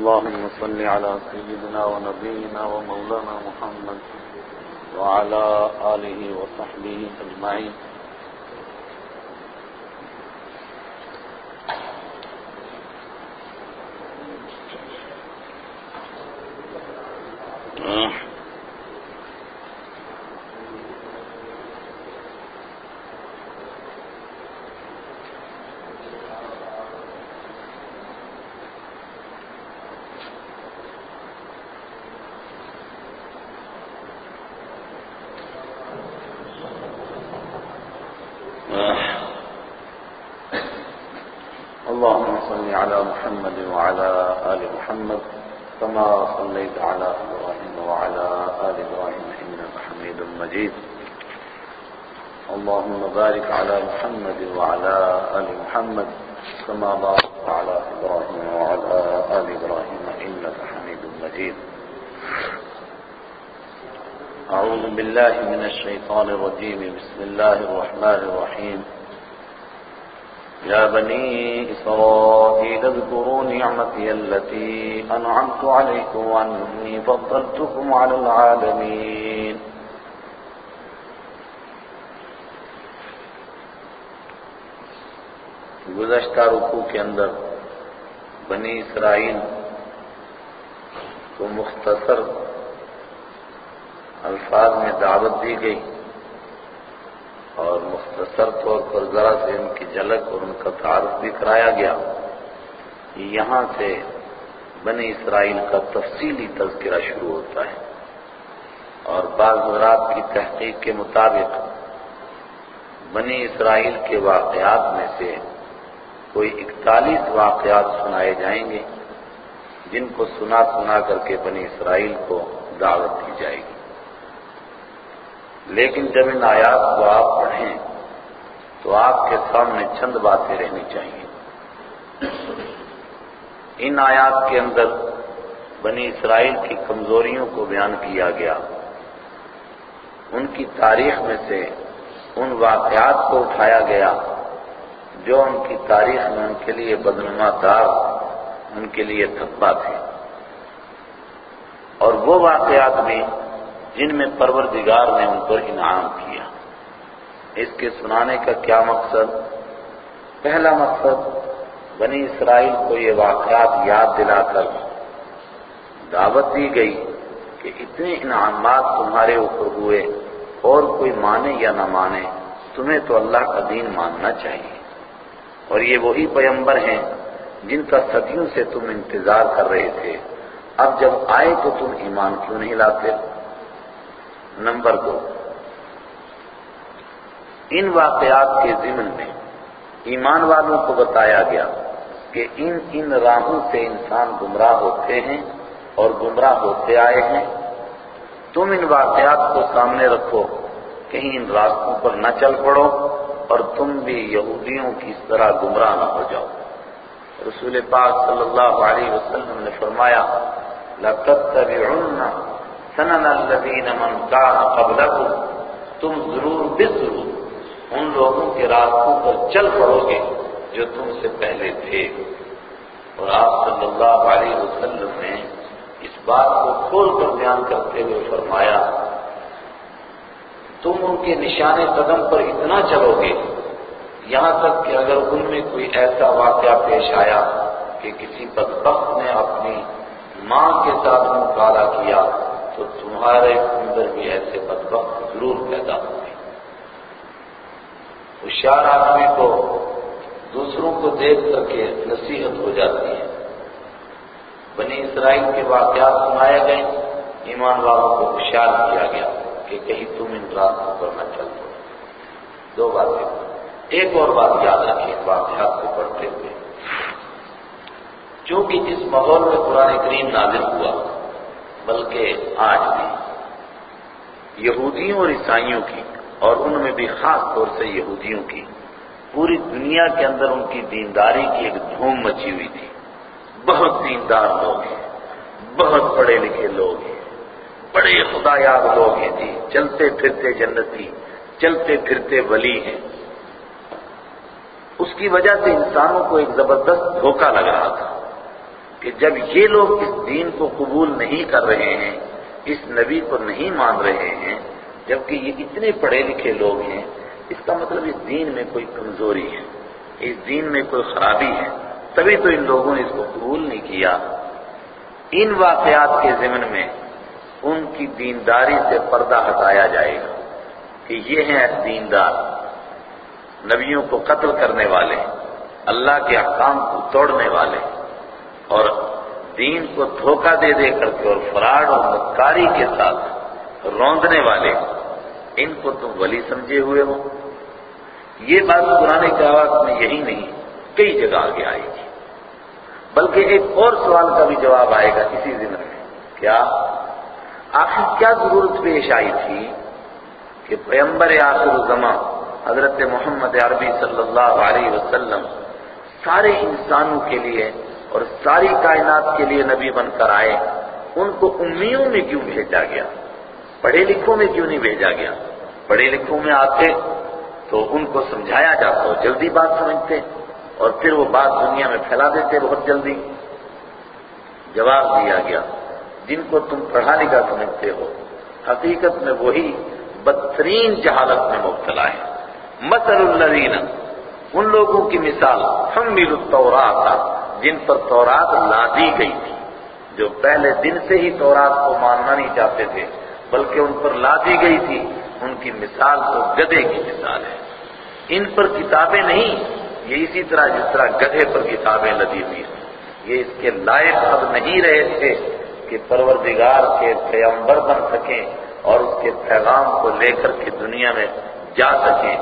اللهم صل على سيدنا ونبينا ومولانا محمد وعلى آله وصحبه أجمعين. نعمتي التي أنعمت عليكم وأني فضلتكم على العالمين. گزشتہ رکوع کے اندر بنی اسرائیل کو مختصر الفاظ میں دعوت دی گئی اور مختصر طور پر ذرا سے ان کی جھلک اور ان کا تعارف بھی کرایا گیا۔ یہاں سے بنی اسرائیل کا تفصیلی تذکرہ شروع ہوتا ہے اور بعض حضرات کی تحقیق کے مطابق بنی اسرائیل کے واقعات میں سے کوئی اکتالیس واقعات سنائے جائیں گے، جن کو سنا سنا کر کے بنی اسرائیل کو دعوت دی جائے گی۔ لیکن جب ان آیات کو آپ پڑھیں تو آپ کے سامنے چند باتیں رہنی چاہیے۔ ان آیات کے اندر بنی اسرائیل کی کمزوریوں کو بیان کیا گیا۔ ان کی تاریخ میں سے ان واقعات کو اٹھایا گیا جو ان کی تاریخ میں ان کے لیے بدنما دار ان کے لیے دھبا تھے۔ اور وہ واقعات بھی جن میں پروردگار نے ان پر انعام کیا۔ اس کے سنانے کا کیا مقصد؟ پہلا مقصد بنی اسرائیل کو یہ واقعات یاد دلا کر دعوت دی گئی کہ اتنے انعامات تمہارے اوپر ہوئے اور کوئی مانے یا نہ مانے، تمہیں تو اللہ کا دین ماننا چاہیے۔ اور یہ وہی پیمبر ہیں جن کا صدیوں سے تم انتظار کر رہے تھے۔ اب جب آئے تو تم ایمان کیوں نہیں لاتے؟ نمبر دو۔ ان واقعات کے ضمن میں ایمان والوں کو بتایا گیا کہ ان ان راہوں سے انسان گمراہ ہوتے ہیں اور گمراہ ہوتے آئے ہیں۔ تم ان واقعات کو سامنے رکھو، کہیں ان راستوں پر نہ چل پڑو اور تم بھی یہودیوں کی اس طرح گمراہ نہ ہو جاؤ۔ رسول پاک صلی اللہ علیہ وسلم نے فرمایا، لَتَتَّبِعُنَّ سنن الذین من کان تم ضرور بے ضرور ان لوگوں کے راستوں پر چل پڑو گے۔ جو تم سے پہلے تھے۔ اور آپ صلی اللہ علیہ وسلم نے اس بات کو کھول کر بیان کرتے ہوئے فرمایا، تم ان کے نشان قدم پر اتنا چلو گے، یہاں تک کہ اگر ان میں کوئی ایسا واقعہ پیش آیا کہ کسی بدبخت نے اپنی ماں کے ساتھ منہ کالا کیا، تو تمہارے اندر بھی ایسے بدبخت ضرور پیدا ہوگی ہوشیار آدمی کو دوسروں کو دیکھ کر کے نصیحت ہو جاتی ہے۔ بنی اسرائیل کے واقعات سنائے گئے، ایمان والوں کو ہوشیار کیا گیا کہ کہیں تم ان راستوں پر نہ چل پڑو۔ دو باتیں۔ ایک اور بات یاد رکھیں واقعات کو پڑھتے ہوئے۔ چونکہ جس ماحول میں قرآن کریم نازل ہوا، بلکہ آج بھی، یہودیوں اور عیسائیوں کی اور ان میں بھی خاص طور سے یہودیوں کی پوری دنیا کے اندر ان کی دینداری کی ایک دھوم مچی ہوئی تھی۔ بہت دیندار لوگ ہیں۔ بہت پڑھے لکھے لوگ ہیں۔ بڑے خدا یاد لوگ ہیں جی۔ چلتے پھرتے جنتی، چلتے پھرتے ولی ہیں۔ اس کی وجہ سے انسانوں کو ایک زبردست دھوکہ لگ رہا تھا کہ جب یہ لوگ اس دین کو قبول نہیں کر رہے ہیں، اس نبی کو نہیں مان رہے ہیں، جبکہ یہ اتنے پڑھے لکھے لوگ ہیں اس کا مطلب اس دین میں کوئی کمزوری ہے، اس دین میں کوئی خرابی ہے۔ تبھی تو ان لوگوں نے اس کو قبول نہیں کیا۔ ان واقعات کے ضمن میں ان کی دینداری سے پردہ ہٹایا جائے گا کہ یہ ہیں دیندار، نبیوں کو قتل کرنے والے، اللہ کے احکام کو توڑنے والے اور دین کو دھوکہ دے دے کر کے اور فراڈ اور مکاری کے ساتھ روندنے والے۔ ان کو تم ولی سمجھے ہوئے ہو۔ یہ بات پرانے آواز میں یہی نہیں، کئی جگہ آگے آئے گی۔ بلکہ ایک اور سوال کا بھی جواب آئے گا اسی دن میں۔ کیا؟ آخر کیا ضرورت پیش آئی تھی کہ پیمبر آخر زماں حضرت محمد عربی صلی اللہ علیہ وسلم سارے انسانوں کے لیے اور ساری کائنات کے لیے نبی بن کر آئے، ان کو امیوں میں کیوں بھیجا گیا؟ پڑھے لکھوں میں کیوں نہیں بھیجا گیا؟ پڑھے لکھوں میں آتے تو ان کو سمجھایا جاتا ہو جلدی بات سمجھتے اور پھر وہ بات دنیا میں پھیلا دیتے بہت جلدی۔ جواب دیا گیا، جن کو تم پڑھا لکھا سمجھتے ہو، حقیقت میں وہی بدترین جہالت میں مبتلا ہے مسر الذین، ان لوگوں کی مثال ہم بھی التورات جن پر تورات لا دی گئی تھی، جو پہلے دن سے ہی تورات کو ماننا نہیں چاہتے تھے، بلکہ ان پر لا دی گئی تھی۔ ان کی مثال تو گدے کی مثال ہے۔ ان پر کتابیں نہیں، یہ اسی طرح جس طرح گدھے پر کتابیں لدی ہوئی ہیں۔ یہ اس کے لائق اب نہیں رہے تھے کہ پروردگار کے پیمبر بن سکیں اور اس کے پیغام کو لے کر کے دنیا میں جا سکیں۔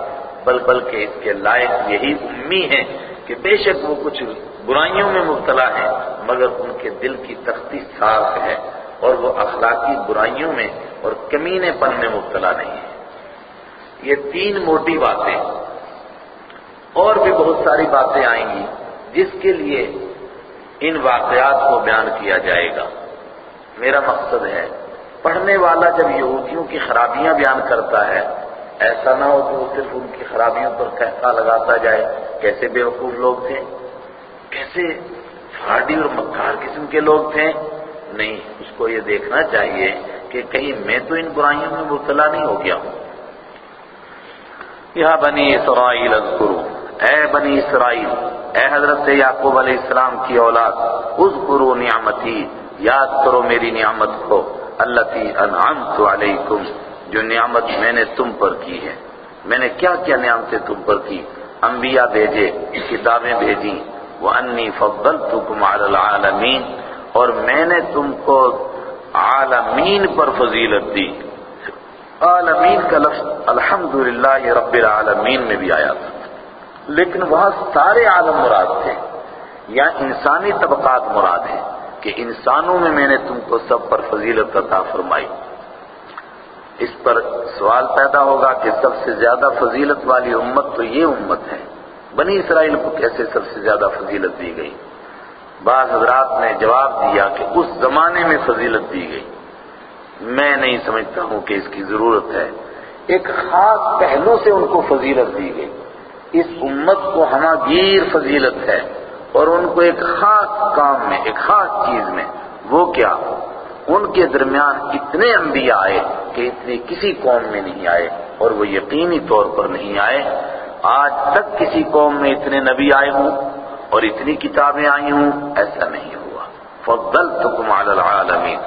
بل بلکہ اس کے لائق یہی امی ہیں کہ بے شک وہ کچھ برائیوں میں مبتلا ہے مگر ان کے دل کی تختی صاف ہے اور وہ اخلاقی برائیوں میں اور کمینے پن میں مبتلا نہیں ہے یہ تین موٹی باتیں اور بھی بہت ساری باتیں آئیں گی جس کے لیے ان واقعات کو بیان کیا جائے گا۔ میرا مقصد ہے، پڑھنے والا جب یہودیوں کی خرابیاں بیان کرتا ہے، ایسا نہ ہو کہ وہ صرف ان کی خرابیوں پر کہتا لگاتا جائے۔ کیسے بے وقوف لوگ تھے؟ کیسے فراڈی اور مکار قسم کے لوگ تھے؟ نہیں، اس کو یہ دیکھنا چاہیے کہ کہیں میں تو ان برائیوں میں مبتلا نہیں ہو گیا ہوں۔ یا بنی اسرائیل اذکرو۔ اے بنی اسرائیل، اے حضرت یعقوب علیہ السلام کی اولاد، اذکرو نعمتی، یاد کرو میری نعمت کو اللہ انعمت علیکم، جو نعمت میں نے تم پر کی ہے۔ میں نے کیا کیا نعمتیں تم پر کی؟ انبیاء بھیجے، کتابیں بھیجی وَأَنِّي فَضَّلْتُكُمْ عَلَى الْعَالَمِينَ، اور میں نے تم کو عالمین پر فضیلت دی۔ عالمین کا لفظ الحمدللہ رب العالمین میں بھی آیا تھا۔ لیکن وہاں سارے عالم مراد تھے۔ یا انسانی طبقات مراد ہیں کہ انسانوں میں میں نے تم کو سب پر فضیلت عطا فرمائی۔ اس پر سوال پیدا ہوگا کہ سب سے زیادہ فضیلت والی امت تو یہ امت ہے۔ بنی اسرائیل کو کیسے سب سے زیادہ فضیلت دی گئی؟ بعض حضرات نے جواب دیا کہ اس زمانے میں فضیلت دی گئی۔ میں نہیں سمجھتا ہوں کہ اس کی ضرورت ہے۔ ایک خاص پہلو سے ان کو فضیلت دی گئی۔ اس امت کو ہمہ گیر فضیلت ہے۔ اور ان کو ایک خاص کام میں، ایک خاص چیز میں وہ کیا؟ ان کے درمیان اتنے انبیاء آئے کہ اتنے کسی قوم میں نہیں آئے اور وہ یقینی طور پر نہیں آئے۔ آج تک کسی قوم میں اتنے نبی آئے ہوں اور اتنی کتابیں آئی ہوں، ایسا نہیں ہوا۔ فضلتکم علی العالمین۔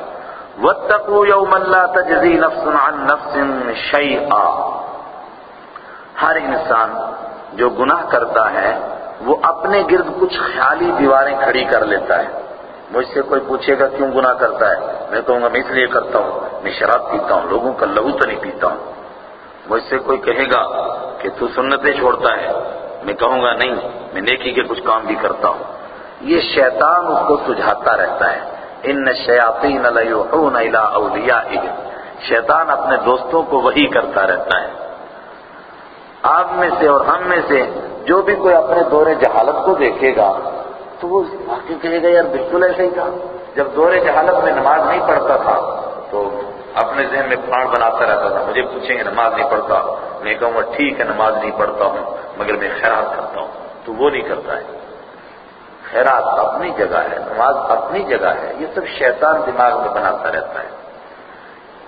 واتقوا یوم لا تجزی نفس عن نفس شیئا ہر انسان جو گناہ کرتا ہے، وہ اپنے گرد کچھ خیالی دیواریں کھڑی کر لیتا ہے۔ مجھ سے کوئی پوچھے گا کیوں گناہ کرتا ہے؟ میں کہوں گا، میں اس لیے کرتا ہوں۔ میں شراب پیتا ہوں، لوگوں کا لہو تو نہیں پیتا ہوں۔ مجھ سے کوئی کہے گا کہ تو سنتیں چھوڑتا ہے۔ میں کہوں گا، نہیں، میں نیکی کے کچھ کام بھی کرتا ہوں۔ یہ شیطان اس کو سجھاتا رہتا ہے۔ ان شیاطین لیوحون الى اولیائهم شیطان اپنے دوستوں کو وہی کرتا رہتا ہے۔ آپ میں سے اور ہم میں سے جو بھی کوئی اپنے دور جہالت کو دیکھے گا، تو وہ واقعی کہے گا، یار، بالکل ایسا ہی تھا۔ جب دور جہالت میں نماز نہیں پڑھتا تھا، تو اپنے ذہن میں پلان بناتا رہتا تھا۔ مجھے پوچھیں گے، نماز نہیں پڑھتا؟ میں کہوں گا، ٹھیک ہے، نماز نہیں پڑھتا ہوں، مگر میں خیرات کرتا ہوں۔ تو وہ نہیں کرتا ہے۔ خیرات اپنی جگہ ہے، نماز اپنی جگہ ہے، یہ سب شیطان دماغ میں بناتا رہتا ہے۔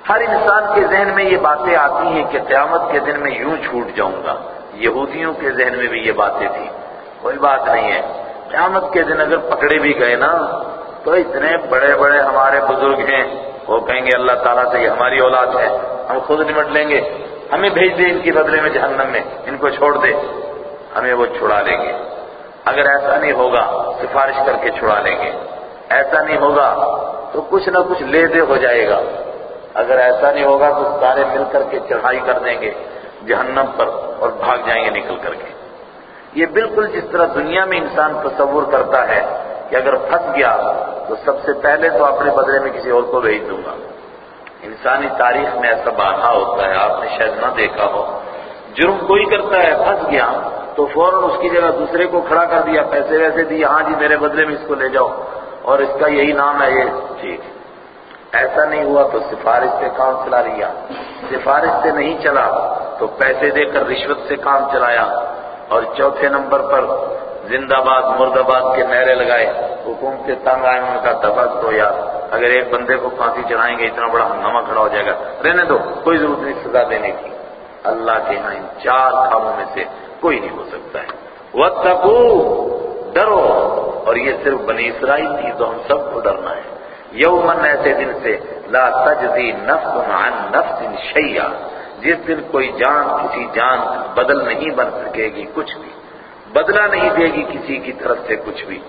ہر انسان کے ذہن میں یہ باتیں آتی ہیں کہ قیامت کے دن میں یوں چھوٹ جاؤں گا۔ یہودیوں کے ذہن میں بھی یہ باتیں تھیں۔ کوئی بات نہیں ہے۔ قیامت کے دن اگر پکڑے بھی گئے نا، تو اتنے بڑے بڑے ہمارے بزرگ ہیں۔ وہ کہیں گے، اللہ تعالیٰ سے یہ ہماری اولاد ہے، ہم خود نمٹ لیں گے۔ ہمیں بھیج دے ان کی بدلے میں جہنم میں، ان کو چھوڑ دے۔ ہمیں وہ چھڑا لیں گے۔ اگر ایسا نہیں ہوگا، سفارش کر کے چھڑا لیں گے۔ ایسا نہیں ہوگا تو کچھ نہ کچھ لے دے ہو جائے گا۔ اگر ایسا نہیں ہوگا تو سارے مل کر کے چڑھائی کر دیں گے، جہنم پر اور بھاگ جائیں گے نکل کر کے۔ یہ بالکل جس طرح دنیا میں انسان تصور کرتا ہے کہ اگر پھنس گیا تو سب سے پہلے تو اپنے بدلے میں کسی اور کو بھیج دوں گا۔ انسانی تاریخ میں ایسا بادھا ہوتا ہے، آپ نے شاید نہ دیکھا ہو۔ جرم کوئی کرتا ہے، پھنس گیا، تو فوراً اس کی جگہ دوسرے کو کھڑا کر دیا، پیسے ویسے دیے ہاں جی میرے بدلے میں اس کو لے جاؤ، اور اس کا یہی نام ہے یہ۔ ٹھیک ایسا نہیں ہوا تو سفارش سے کام چلا لیا۔ سفارش سے نہیں چلا تو پیسے دے کر رشوت سے کام چلایا۔ اور چوتھے نمبر پر زندہ باد، مرد آباد کے نعرے لگائے۔ حکومت سے تنگ آئے، ان کا دفاع تو یار اگر ایک بندے کو پھانسی چڑھائیں گے، اتنا بڑا ہنگامہ کھڑا ہو جائے گا۔ رہنے دو، کوئی ضرورت نہیں، سزا دینے کی۔ اللہ کے ہاں ان چار کاموں میں سے کوئی نہیں ہو سکتا ہے۔ وہ ڈرو۔ اور یہ صرف بنی اسرائیل تھی تو ہم سب کو ڈرنا ہے۔ یومن ایسے دن سے لا تجزی نفس عن نفس شیئا، جس دن کوئی جان، کسی جان بدل نہیں بن سکے گی کچھ بھی۔ بدلہ نہیں دے گی کسی کی طرف سے کچھ بھی۔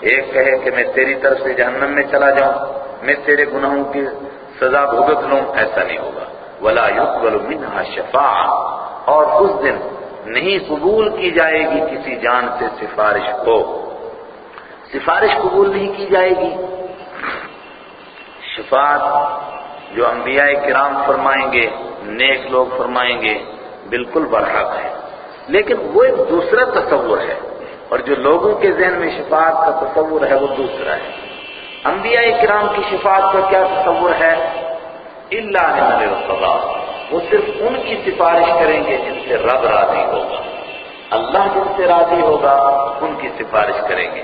ایک کہے کہ میں تیری طرف سے جہنم میں چلا جاؤں، میں تیرے گناہوں کی سزا بھگت لوں، ایسا نہیں ہوگا۔ ولا يقبل منها شفاعہ اور اس دن نہیں قبول کی جائے گی کسی جان سے سفارش کو۔ سفارش قبول نہیں کی جائے گی۔ شفاعت جو انبیاء کرام فرمائیں گے، نیک لوگ فرمائیں گے، بالکل برحق ہے۔ لیکن وہ ایک دوسرا تصور ہے۔ اور جو لوگوں کے ذہن میں شفاعت کا تصور ہے، وہ دوسرا ہے۔ انبیاء کرام کی شفاعت کا کیا تصور ہے؟ اللہ اللہ وہ صرف ان کی سفارش کریں گے جن سے رب راضی ہوگا۔ اللہ جن سے راضی ہوگا، ان کی سفارش کریں گے۔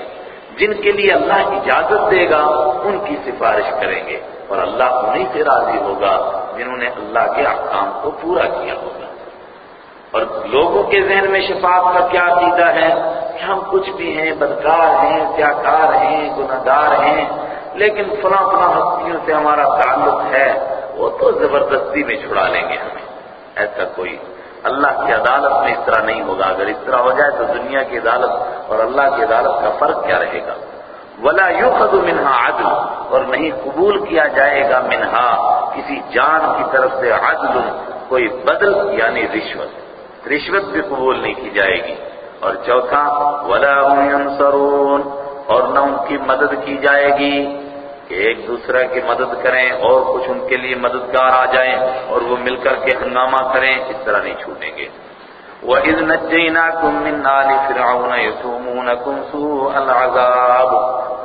جن کے لیے اللہ اجازت دے گا، ان کی سفارش کریں گے۔ اور اللہ انہی سے راضی ہوگا جنہوں نے اللہ کے احکام کو پورا کیا ہوگا۔ اور لوگوں کے ذہن میں شفاعت کا کیا عقیدہ ہے؟ کہ ہم کچھ بھی ہیں، بدکار ہیں سیاکار ہیں، گناہگار ہیں، لیکن فلاں فلاں ہستیوں سے ہمارا تعلق ہے۔ وہ تو زبردستی میں چھڑا لیں گے ہمیں۔ ایسا کوئی اللہ کی عدالت میں اس طرح نہیں ہوگا۔ اگر اس طرح ہو جائے تو دنیا کی عدالت اور اللہ کی عدالت کا فرق کیا رہے گا؟ ولا یؤخذ منہا عدل۔ اور نہیں قبول کیا جائے گا منہا کسی جان کی طرف سے عدل، کوئی بدل یعنی رشوت۔ رشوت بھی قبول نہیں کی جائے گی۔ اور چوتھا، ولا ينصرون۔ اور نہ ان کی مدد کی جائے گی۔ کہ ایک دوسرے کی مدد کریں اور کچھ ان کے لیے مددگار آ جائیں اور وہ مل کر کے ہنگامہ کریں، اس طرح نہیں چھوٹیں گے۔ وَإِذْ نَجَّيْنَاكُمْ مِنْ آلِ فِرْعَوْنَ يَسُومُونَكُمْ سُوءَ الْعَذَابِ۔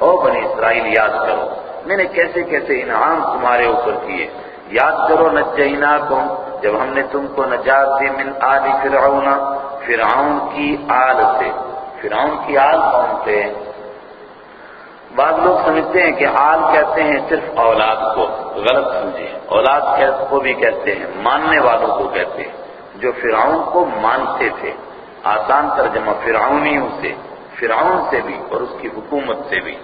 او بنی اسرائیل، یاد کرو، میں نے کیسے کیسے انعام تمہارے اوپر کیے۔ یاد کرو نجیناکم جب ہم نے تم کو نجات دی من آل فرعون فرعون کی آل سے۔ فرعون کی آل کون تھے؟ بعض لوگ سمجھتے ہیں کہ آل کہتے ہیں صرف اولاد کو، غلط سمجھے۔ اولاد کو بھی کہتے ہیں، ماننے والوں کو کہتے ہیں۔ جو فرعون کو مانتے تھے، آسان ترجمہ فرعونیوں سے، فرعون سے بھی اور اس کی حکومت سے بھی۔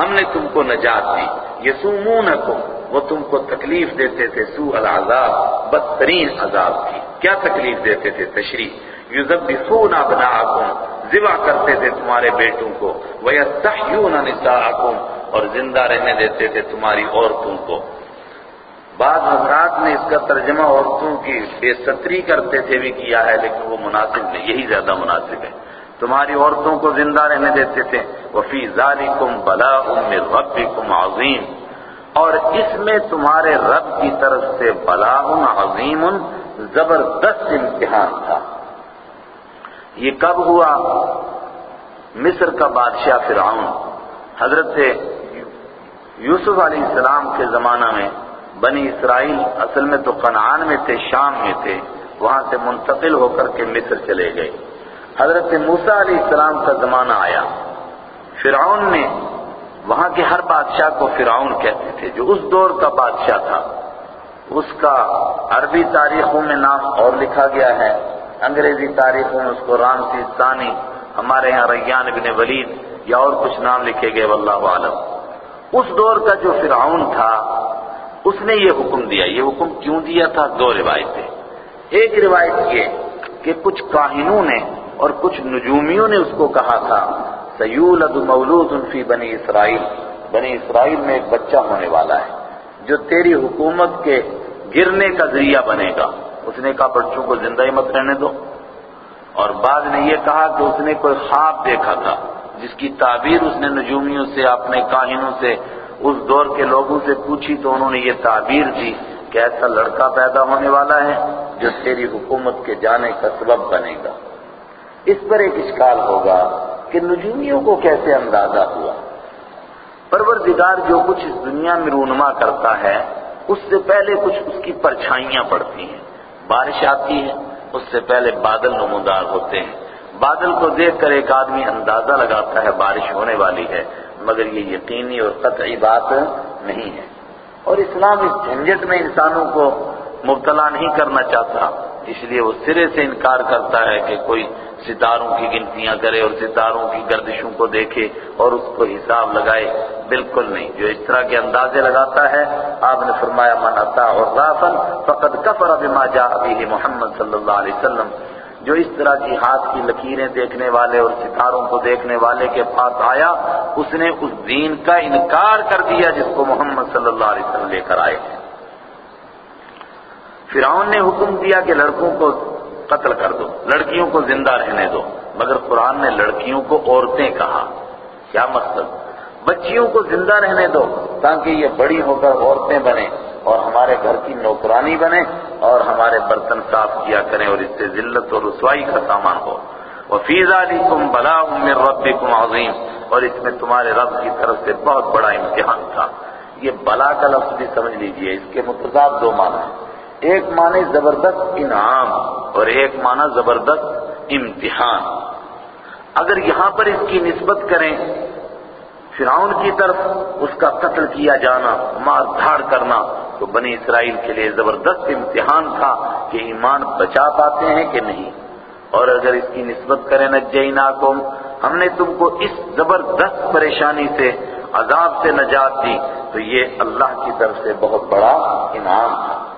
ہم نے تم کو نجات دی، یسومونکم، وہ تم کو تکلیف دیتے تھے سو العذاب، بدترین عذاب تھی۔ کیا تکلیف دیتے تھے؟ تشریح۔ یذبحون ابناءکم، ذبح کرتے تھے تمہارے بیٹوں کو، ویستحیون نساءکم، اور زندہ رہنے دیتے تھے تمہاری عورتوں کو۔ بعض حضرات نے اس کا ترجمہ عورتوں کی بے ستری کرتے تھے بھی کیا ہے، لیکن وہ مناسب نہیں، یہی زیادہ مناسب ہے۔ تمہاری عورتوں کو زندہ رہنے دیتے تھے۔ وفی ذالکم بلاء من ربکم عظیم۔ اور اس میں تمہارے رب کی طرف سے بلاء عظیم، زبردست امتحان تھا۔ یہ کب ہوا؟ مصر کا بادشاہ فرعون۔ حضرت یوسف علیہ السلام کے زمانہ میں بنی اسرائیل اصل میں تو قنعان میں تھے، شام میں تھے۔ وہاں سے منتقل ہو کر کے مصر چلے گئے۔ حضرت موسیٰ علیہ السلام کا زمانہ آیا۔ فرعون نے وہاں کے ہر بادشاہ کو فرعون کہتے تھے، جو اس دور کا بادشاہ تھا۔ اس کا عربی تاریخوں میں نام اور لکھا گیا ہے۔ انگریزی تاریخوں میں اس کو رام سی ثانی، ہمارے ہاں ریان ابن ولید یا اور کچھ نام لکھے گئے، واللہ عالم اس دور کا جو فرعون تھا، اس نے یہ حکم دیا۔ یہ حکم کیوں دیا تھا؟ دو روایتیں۔ ایک روایت یہ کہ کچھ کاہنوں نے اور کچھ نجومیوں نے اس کو کہا تھا، سیولد مولود فی بنی اسرائیل۔ بنی اسرائیل میں ایک بچہ ہونے والا ہے، جو تیری حکومت کے گرنے کا ذریعہ بنے گا۔ اس نے کہا بچوں کو زندہ ہی مت رہنے دو۔ اور بعد نے یہ کہا کہ اس نے کوئی خواب دیکھا تھا، جس کی تعبیر اس نے نجومیوں سے، اپنے کاہنوں سے، اس دور کے لوگوں سے پوچھی تو انہوں نے یہ تعبیر دی کہ ایسا لڑکا پیدا ہونے والا ہے جو تیری حکومت کے جانے کا سبب بنے گا۔ اس پر ایک اشکال ہوگا کہ نجومیوں کو کیسے اندازہ ہوا۔ پروردگار جو کچھ اس دنیا میں رونما کرتا ہے، اس سے پہلے کچھ اس کی پرچھائیاں پڑتی ہیں۔ بارش آتی ہے، اس سے پہلے بادل نمودار ہوتے ہیں۔ بادل کو دیکھ کر ایک آدمی اندازہ لگاتا ہے بارش ہونے والی ہے، مگر یہ یقینی اور قطعی بات نہیں ہے۔ اور اسلام اس جھنجٹ میں انسانوں کو مبتلا نہیں کرنا چاہتا۔ اس لیے وہ سرے سے انکار کرتا ہے کہ کوئی ستاروں کی گنتیاں کرے اور ستاروں کی گردشوں کو دیکھے اور اس کو حساب لگائے، بالکل نہیں۔ جو اس طرح کے اندازے لگاتا ہے، آپ نے فرمایا، من عطا اور رافن فقد کفر بما جاء به محمد صلی اللہ علیہ وسلم. جو اس طرح کی ہاتھ کی لکیریں دیکھنے والے اور ستاروں کو دیکھنے والے کے پاس آیا، اس نے اس دین کا انکار کر دیا جس کو محمد صلی اللہ علیہ وسلم لے کر آئے۔ فرعون نے حکم دیا کہ لڑکوں کو قتل کر دو، لڑکیوں کو زندہ رہنے دو۔ مگر قرآن نے لڑکیوں کو عورتیں کہا۔ کیا مقصد؟ بچیوں کو زندہ رہنے دو تاکہ یہ بڑی ہو کر عورتیں بنیں اور ہمارے گھر کی نوکرانی بنے اور ہمارے برتن صاف کیا کریں اور اس سے ذلت اور رسوائی کا سامان ہو۔ وفیز علی تم بلا میں رب عظیم۔ اور اس میں تمہارے رب کی طرف سے بہت بڑا امتحان تھا۔ یہ بلا کا لفظ بھی سمجھ لیجیے، اس کے متضاد دو معنی ہیں۔ ایک معنی زبردست انعام اور ایک معنی زبردست امتحان۔ اگر یہاں پر اس کی نسبت کریں، فرعون کی طرف اس کا قتل کیا جانا، مار دھاڑ کرنا، تو بنی اسرائیل کے لیے زبردست امتحان تھا کہ ایمان بچا پاتے ہیں کہ نہیں۔ اور اگر اس کی نسبت کریں، نجیناکم، ہم نے تم کو اس زبردست پریشانی سے، عذاب سے نجات دی، تو یہ اللہ کی طرف سے بہت بڑا انعام تھا۔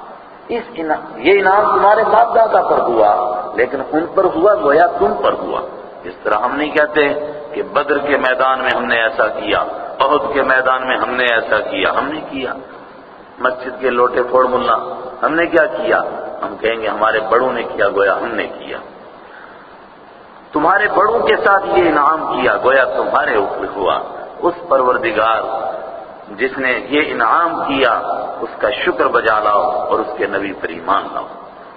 اس انعام یہ انعام تمہارے باپ دادا پر ہوا، لیکن ان پر ہوا گویا تم پر ہوا۔ اس طرح ہم نہیں کہتے کہ بدر کے میدان میں ہم نے ایسا کیا عہد کے میدان میں ہم نے ایسا کیا، ہم نے کیا۔ مسجد کے لوٹے پھوڑ ملنا، ہم نے کیا کیا؟ ہم کہیں گے ہمارے بڑوں نے کیا، گویا ہم نے کیا۔ تمہارے بڑوں کے ساتھ یہ انعام کیا، گویا تمہارے اوپر ہوا۔ اس پروردگار جس نے یہ انعام کیا، اس کا شکر بجا لاؤ اور اس کے نبی پر ایمان لاؤ۔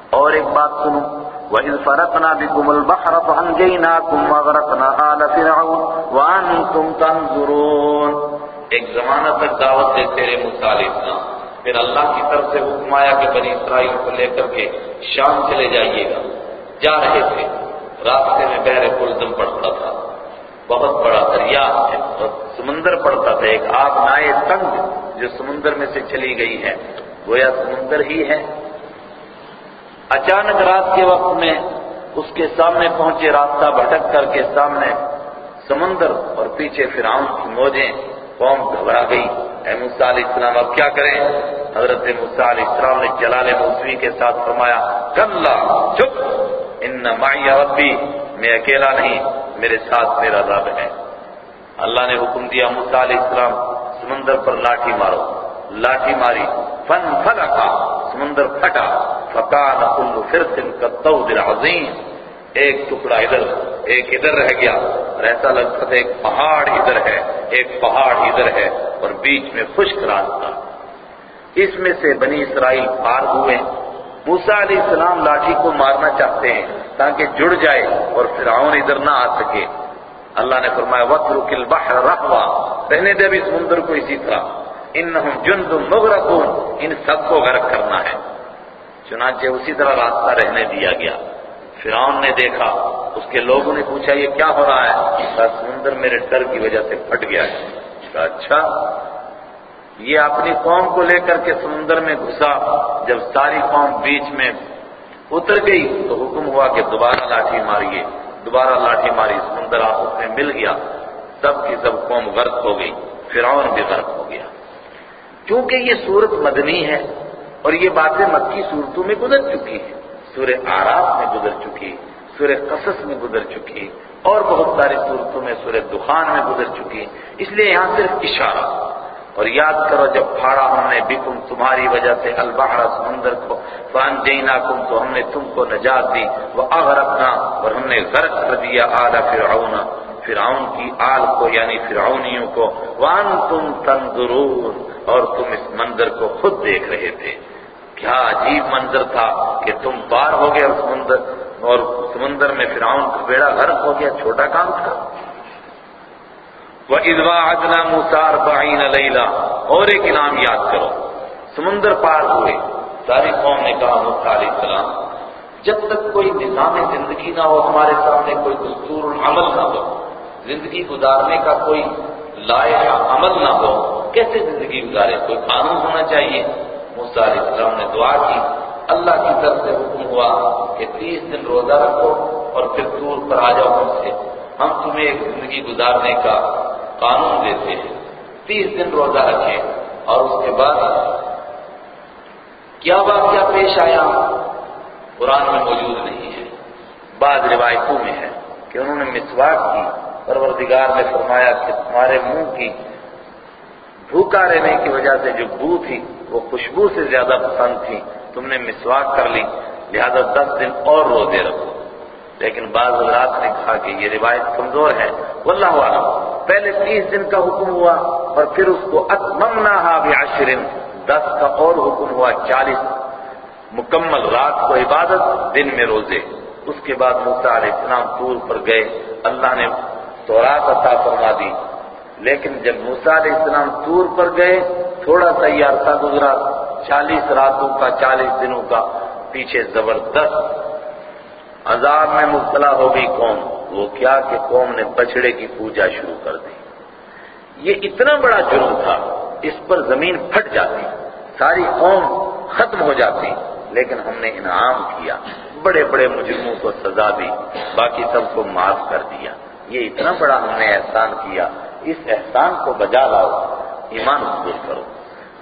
اور ایک بات سنو وَإِذْ فَرَقْنَا بِكُمُ الْبَحْرَ فَأَنْجَيْنَاكُمْ وَغْرَقْنَا آلَ فِرْعَوْنَ وَأَنْتُمْ تَنْظُرُونَ۔ ایک زمانہ تک دعوت دیتے رہے موسیٰ علیہ السلام پھر اللہ کی طرف سے حکم آیا کہ بنی اسرائیل کو لے کر کے شام چلے جائیے گا۔ جا رہے تھے، راستے میں بحر کلدم پڑتا تھا۔ بہت بڑا دریا ہے، اور سمندر پڑتا تھا، ایک آگ نائے تنگ جو سمندر میں سے چلی گئی ہے۔ گویا سمندر ہی ہے۔ اچانک رات کے وقت میں اس کے سامنے پہنچے، راستہ بھٹک کر کے سامنے سمندر اور پیچھے فرعون کی موجیں، قوم گھبرا گئی۔ اے موسیٰ علیہ السلام، اب کیا کریں؟ حضرت موسیٰ علیہ السلام نے جلال موسوی کے ساتھ فرمایا، کلا، چپ، ان معی ربی، میں اکیلا نہیں۔ میرے ساتھ میرا رب ہے۔ اللہ نے حکم دیا موسیٰ علیہ السلام، سمندر پر لاٹھی مارو۔ لاٹھی ماری۔ فن فلقا سمندر پھٹا۔ فکان کل فرس کالطود العظیم۔ ایک ٹکڑا ادھر، ایک ادھر رہ گیا۔ اور ایسا لگتا تھا ایک پہاڑ ادھر ہے، ایک پہاڑ ادھر ہے اور بیچ میں خشک راستہ۔ اس میں سے بنی اسرائیل پار ہوئے۔ موسیٰ علیہ السلام لاٹھی کو مارنا چاہتے ہیں تاکہ جڑ جائے اور فرعون ادھر نہ آ سکے۔ اللہ نے فرمایا وَتْرُكِ الْبَحْرَ رَحْوَا۔ رہنے دے بھی سمندر کو اسی طرح۔ انہم جند مغرقون۔ ان سب کو غرق کرنا ہے۔ چنانچہ اسی طرح راستہ رہنے دیا گیا۔ فرعون نے دیکھا، اس کے لوگوں نے پوچھا، یہ کیا ہو رہا ہے؟ سمندر میرے ڈر کی وجہ سے پھٹ گیا ہے۔ اچھا یہ اپنی قوم کو لے کر کے سمندر میں گھسا، جب ساری قوم بیچ میں اتر گئی، تو حکم ہوا کہ دوبارہ لاٹھی ماریے، دوبارہ لاٹھی ماری، سمندر آپس میں مل گیا۔ سب کی سب قوم غرق ہو گئی، فرعون بھی غرق ہو گیا۔ کیونکہ یہ صورت مدنی ہے اور یہ باتیں مکی صورتوں میں گزر چکی ہیں۔ سورہ آراف میں گزر چکی، سورہ قصص میں گزر چکی اور بہت ساری صورتوں میں سورہ دخان میں گزر چکی۔ اس لیے یہاں صرف اشارہ۔ اور یاد کرو جب پھاڑا ہم نے بکم تمہاری وجہ سے البحر سمندر کو فان جینا کم تو ہم نے تم کو نجات دی وہ اغرقنا اور ہم نے غرق کر دیا آدھا فرعون فرعون کی آل کو یعنی فرعونیوں کو وان تم تنظرون اور تم اس منظر کو خود دیکھ رہے تھے۔ کیا عجیب منظر تھا کہ تم پار ہو گئے اور سمندر اور سمندر میں فرعون کا بیڑا غرق ہو گیا، چھوٹا کام تھا۔ وہ ادوا ادنا مسار بعین لیلا اور ایک انعام یاد کرو، سمندر پار ہوئے، ساری قوم نے کہا مصع علیہ السلام، جب تک کوئی نظام زندگی نہ ہو، ہمارے سامنے کوئی دستور العمل نہ ہو، زندگی گزارنے کا کوئی لائق عمل نہ ہو، کیسے زندگی گزارے؟ کوئی قانون ہونا چاہیے؟ موسیٰ علیہ السلام نے دعا کی، اللہ کی طرف سے حکم ہوا کہ تیس دن روزہ رکھو اور پھر دور پر آ جاؤ ہم سے۔ ہم تمہیں ایک زندگی گزارنے کا قانون دیتے ہیں۔ تیس دن روزہ رکھے اور اس کے بعد کیا واقعہ پیش آیا؟ قرآن میں موجود نہیں ہے۔ بعض روایتوں میں ہے کہ انہوں نے مسواک کی۔ پروردگار نے فرمایا کہ تمہارے منہ کی بھوکا رہنے کی وجہ سے جو بو تھی، وہ خوشبو سے زیادہ پسند تھی۔ تم نے مسواک کر لی، لہذا دس دن اور روزے رکھو۔ لیکن بعض حضرات نے کہا کہ یہ روایت کمزور ہے۔ واللہ عالم پہلے تیس دن کا حکم ہوا اور پھر اس کو اتممنا بعشر دس کا اور حکم ہوا چالیس۔ مکمل رات کو عبادت، دن میں روزے۔ اس کے بعد موسیٰ علیہ السلام طور پر گئے۔ اللہ نے تورات عطا فرما دی۔ لیکن جب موسیٰ علیہ السلام طور پر گئے، تھوڑا سا یہ عرصہ گزرا۔ چالیس راتوں کا، چالیس دنوں کا پیچھے زبردست عذاب میں مبتلا ہو گئی قوم، وہ کیا کہ قوم نے بچڑے کی پوجا شروع کر دی۔ یہ اتنا بڑا جرم تھا، اس پر زمین پھٹ جاتی، ساری قوم ختم ہو جاتی، لیکن ہم نے انعام کیا۔ بڑے بڑے مجرموں کو سزا دی، باقی سب کو معاف کر دیا۔ یہ اتنا بڑا ہم نے احسان کیا، اس احسان کو بجا لاؤ، ایمان قبول کرو۔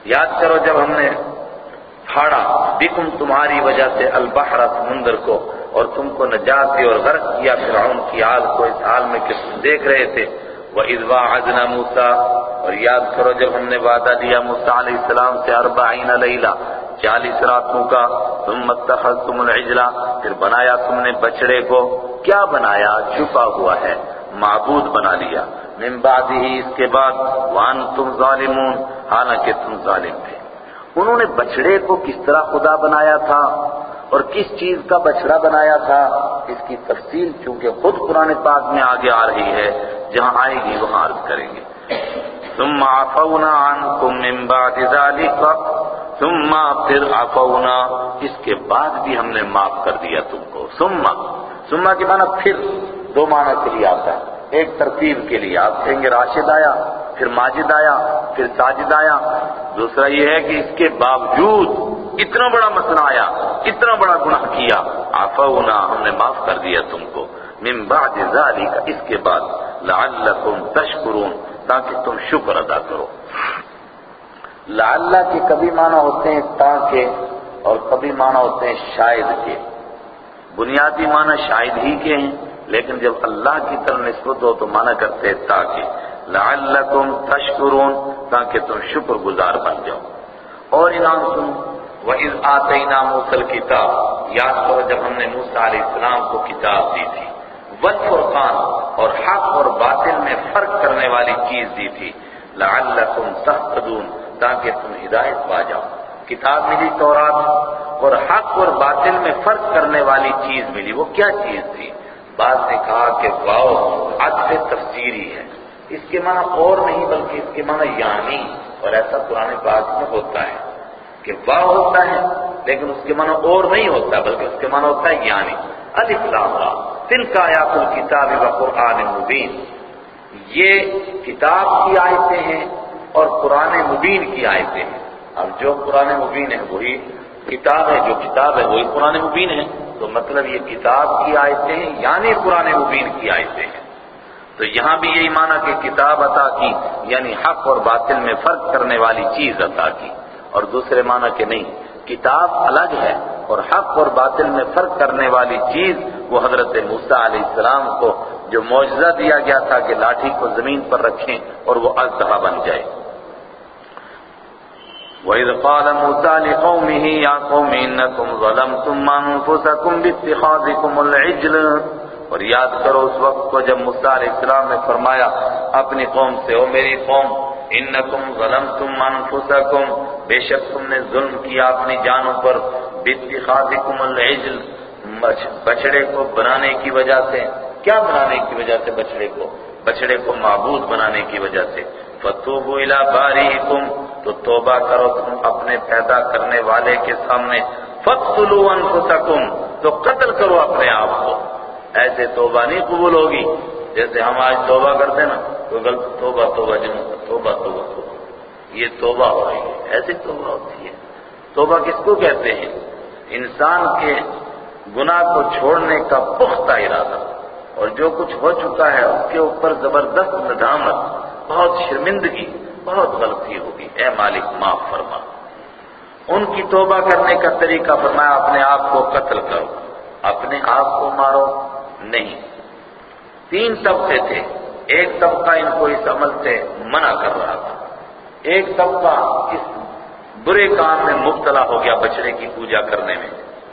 یاد کرو جب ہم نے پھاڑا، بکم تمہاری وجہ سے البحر، سمندر کو اور تم کو نجات دی اور غرق کیا فرعون کی آل کو اس حال میں کہ تم دیکھ رہے تھے۔ وہ ادوا ادنا موسا اور یاد کرو جب ہم نے وعدہ دیا موسا علیہ السلام سے اربعین لیلہ، چالیس راتوں کا تم متخذ تم العجلہ پھر بنایا تم نے بچڑے کو۔ کیا بنایا؟ چھپا ہوا ہے، معبود بنا لیا۔ من بعد ہی اس کے بعد وان تم ظالمون، حالانکہ تم ظالم تھے۔ انہوں نے بچڑے کو کس طرح خدا بنایا تھا؟ اور کس چیز کا بچڑا بنایا تھا، اس کی تفصیل چونکہ خود قرآن پاک میں آگے آ رہی ہے، جہاں آئے گی وہاں عرض کریں گے۔ ثم عفونا عنكم من بعد ذلك ثم پھر عفونا، اس کے بعد بھی ہم نے معاف کر دیا تم کو۔ ثم ثم کے معنی پھر، دو معنی کے لیے آتا ہے۔ ایک ترتیب کے لیے، آپ کہیں گے راشد آیا، پھر ماجد آیا، پھر ساجد آیا۔ دوسرا یہ ہے کہ اس کے باوجود اتنا بڑا مسئلہ آیا اتنا بڑا گناہ کیا۔ آفونا ہم نے معاف کر دیا تم کو۔ من بعد ذالک اس کے بعد۔ لعلکم تشکرون تاکہ تم شکر ادا کرو۔ لعلہ کے کبھی معنی ہوتے ہیں تاکہ اور کبھی معنی ہوتے ہیں شاید کے۔ بنیادی معنی شاید ہی کے ہیں لیکن جب اللہ کی طرف نسبت ہو تو مانا کرتے تاکہ لعلکم تشکرون تاکہ تم شکر گزار بن جاؤ۔ اور انعام سن وَإِذْ آتَيْنَا مُوسَى الْكِتَابِ، یاد کرو جب ہم نے موسیٰ علیہ السلام کو کتاب دی تھی۔ والفرقان، اور حق اور باطل میں فرق کرنے والی چیز دی تھی۔ لعلکم تہتدون تاکہ تم ہدایت پا جاؤ۔ کتاب ملی تورات اور حق اور باطل میں فرق کرنے والی چیز ملی۔ وہ کیا چیز تھی؟ بعض نے کہا کہ واؤ عطف تفسیری ہے۔ اس کے معنی اور نہیں، بلکہ اس کے معنی یعنی۔ اور ایسا پرانے بات میں ہوتا ہے۔ کہ واؤ ہوتا ہے، لیکن اس کے معنی اور نہیں ہوتا، بلکہ اس کے معنی ہوتا ہے یعنی۔ الف را۔ تل کا آیات الکتاب و قرآن مبین۔ یہ کتاب کی آیتیں ہیں اور قرآن مبین کی آیتیں ہیں۔ اب جو قرآن مبین ہے، وہی کتاب ہے، جو کتاب ہے، وہی قرآن مبین ہے۔ تو مطلب یہ کتاب کی آیتیں ہیں یعنی قرآن مبین کی آیتیں ہیں۔ تو یہاں بھی یہی مانا کہ کتاب عطا کی یعنی حق اور باطل میں فرق کرنے والی چیز عطا کی۔ اور دوسرے مانا کہ نہیں۔ کتاب الگ ہے اور حق اور باطل میں فرق کرنے والی چیز وہ حضرت موسیٰ علیہ السلام کو جو معجزہ دیا گیا تھا کہ لاٹھی کو زمین پر رکھیں اور وہ التحا بن جائے۔ وَإِذْ قَالَ مُوسَى لِقَوْمِهِ يَا قَوْمِ إِنَّكُمْ ظَلَمْتُمْ أَنفُسَكُمْ بِاتِّخَاذِكُمُ الْعِجْلَ۔ اور یاد کرو اس وقت کو جب موسیٰ علیہ السلام نے فرمایا، اپنی قوم سے، او میری قوم انکم ظلمتم انفسکم، بے شک تم نے ظلم کیا اپنی جانوں پر، باتخاذکم العجل بچڑے کو بنانے کی وجہ سے۔ کیا بنانے کی وجہ سے بچڑے کو؟ بچڑے کو معبود بنانے کی وجہ سے۔ فتوبوا الى بارئکم تو توبہ کرو تم اپنے پیدا کرنے والے کے سامنے۔ فقتلوا انفسکم تو قتل کرو اپنے آپ کو۔ ایسے توبہ نہیں قبول ہوگی، جیسے ہم آج توبہ کرتے نا، تو غلط توبہ توبہ جنوں توبہ توبہ توبہ. یہ توبہ ہو رہی ہے ایسی توبہ ہوتی ہے. توبہ کس کو کہتے ہیں؟ انسان کے گناہ کو چھوڑنے کا پختہ ارادہ. اور جو کچھ ہو چکا ہے، اس کے اوپر زبردست ندامت، بہت شرمندگی، بہت غلطی ہوگی. اے مالک، معاف فرما. ان کی توبہ کرنے کا طریقہ فرمایا، اپنے آپ کو قتل کرو. اپنے آپ کو مارو. نہیں. تین طبقے تھے. ایک طبقہ ان کو اس عمل سے منع کر رہا تھا۔ ایک طبقہ اس برے کام میں مبتلا ہو گیا بچڑے کی پوجا کرنے میں۔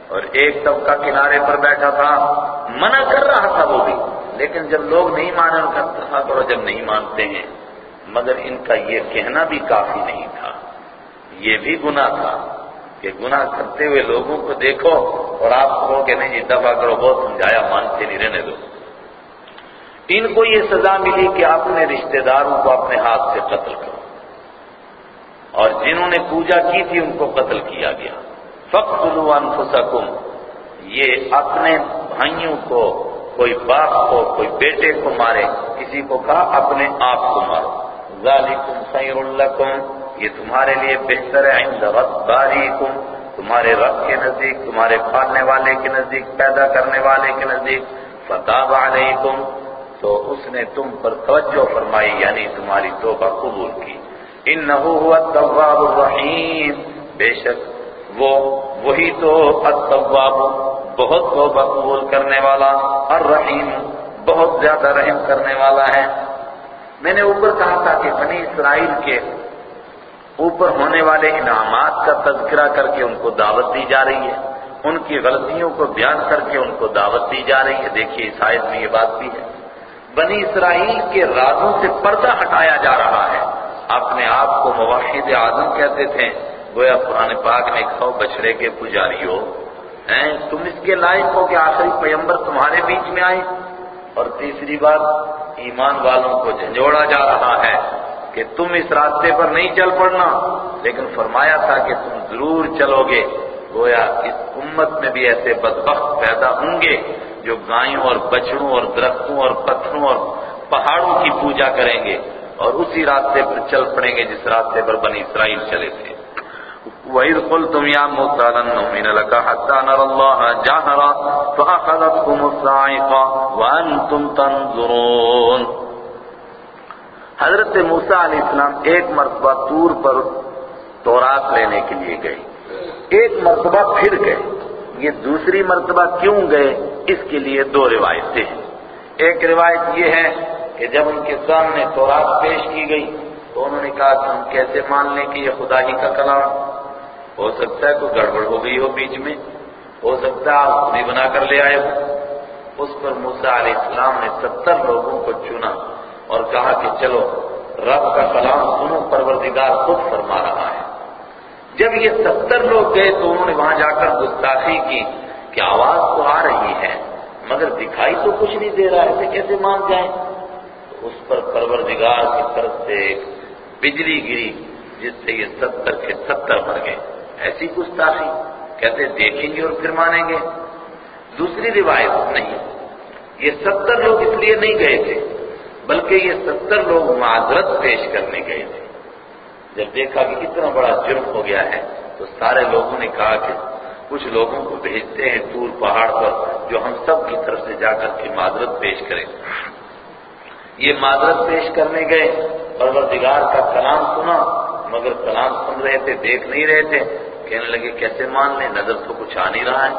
اور ایک طبقہ کنارے پر بیٹھا تھا، منع کر رہا تھا وہ بھی۔ لیکن جب لوگ نہیں مانے ان کا تھا کرو، جب نہیں مانتے ہیں، مگر ان کا یہ کہنا بھی کافی نہیں تھا۔ یہ بھی گناہ تھا کہ گناہ کرتے ہوئے لوگوں کو دیکھو اور آپ کہو کہ نہیں دفاع کرو، بہت سمجھایا، مانتے نہیں، رہنے دو۔ ان کو یہ سزا ملی کہ اپنے رشتہ داروں کو اپنے ہاتھ سے قتل کرو۔ اور جنہوں نے پوجا کی تھی، ان کو قتل کیا گیا۔ فقتلوا انفسکم۔ یہ اپنے بھائیوں کو، کوئی باپ کو، کوئی بیٹے کو مارے، کسی کو کہا، اپنے آپ کو مارو۔ ذالکم خیر لکم۔ یہ تمہارے لیے بہتر ہے۔ عند غدباریکم تمہارے رب کے نزدیک، تمہارے پالنے والے کے نزدیک، پیدا کرنے والے کے نزدیک۔ فتاب علیکم۔ تو اس نے تم پر توجہ فرمائی یعنی تمہاری توبہ قبول کی۔ انہو هو التواب الرحیم۔ بے شک وہ وہی تو التواب، بہت توبہ قبول کرنے والا، الرحیم، بہت زیادہ رحم کرنے والا ہے۔ میں نے اوپر کہا تھا کہ بنی اسرائیل کے اوپر ہونے والے انعامات کا تذکرہ کر کے ان کو دعوت دی جا رہی ہے۔ ان کی غلطیوں کو بیان کر کے ان کو دعوت دی جا رہی ہے۔ دیکھیے اس آیت میں یہ بات بھی ہے۔ بنی اسرائیل کے رازوں سے پردہ ہٹایا جا رہا ہے۔ اپنے آپ کو مواحد اعظم کہتے تھے، گویا قرآن پاک نے کھو بچڑے کے پجاری ہیں، تم اس کے لائق ہو کہ آخری پیمبر تمہارے بیچ میں آئے؟ اور تیسری بات، ایمان والوں کو جھنجھوڑا جا رہا ہے کہ تم اس راستے پر نہیں چل پڑنا، لیکن فرمایا تھا کہ تم ضرور چلو گے۔ گویا اس امت میں بھی ایسے بدبخت پیدا ہوں گے جو گایوں اور بچڑوں اور درختوں اور پتھروں اور پہاڑوں کی پوجا کریں گے اور اسی راستے پر چل پڑیں گے جس راستے پر بنی اسرائیل چلے تھے۔ وَإِذْ قُلْتُمْ يَا مُوسَىٰ لَن نُّؤْمِنَ لَكَ حَتَّىٰ نَرَى اللَّهَ جَهْرَةً فَأَخَذَتْكُمُ الصَّاعِقَةُ وَأَنتُمْ تَنظُرُونَ۔ حضرت موسیٰ علیہ السلام ایک مرتبہ طور پر تورات لینے کے لیے گئے۔ ایک مرتبہ پھر گئے۔ یہ دوسری مرتبہ کیوں گئے؟ اس کے لیے دو روایتیں ہیں۔ ایک روایت یہ ہے کہ جب ان کے سامنے تورات پیش کی گئی تو انہوں نے کہا کہ ہم کیسے مان لیں کہ یہ خدا ہی کا کلام ہو سکتا ہے کوئی گڑبڑ ہو گئی ہو بیچ میں۔ ہو سکتا ہے آپ خود بنا کر لے آئے ہو۔ اس پر موسیٰ علیہ السلام نے ستر لوگوں کو چنا اور کہا کہ چلو، رب کا کلام سنو، پروردگار خود فرما رہا ہے۔ جب یہ ستر لوگ گئے تو انہوں نے وہاں جا کر گستاخی کی کہ آواز تو آ رہی ہے، مگر دکھائی تو کچھ نہیں دے رہا ایسے کیسے مان جائیں؟ اس پر پروردگار کی طرف سے ایک بجلی گری، جس سے یہ ستر کے ستر مر گئے۔ ایسی گستاخی، کہتے دیکھیں گے اور پھر مانیں گے۔ دوسری روایت نہیں، یہ ستر لوگ اس لیے نہیں گئے تھے، بلکہ یہ ستر لوگ معذرت پیش کرنے گئے تھے۔ جب دیکھا کہ اتنا بڑا جرم ہو گیا ہے، تو سارے لوگوں نے کہا کہ کچھ لوگوں کو بھیجتے ہیں دور پہاڑ پر جو ہم سب کی طرف سے جا کر کے معذرت پیش کریں۔ یہ معذرت پیش کرنے گئے، پروردگار کا کلام سنا، مگر کلام سن رہے تھے، دیکھ نہیں رہے تھے۔ کہنے لگے، کیسے مان لیں، نظر تو کچھ آ نہیں رہا ہے۔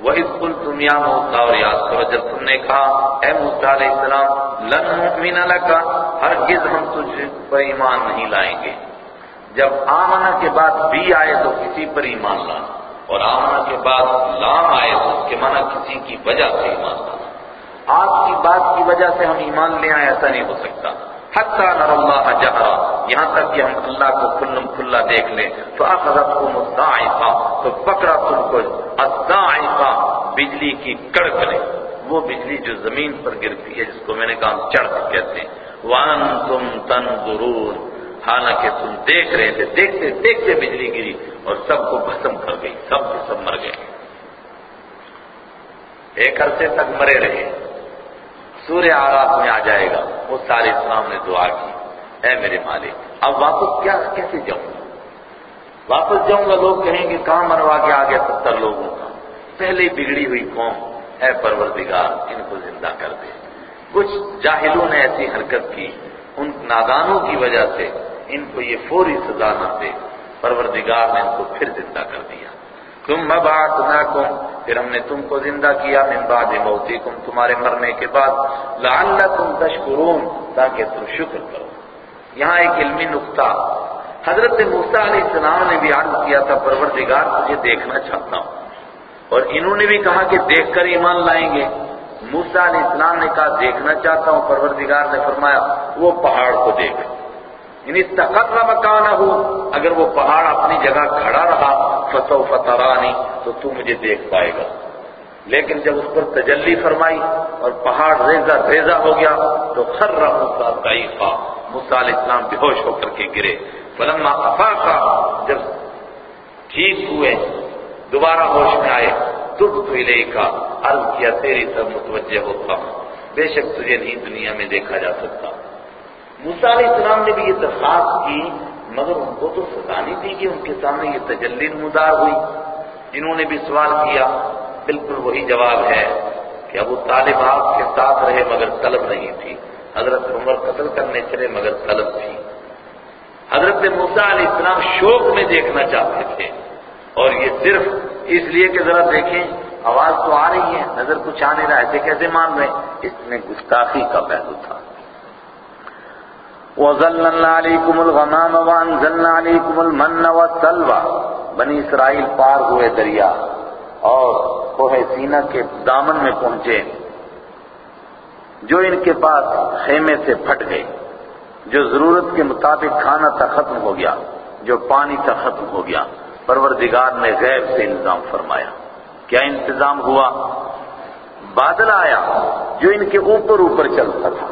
وہی کل دنیا موسا اور یاد کرو، جب تم نے کہا، اے موسا علیہ السلام، لن نؤمن لکا، ہرگز ہم تجھ پر ایمان نہیں لائیں گے۔ جب آمنا کے بعد بھی آئے تو کسی پر ایمان لانا اور آمنا کے بعد لام آئے تو اس کے معنی کسی کی وجہ سے ایمان لانا۔ آپ کی بات کی وجہ سے ہم ایمان لے آئے ایسا نہیں ہو سکتا۔ حتیٰ نر اللہ جہرا، یہاں تک کہ ہم اللہ کو کھلم کھلا دیکھ لیں۔ تو اخذت کو مستعفا تو پکڑا تم کو الضعفا بجلی کی کڑک نے۔ وہ بجلی جو زمین پر گرتی ہے، جس کو میں نے کہا چڑھ کہتے ہیں۔ وَأَنْتُمْ تَنْظُرُونَ حالانکہ تم دیکھ رہے تھے، دیکھتے دیکھتے بجلی گری اور سب کو بھسم کر گئی، سب کے سب مر گئے۔ ایک عرصے تک مرے رہے۔ سورہ آرات میں آ جائے گا۔ وہ سارے اسلام نے دعا کی۔ اے میرے مالک، اب واپس کیا، کیسے جاؤں؟ گا واپس جاؤں گا، لوگ کہیں گے، کہاں مروا کے آ گیا ستر لوگوں کا؟ پہلے بگڑی ہوئی قوم، اے پروردگار، ان کو زندہ کر دے۔ کچھ جاہلوں نے ایسی حرکت کی، ان نادانوں کی وجہ سے ان کو یہ فوری سزا نہ دے، پروردگار نے ان کو پھر زندہ کر دیا۔ تم مبعثناکم پھر ہم نے تم کو زندہ کیا من بعد موتیکم تمہارے مرنے کے بعد۔ لعلکم تشکرون، تاکہ تم شکر کرو۔ یہاں ایک علمی نقطہ۔ حضرت موسیٰ علیہ السلام نے بھی عرض کیا تھا، پروردگار تجھے دیکھنا چاہتا ہوں۔ اور انہوں نے بھی کہا کہ دیکھ کر ایمان لائیں گے۔ موسیٰ علیہ السلام نے کہا، دیکھنا چاہتا ہوں، پروردگار نے فرمایا، وہ پہاڑ کو دیکھ۔ یعنی تقرر مکانہ ہو اگر وہ پہاڑ اپنی جگہ کھڑا رہا، فتو فترانی تو تو مجھے دیکھ پائے گا۔ لیکن جب اس پر تجلی فرمائی اور پہاڑ ریزہ ریزہ ہو گیا، تو خر موسیٰ ضعیفہ، موسیٰ علیہ السلام بے ہوش ہو کر کے گرے۔ فلما افاقا جب ٹھیک ہوئے، دوبارہ ہوش میں آئے تب تو کا عرض کیا، تیری طرف متوجہ ہوتا ہوں۔ بے شک تجھے نہیں دنیا میں دیکھا جا سکتا۔ موسیٰ علیہ السلام نے بھی یہ درخواست کی، مگر ان کو تو سزا نہیں تھی کہ ان کے سامنے یہ تجلی نمودار ہوئی۔ انہوں نے بھی سوال کیا، بالکل وہی جواب ہے کہ اب وہ طالب آپ کے ساتھ رہے مگر طلب نہیں تھی۔ حضرت عمر قتل کرنے چلے مگر طلب تھی۔ حضرت موسیٰ علیہ السلام شوق میں دیکھنا چاہتے تھے۔ اور یہ صرف اس لیے کہ ذرا دیکھیں، آواز تو آ رہی ہے، نظر کچھ آنے رہا ایسے کیسے مان رہے اس میں گستاخی کا پہلو تھا۔ وَظَلَّلْنَا عَلَيْكُمُ الْغَمَامَ وَأَنزَلْنَا عَلَيْكُمُ الْمَنَّ وَالسَّلْوَى بنی اسرائیل پار ہوئے دریا اور کوہ سینہ کے دامن میں پہنچے، جو ان کے پاس خیمے سے پھٹ گئے، جو ضرورت کے مطابق کھانا تھا ختم ہو گیا، جو پانی تھا ختم ہو گیا۔ پروردگار نے غیر سے انتظام فرمایا۔ کیا انتظام ہوا؟ بادل آیا جو ان کے اوپر اوپر چلتا تھا۔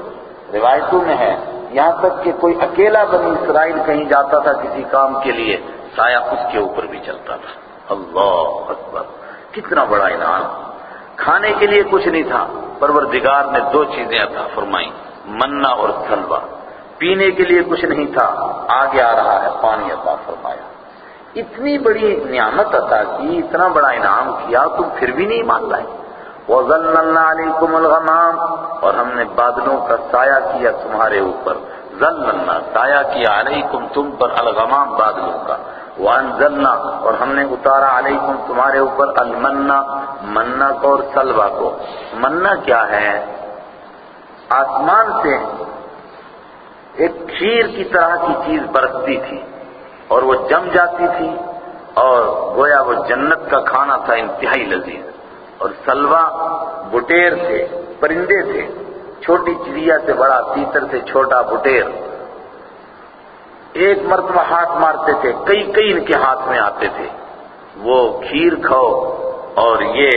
روایتوں میں ہے یہاں تک کہ کوئی اکیلا بنی اسرائیل کہیں جاتا تھا کسی کام کے لیے، سایہ اس کے اوپر بھی چلتا تھا۔ اللہ اکبر، کتنا بڑا انعام۔ کھانے کے لیے کچھ نہیں تھا، پروردگار نے دو چیزیں عطا فرمائی منا اور سلوا پینے کے لیے کچھ نہیں تھا، آگے آ رہا ہے، پانی عطا فرمایا۔ اتنی بڑی نعمت عطا کی، اتنا بڑا انعام کیا، تم پھر بھی نہیں مان لائے وَظَلَّلْنَا عَلَيْكُمُ الْغَمَامِ۔ اور ہم نے بادلوں کا سایہ کیا تمہارے اوپر۔ ظللنا سایہ کیا علیکم تم پر الغمام بادلوں کا۔ وَأَنزَلْنَا، اور ہم نے اتارا علیکم تمہارے اوپر المنا، منا کو اور سلوا کو۔ منا کیا ہے؟ آسمان سے ایک کھیر کی طرح کی چیز برستی تھی، اور وہ جم جاتی تھی، اور گویا وہ جنت کا کھانا تھا انتہائی لذیذ۔ اور سلوا بٹیر تھے، پرندے تھے۔ چھوٹی چڑیا سے بڑا، تیتر سے چھوٹا بٹیر۔ ایک مرتبہ ہاتھ مارتے تھے، کئی کئی ان کے ہاتھ میں آتے تھے۔ وہ کھیر کھاؤ اور یہ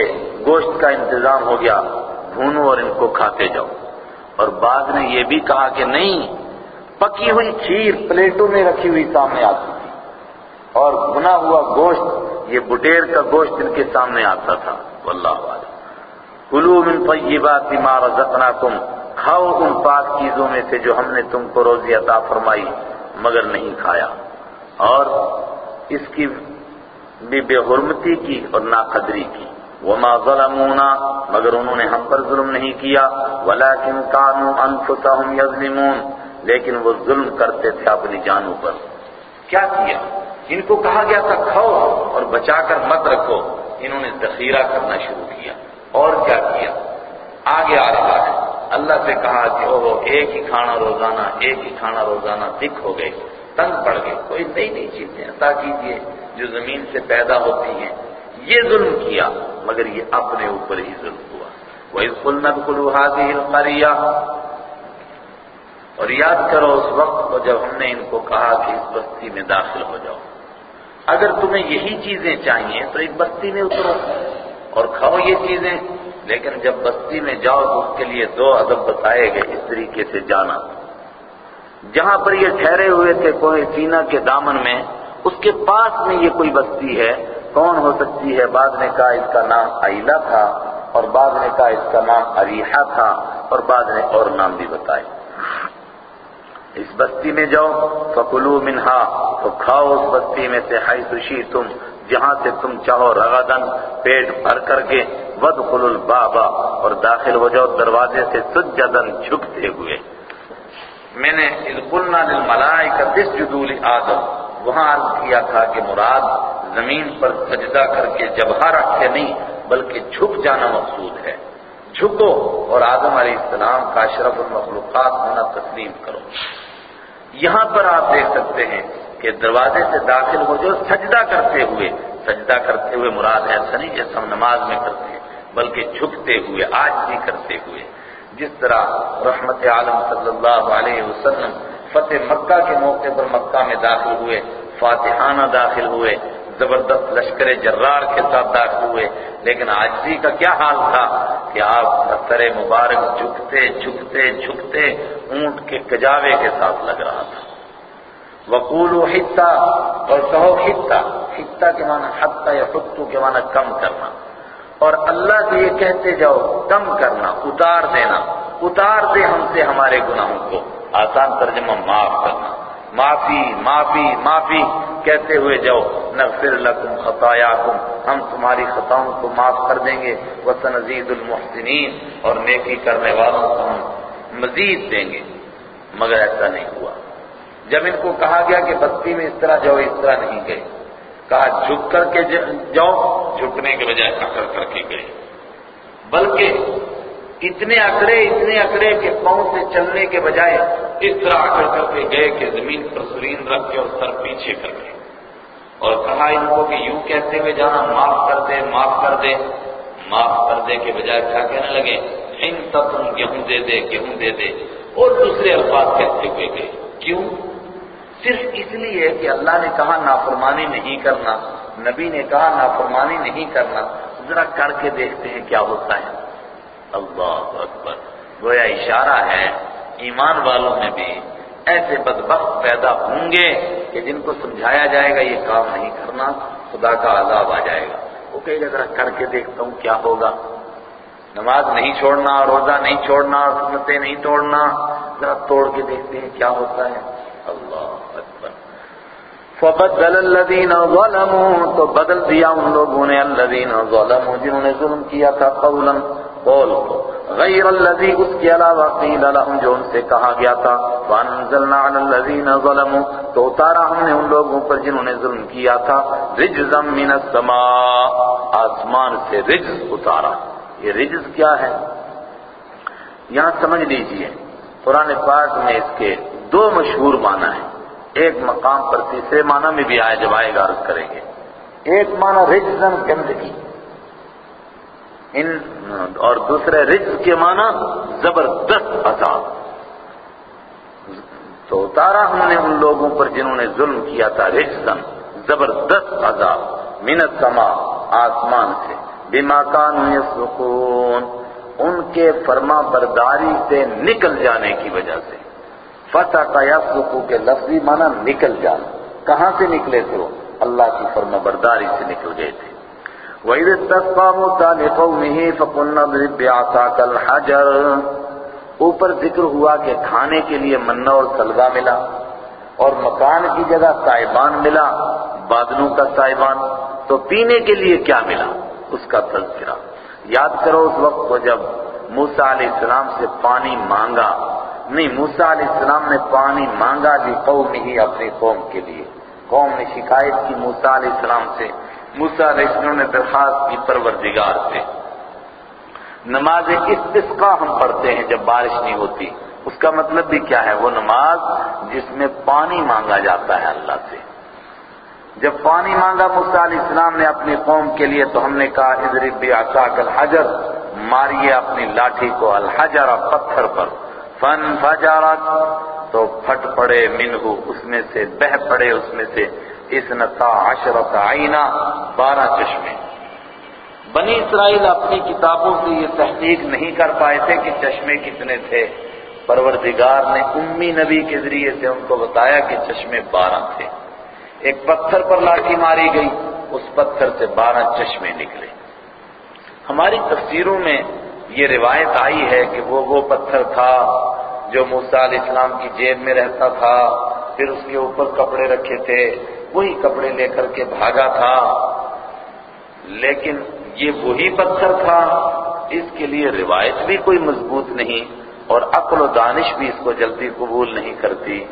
گوشت کا انتظام ہو گیا، بھونو اور ان کو کھاتے جاؤ۔ اور بعد نے یہ بھی کہا کہ نہیں، پکی ہوئی کھیر پلیٹوں میں رکھی ہوئی سامنے آتی۔ اور بنا ہوا گوشت، یہ بٹیر کا گوشت ان کے سامنے آتا تھا۔ واللہ عالم کلو من طیبات ما رزقناکم۔ کھاؤ ان پاک چیزوں میں سے جو ہم نے تم کو روزی عطا فرمائی، مگر نہیں کھایا۔ اور اس کی بھی بے حرمتی کی اور ناقدری کی۔ وما ظلمونا، مگر انہوں نے ہم پر ظلم نہیں کیا۔ ولیکن كانوا انفسهم یظلمون۔ لیکن وہ ظلم کرتے تھے اپنی جانوں پر۔ کیا کیا؟ ان کو کہا گیا تھا کھاؤ اور بچا کر مت رکھو۔ انہوں نے ذخیرہ کرنا شروع کیا۔ اور کیا کیا؟ آگے آ رہا ہے۔ اللہ سے کہا کہ وہ ایک ہی کھانا روزانہ، ایک ہی کھانا روزانہ دکھ ہو گئے، تنگ پڑ گئے۔ کوئی نئی نئی چیزیں عطا کیجیے جو زمین سے پیدا ہوتی ہیں۔ یہ ظلم کیا، مگر یہ اپنے اوپر ہی ظلم ہوا۔ وہ فلنت قلوحاتی القریہ اور یاد کرو، اس وقت کو جب ہم نے ان کو کہا کہ اس بستی میں داخل ہو جاؤ۔ اگر تمہیں یہی چیزیں چاہیے تو ایک بستی میں اترو اور کھاؤ یہ چیزیں۔ لیکن جب بستی میں جاؤ تو اس کے لیے دو ادب بتائے گئے اس طریقے سے جانا۔ جہاں پر یہ ٹھہرے ہوئے تھے کوئی سینا کے دامن میں، اس کے پاس میں یہ کوئی بستی ہے۔ کون ہو سکتی ہے؟ بعد نے کہا اس کا نام عیلا تھا اور بعد نے کہا اس کا نام اریحا تھا اور بعد نے اور نام بھی بتائے۔ اس بستی میں جاؤ فکلو منہا، تو کھاؤ اس بستی میں سے ہائی سشی تم جہاں سے تم چاہو رغدن پیٹ بھر کر کے ود البابا اور داخل ہو جاؤ دروازے سے سجدن جھکتے ہوئے۔ میں نے قلنا للملائکہ اسجدوا لآدم، وہاں عرض کیا تھا کہ مراد، زمین پر سجدہ کر کے جبہا رکھ کے نہیں، بلکہ جھک جانا مقصود ہے۔ جھکو اور آدم علیہ السلام کا اشرف المخلوقات ہونا تسلیم کرو۔ یہاں پر آپ دیکھ سکتے ہیں کہ دروازے سے داخل ہو جو سجدہ کرتے ہوئے، سجدہ کرتے ہوئے مراد ایسا نہیں جیسا ہم نماز میں کرتے ہیں، بلکہ جھکتے ہوئے، آج بھی کرتے ہوئے۔ جس طرح رحمت عالم صلی اللہ علیہ وسلم فتح مکہ کے موقع پر مکہ میں داخل ہوئے، فاتحانہ داخل ہوئے زبردست لشکر جرار کے ساتھ داخل ہوئے۔ لیکن آجزی کا کیا حال تھا کہ آپ کا سر مبارک جھکتے جھکتے جھکتے اونٹ کے کجاوے کے ساتھ لگ رہا تھا۔ وقول و حصہ اور کہو حصہ حصہ کے معنی حتہ یا فتو کے معنی کم کرنا۔ اور اللہ سے یہ کہتے جاؤ، کم کرنا، اتار دینا۔ اتار دے ہم سے ہمارے گناہوں کو۔ آسان ترجمہ، معاف کرنا۔ معافی معافی معافی۔ کہتے ہوئے جاؤ، نغفر لکم خطایاکم، ہم تمہاری خطاؤں کو معاف کر دیں گے، وسنزید المحسنین، اور نیکی کرنے والوں کو ہم مزید دیں گے۔ مگر ایسا نہیں ہوا۔ جب ان کو کہا گیا کہ بستی میں اس طرح جاؤ، اس طرح نہیں گئے۔ کہا، جھک کر کے جاؤ، جھکنے کے بجائے اکڑ کر کے گئے۔ بلکہ اتنے اکڑے اتنے اکڑے کہ پاؤں سے چلنے کے بجائے اس طرح اکڑ کر کے گئے کہ زمین پر سرین رکھ کے اور سر پیچھے کر کے۔ اور کہا ان کو کہ یوں کہتے ہوئے جانا، معاف کر دے، معاف کر دے۔ معاف کر دے کے بجائے کیا کہنے لگے؟ ان تک تم گیہوں دے دے، گیہوں دے دے۔ اور دوسرے الفاظ کہتے ہوئے گئے۔ کیوں؟ صرف اس لیے کہ اللہ نے کہا نافرمانی نہیں کرنا۔ نبی نے کہا نافرمانی نہیں کرنا۔ ذرا کر کے دیکھتے ہیں کیا ہوتا ہے۔ اللہ اکبر۔ گویا اشارہ ہے۔ ایمان والوں میں بھی۔ ایسے بدبخت پیدا ہوں گے کہ جن کو سمجھایا جائے گا یہ کام نہیں کرنا، خدا کا عذاب آ جائے گا۔ وہ کہے گا جی، ذرا کر کے دیکھتا ہوں کیا ہوگا۔ نماز نہیں چھوڑنا، روزہ نہیں چھوڑنا، سنتیں نہیں توڑنا، ذرا توڑ کے دیکھتے ہیں کیا ہوتا ہے۔ اللہ اکبر۔ فبدل الذین ظلموا، تو بدل دیا ان لوگوں نے الذین ظلموا جنہوں نے ظلم کیا تھا قولا۔ قول کو غیر الذی، اس کے علاوہ قیل لهم جو ان سے کہا گیا تھا وانزلنا علی الذین ظلموا، تو اتارا ہم نے ان لوگوں پر جنہوں نے ظلم کیا تھا، رجزا من السماء، آسمان سے رجز اتارا۔ یہ رجز کیا ہے؟ یہاں سمجھ لیجیے، قرآن پاک میں اس کے دو مشہور معنی ہیں۔ ایک مقام پر تیسرے معنی میں بھی آئے جب آئے گا، عرض کریں گے۔ ایک معنی رجزن گندگی۔ ان اور دوسرے رجز کے معنی زبردست عذاب۔ تو اتارا ہم نے ان لوگوں پر جنہوں نے ظلم کیا تھا رجزن زبردست عذاب۔ من السماء، آسمان سے۔ بما كانوا يفسقون ان کے فرما برداری سے نکل جانے کی وجہ سے۔ فتح کا یفسقو کے لفظی معنی نکل جانا۔ کہاں سے نکلے تھے وہ اللہ کی فرما برداری سے نکل گئے تھے۔ وَإِذِ اتَّسْقَى مُوسَى لِقَوْمِهِ فَقُلْنَا اضْرِب بِّعَصَاكَ الْحَجَرَ۔ اوپر ذکر ہوا کہ کھانے کے لیے منہ اور سلگا ملا اور مکان کی جگہ سائبان ملا، بادلوں کا سائبان۔ تو پینے کے لیے کیا ملا؟ اس کا تذکرہ۔ یاد کرو اس وقت کو جب موسیٰ علیہ السلام سے پانی مانگا۔ نہیں، موسیٰ علیہ السلام نے پانی مانگا لی قوم ہی اپنی قوم کے لیے۔ قوم نے شکایت کی موسیٰ علیہ السلام سے۔ موسیٰ علیہ السلام نے درخواست کی پروردگار سے۔ نماز استسقا ہم پڑھتے ہیں جب بارش نہیں ہوتی۔ اس کا مطلب بھی کیا ہے؟ وہ نماز جس میں پانی مانگا جاتا ہے اللہ سے۔ جب پانی مانگا موسیٰ علیہ السلام نے اپنی قوم کے لیے تو ہم نے کہا، اضرب بعصاک الحجر، ماریے اپنی لاٹھی کو الحجر پتھر پر۔ فن فجارت تو پھٹ پڑے منہو، اس میں سے بہ پڑے، اس میں سے اسنتا عشرت آئینہ بارہ چشمے۔ بنی اسرائیل اپنی کتابوں سے یہ تحقیق نہیں کر پائے تھے کہ چشمے کتنے تھے۔ پروردگار نے امی نبی کے ذریعے سے ان کو بتایا کہ چشمے بارہ تھے۔ ایک پتھر پر لاٹھی ماری گئی، اس پتھر سے بارہ چشمے نکلے۔ ہماری تفسیروں میں یہ روایت آئی ہے کہ وہ وہ پتھر تھا جو موسیٰ علیہ السلام کی جیب میں رہتا تھا۔ پھر اس کے اوپر کپڑے رکھے تھے، وہی کپڑے لے کر کے بھاگا تھا۔ لیکن یہ وہی پتھر تھا، اس کے لیے روایت بھی کوئی مضبوط نہیں اور عقل و دانش بھی اس کو جلدی قبول نہیں کرتی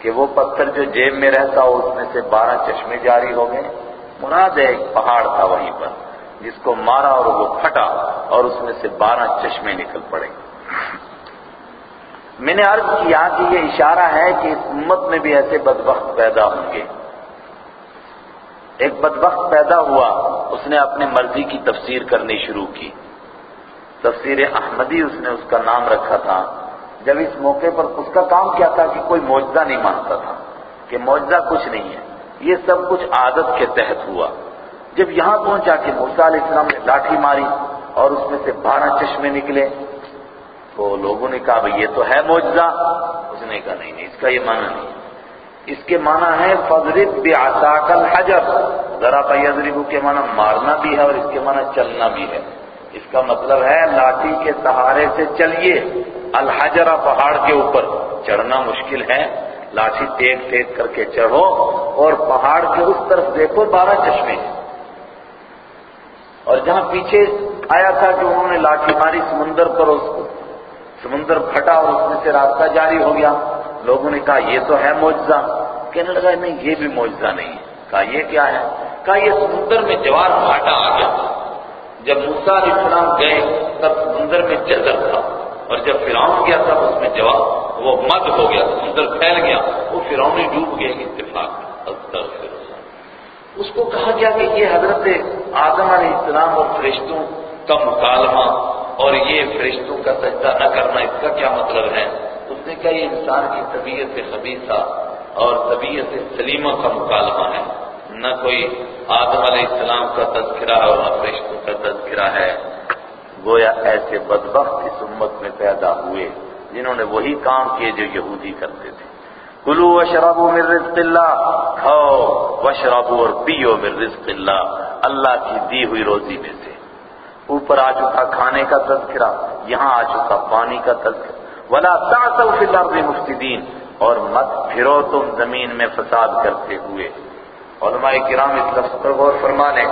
کہ وہ پتھر جو جیب میں رہتا ہو، اس میں سے بارہ چشمے جاری ہو گئے مراد ہے ایک پہاڑ تھا وہیں پر، جس کو مارا اور وہ پھٹا اور اس میں سے بارہ چشمے نکل پڑے۔ میں نے عرض کیا کہ یہ اشارہ ہے کہ اس امت میں بھی ایسے بدبخت پیدا ہوں گے۔ ایک بدبخت پیدا ہوا، اس نے اپنے مرضی کی تفسیر کرنی شروع کی۔ تفسیر احمدی اس نے اس کا نام رکھا تھا۔ جب اس موقع پر اس کا کام کیا تھا کہ کوئی معجزہ نہیں مانتا تھا، کہ معجزہ کچھ نہیں ہے۔ یہ سب کچھ عادت کے تحت ہوا۔ جب یہاں پہنچا کہ موسیٰ علیہ السلام نے لاٹھی ماری اور اس میں سے بارہ چشمے نکلے تو لوگوں نے کہا بھئی یہ تو ہے معجزہ۔ اس نے کہا نہیں نہیں، اس کا یہ معنی نہیں۔ اس کے معنی ہے فضرب بعصاک الحجر۔ ذرا پیضربو کے معنی مارنا بھی ہے اور اس کے معنی چلنا بھی ہے۔ اس کا مطلب ہے لاٹھی کے سہارے سے چلیے الحجرہ پہاڑ کے اوپر۔ چڑھنا مشکل ہے، لاٹھی ٹیک ٹیک کر کے چڑھو اور پہاڑ کے اس طرف دیکھو بارہ چشمے۔ اور جہاں پیچھے آیا تھا کہ انہوں نے لاٹھی ماری سمندر پر، اس کو سمندر پھٹا اور اس میں سے راستہ جاری ہو گیا۔ لوگوں نے کہا، یہ تو ہے معجزہ۔ کہنے لگا، نہیں، یہ بھی معجزہ نہیں ہے۔ کہا، یہ کیا ہے؟ کہا، یہ سمندر میں جوار پھاٹا آ گیا جب موسیٰ علیہ السلام گئے، تب سمندر میں جزر تھا۔ اور جب فرعون گیا، تب اس میں جواب وہ مد ہو گیا، سمندر پھیل گیا۔ وہ فرعون ڈوب گئے، اتفاق۔ اس کو کہا گیا کہ یہ حضرت آدم علیہ السلام اور فرشتوں کا مکالمہ اور یہ فرشتوں کا سجدہ نہ کرنا اس کا کیا مطلب ہے؟ اس نے کہا، یہ انسان کی طبیعت خبیصہ اور طبیعت سلیمہ کا مکالمہ ہے۔ نہ کوئی آدم علیہ السلام کا تذکرہ اور نہ فرشتوں کا تذکرہ ہے۔ گویا ایسے بدبخت اس امت میں پیدا ہوئے جنہوں نے وہی کام کیے جو یہودی کرتے تھے۔ کلو و شرابو مر رزق اللہ۔ کھاؤ و شرابو اور پیو مر رزق اللہ۔ اللہ کی دی ہوئی روزی میں سے۔ اوپر آ چکا کھانے کا تذکرہ، یہاں آ چکا پانی کا تذکرہ۔ ولا تعصوا فی الارض مفسدین اور مت پھرو تم زمین میں فساد کرتے ہوئے۔ علماء کرام اس لفظ پر غور فرما لیں۔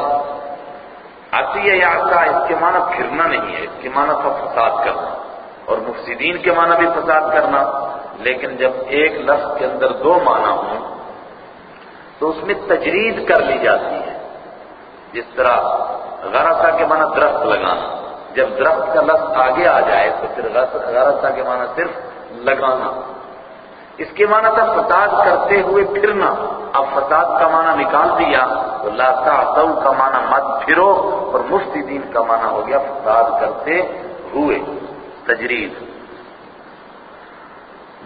آتی ہے کا اس کے معنی پھرنا نہیں ہے، اس کے معنی تھا فساد کرنا۔ اور مفسدین کے معنی بھی فساد کرنا۔ لیکن جب ایک لفظ کے اندر دو معنی ہوں، تو اس میں تجرید کر لی جاتی ہے۔ جس طرح غرسہ کے معنی درخت لگانا۔ جب درخت کا لفظ آگے آ جائے تو پھر غرسہ کے معنی صرف لگانا۔ اس کے معنی تھا فساد کرتے ہوئے پھرنا۔ اب فساد کا معنی نکال دیا تو لا تعصو کا معنی مت پھرو اور مفتی دین کا معنی ہو گیا فساد کرتے ہوئے۔ تجرید۔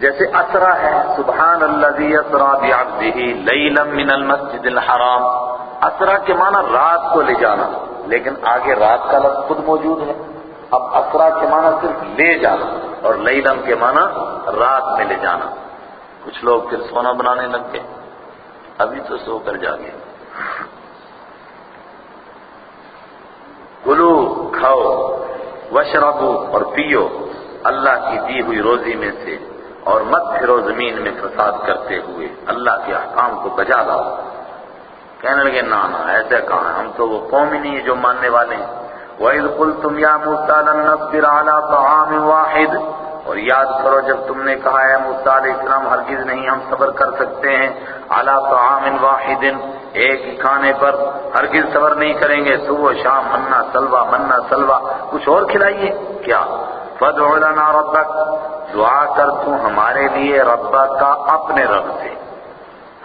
جیسے اسرا ہے، سبحان اللہ اسرا بعبده لیلا من المسجد الحرام۔ اسرا کے معنی رات کو لے جانا، لیکن آگے رات کا لفظ خود موجود ہے۔ اب اسرا کے معنی صرف لے جانا اور لیلم کے معنی رات میں لے جانا۔ کچھ لوگ پھر سونا بنانے لگ گئے۔ ابھی تو سو کر جاگے کلو، کھاؤ، وشربو اور پیو۔ اللہ کی دی ہوئی روزی میں سے اور مت پھرو زمین میں فساد کرتے ہوئے۔ اللہ کے احکام کو بجا لاؤ۔ کہنے لگے نا نا ایسے کہاں ہم تو وہ قوم ہی نہیں ہے جو ماننے والے ہیں. وَإِذْ قُلْتُمْ يَا مُوسَىٰ لَن نَّصْبِرَ عَلَىٰ طَعَامٍ وَاحِدٍ۔ اور یاد کرو، جب تم نے کہا ہے موسیٰ علیہ السلام، ہرگز نہیں ہم صبر کر سکتے ہیں عَلَىٰ طَعَامٍ وَاحِدٍ۔ ایک ہی کھانے پر ہرگز صبر نہیں کریں گے۔ صبح شام منا سلوا منا سلوا کچھ اور کھلائیے؟ کیا؟ فَادْعُ لَنَا رَبَّكَ دعا کر تو ہمارے لیے ربا کا اپنے رب سے۔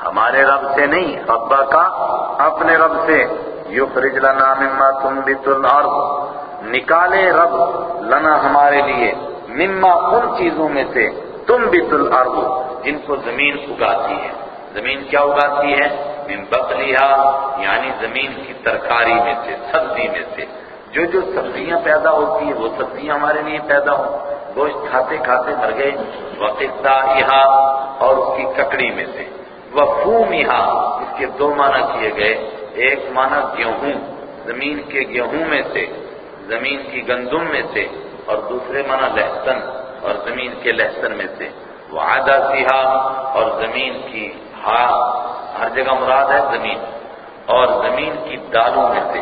ہمارے رب سے نہیں، ربا کا اپنے رب سے۔ یخرج لنا مما تنبت الارض۔ نکالے رب لنا ہمارے لیے۔ مما ان چیزوں میں سے تنبت الارض، جن کو زمین اگاتی ہے۔ زمین کیا اگاتی ہے؟ من بقلیہا یعنی زمین کی ترکاری میں سے، سبزی میں سے۔ جو جو سبزیاں پیدا ہوتی ہیں، وہ سبزیاں ہمارے لیے پیدا ہوں۔ گوشت کھاتے کھاتے مر گئے۔ وقت اور اس کی ککڑی میں سے۔ وفومہا اس کے دو معنی کیے گئے۔ ایک معنی گیہوں، زمین کے گیہوں میں سے، زمین کی گندم میں سے، اور دوسرے معنی لہسن، اور زمین کے لہسن میں سے۔ وہ آدھا اور زمین کی ہا، ہر جگہ مراد ہے زمین، اور زمین کی دالوں میں سے۔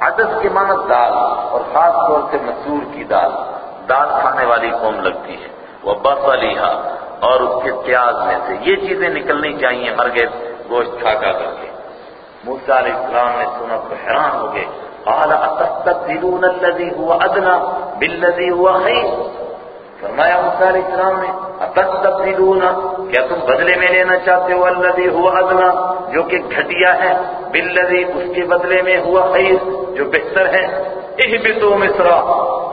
عدد کے معنی دال، اور خاص طور سے مسور کی دال۔ دال کھانے والی قوم لگتی ہے وہ بس اور اس کے پیاز میں سے۔ یہ چیزیں نکلنی چاہیے مر گئے گوشت کھا کھا کر کے۔ موسیٰ علیہ السلام نے سنا تو حیران ہو گئے۔ قال اتستبدلون الذي هو ادنى بالذي هو خير؟ فرمایا موسیٰ علیہ السلام نے اتستبدلون کیا تم بدلے میں لینا چاہتے ہو الذي هو ادنى جو کہ گھٹیا ہے؟ بالذي، اس کے بدلے میں ہوا خیر، جو بہتر ہے؟ اہبطوا مصر،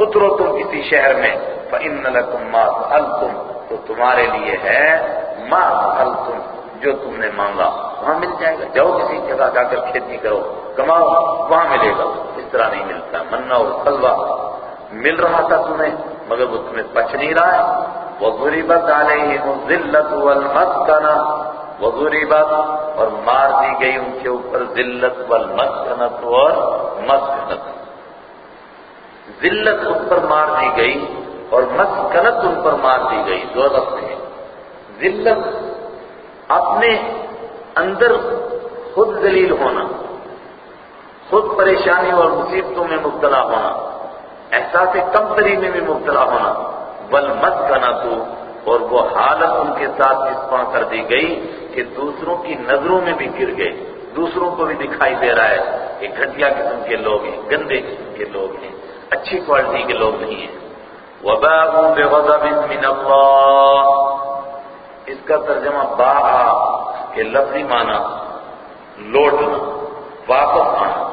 اترو تم کسی شہر میں فان لكم ما سالتم تو تمہارے لیے ہے ما تم جو تم نے مانگا، وہاں مل جائے گا۔ جاؤ کسی جگہ جا کر کھیتی کرو، کماؤ، وہاں ملے گا۔ اس طرح نہیں ملتا، منا اور سلوا مل رہا تھا تمہیں، مگر وہ تمہیں پچ نہیں رہا ہے۔ وہ غریبت آنے ہی ذلت والمت کرنا وہ اور مار دی گئی ان کے اوپر ذلت والمسکنت اور مسکنت۔ ذلت ان پر مار دی گئی اور مسکنت ان پر مار دی گئی دو لفظ ذلت اپنے اندر خود ذلیل ہونا، خود پریشانی اور مصیبتوں میں مبتلا ہونا، احساس کمتری میں بھی مبتلا ہونا۔ بل مت کرنا تو اور وہ حالت ان کے ساتھ اس کر دی گئی کہ دوسروں کی نظروں میں بھی گر گئے۔ دوسروں کو بھی دکھائی دے رہا ہے کہ گھٹیا قسم کے لوگ ہیں، گندے قسم کے لوگ ہیں۔ اچھی کوالٹی کے لوگ نہیں ہیں۔ وباءوا بغضب من اللہ اس کا ترجمہ با کے لفظی معنی لوٹنا، واپس آنا۔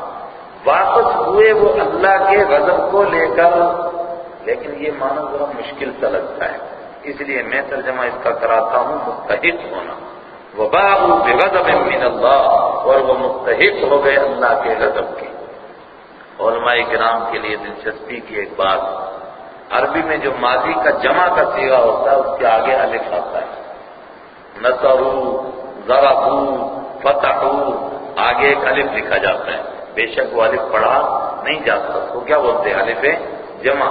واپس ہوئے وہ اللہ کے غضب کو لے کر، لیکن یہ معنی ذرا مشکل سا لگتا ہے۔ اس لیے میں ترجمہ اس کا کراتا ہوں، مستحق ہونا۔ وباءوا بغضب من اللہ اور وہ مستحق ہو گئے اللہ کے غضب کے۔ علماء کرام کے لیے دلچسپی کی ایک بات، عربی میں جو ماضی کا جمع کا سیگا ہوتا ہے، اس کے آگے الف آتا ہے۔ نصرو ذرابو فتحو، آگے ایک الف لکھا جاتا ہے۔ بے شک وہ الف پڑھا نہیں جاتا اس کو کیا بولتے ہیں؟ الف جمع۔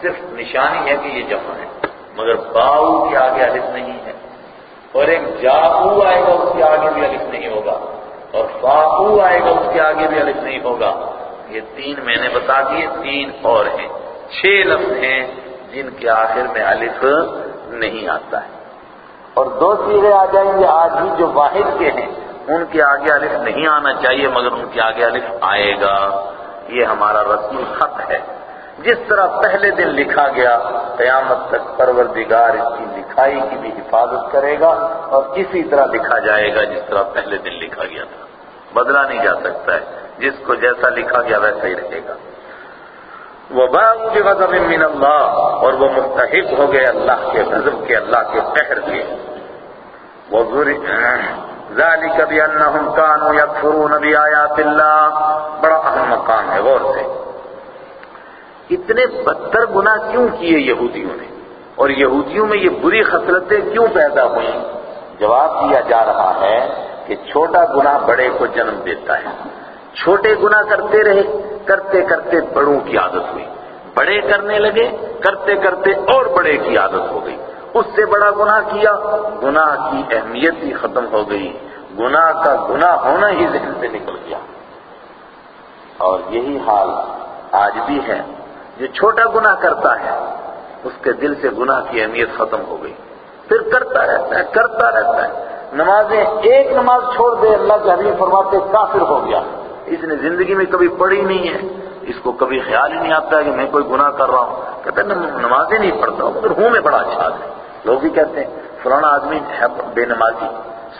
صرف نشانی ہے کہ یہ جمع ہے، مگر باؤ کے آگے الف نہیں ہے۔ اور ایک جاؤ آئے گا، اس کے آگے بھی الف نہیں ہوگا۔ اور فاؤ آئے گا، اس کے آگے بھی الف نہیں ہوگا۔ یہ تین میں نے بتا دیے، تین اور ہیں۔ چھ لفظ ہیں جن کے آخر میں الف نہیں آتا ہے۔ اور دو سیرے آ جائیں گے آج ہی جو واحد کے ہیں، ان کے آگے الف نہیں آنا چاہیے، مگر ان کے آگے الف آئے گا۔ یہ ہمارا رسم خط ہے۔ جس طرح پہلے دن لکھا گیا، قیامت تک پروردگار اس کی لکھائی کی بھی حفاظت کرے گا اور اسی طرح لکھا جائے گا جس طرح پہلے دن لکھا گیا تھا۔ بدلا نہیں جا سکتا ہے۔ جس کو جیسا لکھا گیا ویسا ہی رہے گا۔ وباءوا بغضب من اللہ اور وہ مستحق ہو گئے اللہ کے غضب کے، اللہ کے قہر کے۔ ذالک بانہم کانوا یکفرون بآیات اللہ بڑا اہم مقام ہے، غور سے۔ اتنے بدتر گناہ کیوں کیے یہودیوں نے؟ اور یہودیوں میں یہ بری خصلتیں کیوں پیدا ہوئیں؟ جواب دیا جا رہا ہے کہ چھوٹا گناہ بڑے کو جنم دیتا ہے۔ چھوٹے گناہ کرتے رہے، کرتے کرتے بڑوں کی عادت ہوئی۔ بڑے کرنے لگے، کرتے کرتے اور بڑے کی عادت ہو گئی۔ اس سے بڑا گناہ کیا، گناہ کی اہمیت ہی ختم ہو گئی۔ گناہ کا گناہ ہونا ہی ذہن سے نکل گیا۔ اور یہی حال آج بھی ہے۔ جو چھوٹا گناہ کرتا ہے، اس کے دل سے گناہ کی اہمیت ختم ہو گئی۔ پھر کرتا رہتا ہے، کرتا رہتا ہے۔ نمازیں، ایک نماز چھوڑ دے، اللہ کے حبیب فرماتے کافر ہو گیا۔ اس نے زندگی میں کبھی پڑھی نہیں ہے، اس کو کبھی خیال ہی نہیں آتا ہے کہ میں کوئی گناہ کر رہا ہوں۔ کہتے ہیں نمازیں نہیں پڑھتا ہوں، مگر ہوں میں بڑا اچھا آدمی۔ لوگ بھی کہتے ہیں، فلانا آدمی ہے بے نمازی،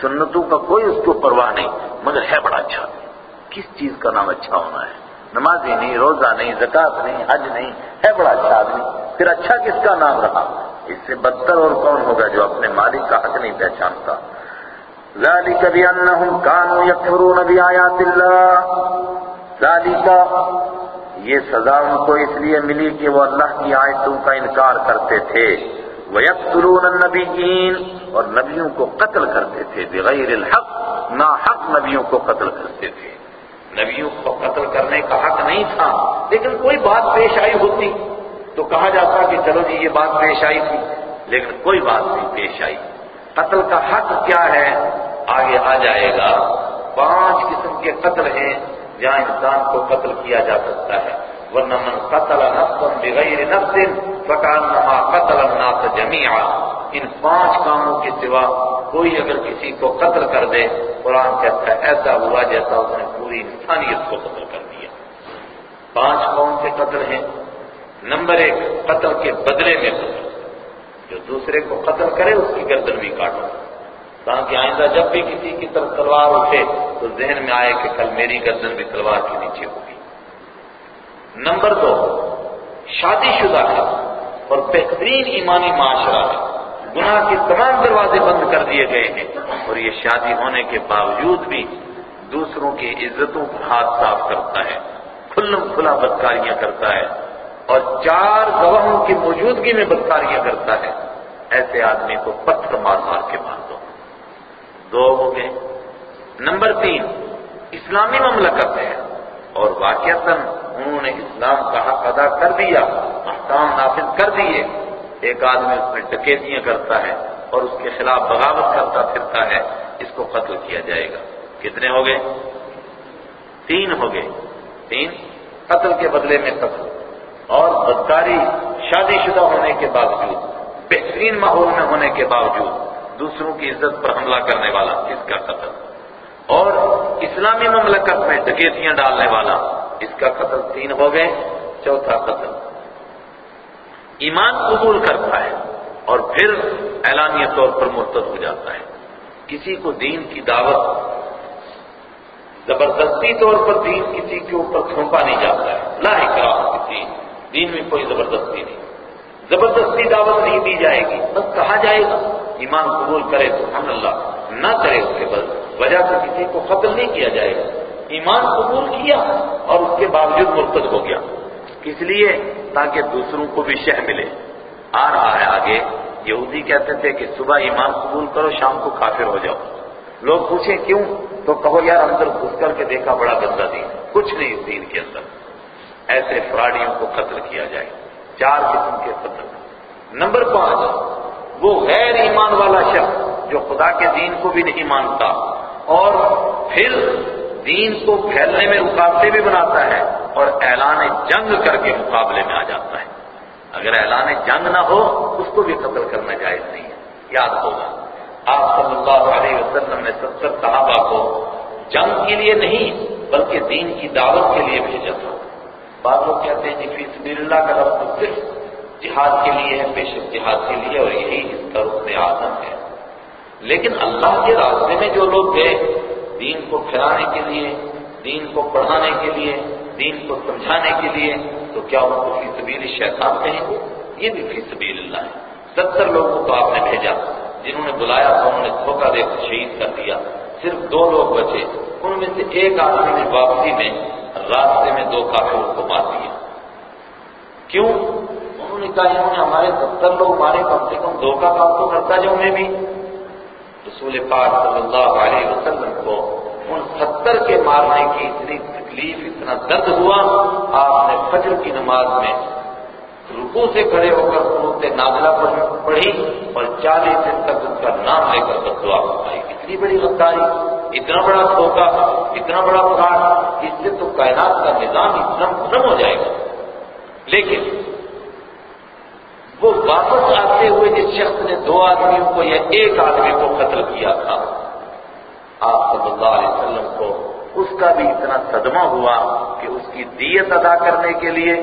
سنتوں کا کوئی اس کو پرواہ نہیں، مگر ہے بڑا اچھا آدمی۔ کس چیز کا نام اچھا ہونا ہے؟ نمازی نہیں، روزہ نہیں زکات نہیں، حج نہیں، ہے بڑا اچھا آدمی۔ پھر اچھا کس کا نام رہا؟ اس سے بدتر اور کون ہوگا جو اپنے مالک کا حق نہیں پہچانتا؟ ذالک بانہم کانوا یکفرون بآیات اللہ ذالک یہ سزا ان کو اس لیے ملی کہ وہ اللہ کی آیتوں کا انکار کرتے تھے. وَيَقْتُلُونَ النَّبِيِّينَ اور نبیوں کو قتل کرتے تھے. بغیر الحق نا حق نبیوں کو قتل کرتے تھے. نبیوں کو قتل کرنے کا حق نہیں تھا، لیکن کوئی بات پیش آئی ہوتی تو کہا جاتا کہ چلو جی یہ بات پیش آئی تھی، لیکن کوئی بات نہیں پیش آئی۔ قتل کا حق کیا ہے؟ آگے آ جائے گا۔ پانچ قسم کے قتل ہیں جہاں انسان کو قتل کیا جا سکتا ہے۔ ورنہ من قتل نفسا بغیر نفس فکانما قتل الناس جميعا ان پانچ کاموں کے سوا کوئی اگر کسی کو قتل کر دے، قرآن کہتا ہے، ایسا ہوا جیسا اس نے پوری انسانیت کو قتل کر دیا۔ پانچ کون سے قتل ہیں۔ نمبر ایک، قتل کے بدلے میں قتل۔ جو دوسرے کو قتل کرے، اس کی گردن بھی کاٹو۔ تاکہ آئندہ جب بھی کسی کی طرف تلوار اٹھے، تو ذہن میں آئے کہ کل میری گردن بھی تلوار کے نیچے ہوگی۔ نمبر دو، شادی شدہ ہے اور بہترین ایمانی معاشرہ ہے۔ گناہ کے تمام دروازے بند کر دیے گئے ہیں اور یہ شادی ہونے کے باوجود بھی دوسروں کی عزتوں کو ہاتھ صاف کرتا ہے، کھلم کھلا بدکاریاں کرتا ہے۔ اور چار گواہوں کی موجودگی میں بدکاریاں کرتا ہے۔ ایسے آدمی کو پتھر مار مار کے مار دو۔ دو ہو گئے۔ نمبر تین، اسلامی مملکت ہے۔ اور واقعتاً انہوں نے اسلام کا حق ادا کر دیا احکام نافذ کر دیے۔ ایک آدمی اس میں ڈکیتیاں کرتا ہے اور اس کے خلاف بغاوت کرتا پھرتا ہے۔ اس کو قتل کیا جائے گا۔ کتنے ہو گئے؟ تین ہو گئے۔ تین قتل کے بدلے میں قتل۔ اور بدکاری شادی شدہ ہونے کے باوجود، بہترین ماحول میں ہونے کے باوجود دوسروں کی عزت پر حملہ کرنے والا اس کا قتل، اور اسلامی مملکت میں ڈکیتیاں ڈالنے والا اس کا قتل تین ہو گئے، چوتھا قتل۔ ایمان قبول کرتا ہے اور پھر اعلانیہ طور پر مرتد ہو جاتا ہے۔ کسی کو دین کی دعوت، زبردستی طور پر دین کسی کے اوپر تھوپا نہیں جاتا ہے۔ لا اکراہ کسی دین میں کوئی زبردستی نہیں۔ زبردستی دعوت نہیں دی جائے گی۔ بس کہا جائے گا۔ ایمان قبول کرے تو ہم اللہ۔ نہ کرے اس کے بعد وجہ سے کسی کو قتل نہیں کیا جائے گا۔ ایمان قبول کیا اور اس کے باوجود مرتد ہو گیا۔ اس لیے تاکہ دوسروں کو بھی شہ ملے۔ آ رہا ہے آگے۔ یہودی کہتے تھے کہ صبح ایمان قبول کرو، شام کو کافر ہو جاؤ۔ لوگ پوچھیں کیوں؟ تو کہو یار اندر گھس کر کے دیکھا بڑا گندا دین۔ کچھ نہیں اس دین کے اندر۔ ایسے فراڈیوں کو قتل کیا جائے۔ چار قسم کے قتل۔ نمبر پانچ، وہ غیر ایمان والا شخص جو خدا کے دین کو بھی نہیں مانتا اور پھر دین کو پھیلنے میں رکاوٹیں بھی بناتا ہے اور اعلان جنگ کر کے مقابلے میں آ جاتا ہے۔ اگر اعلان جنگ نہ ہو، اس کو بھی قتل کرنا جائز نہیں ہے۔ یاد ہوگا، آپ صلی اللہ علیہ وسلم نے ستر صحابہ کو جنگ کے لیے نہیں، بلکہ دین کی دعوت کے لیے بھیجا تھا۔ بعض لوگ کہتے ہیں جی فی اللہ کا لفظ صرف جہاد کے لیے ہے پیشت جہاد کے لیے، اور یہی اس کا رکن اعظم ہے۔ لیکن اللہ کے راستے میں جو لوگ گئے، دین کو پھیلانے کے لیے، دین کو پڑھانے کے لیے، دین کو سمجھانے کے لیے، تو کیا ان کو فی سبیل شیطان کہیں گے؟ یہ بھی فی سبیل اللہ ہے۔ ستر لوگوں کو آپ نے بھیجا، جنہوں نے بلایا، تو انہوں نے دھوکہ دے کر شہید کر دیا۔ صرف دو لوگ بچے، ان میں سے ایک آدمی نے واپسی میں راستے میں دو کافروں کو مار دیا۔ کیوں؟ انہوں نے کہا، انہوں نے ہمارے ستر لوگ مارے، کم سے کم دو کا کام تو کرتا جاؤں میں بھی۔ رسول پاک صلی اللہ علیہ وسلم کو ان ستر کے مارنے کی اتنی تکلیف، اتنا درد ہوا، آپ نے فجر کی نماز میں رکو سے کھڑے ہو کر قنوت نازلہ پڑھی اور چالیس دن تک ان کا نام لے کر بد دعا پائی اتنی بڑی غداری، اتنا بڑا دھوکہ اتنا بڑا فراڈ اس سے تو کائنات کا نظام اتنا ختم ہو جائے گا۔ لیکن وہ واپس آتے ہوئے جس شخص نے دو آدمیوں کو یا ایک آدمی کو قتل کیا تھا، آپ صلی اللہ علیہ وسلم کو اس کا بھی اتنا صدمہ ہوا کہ اس کی دیت ادا کرنے کے لیے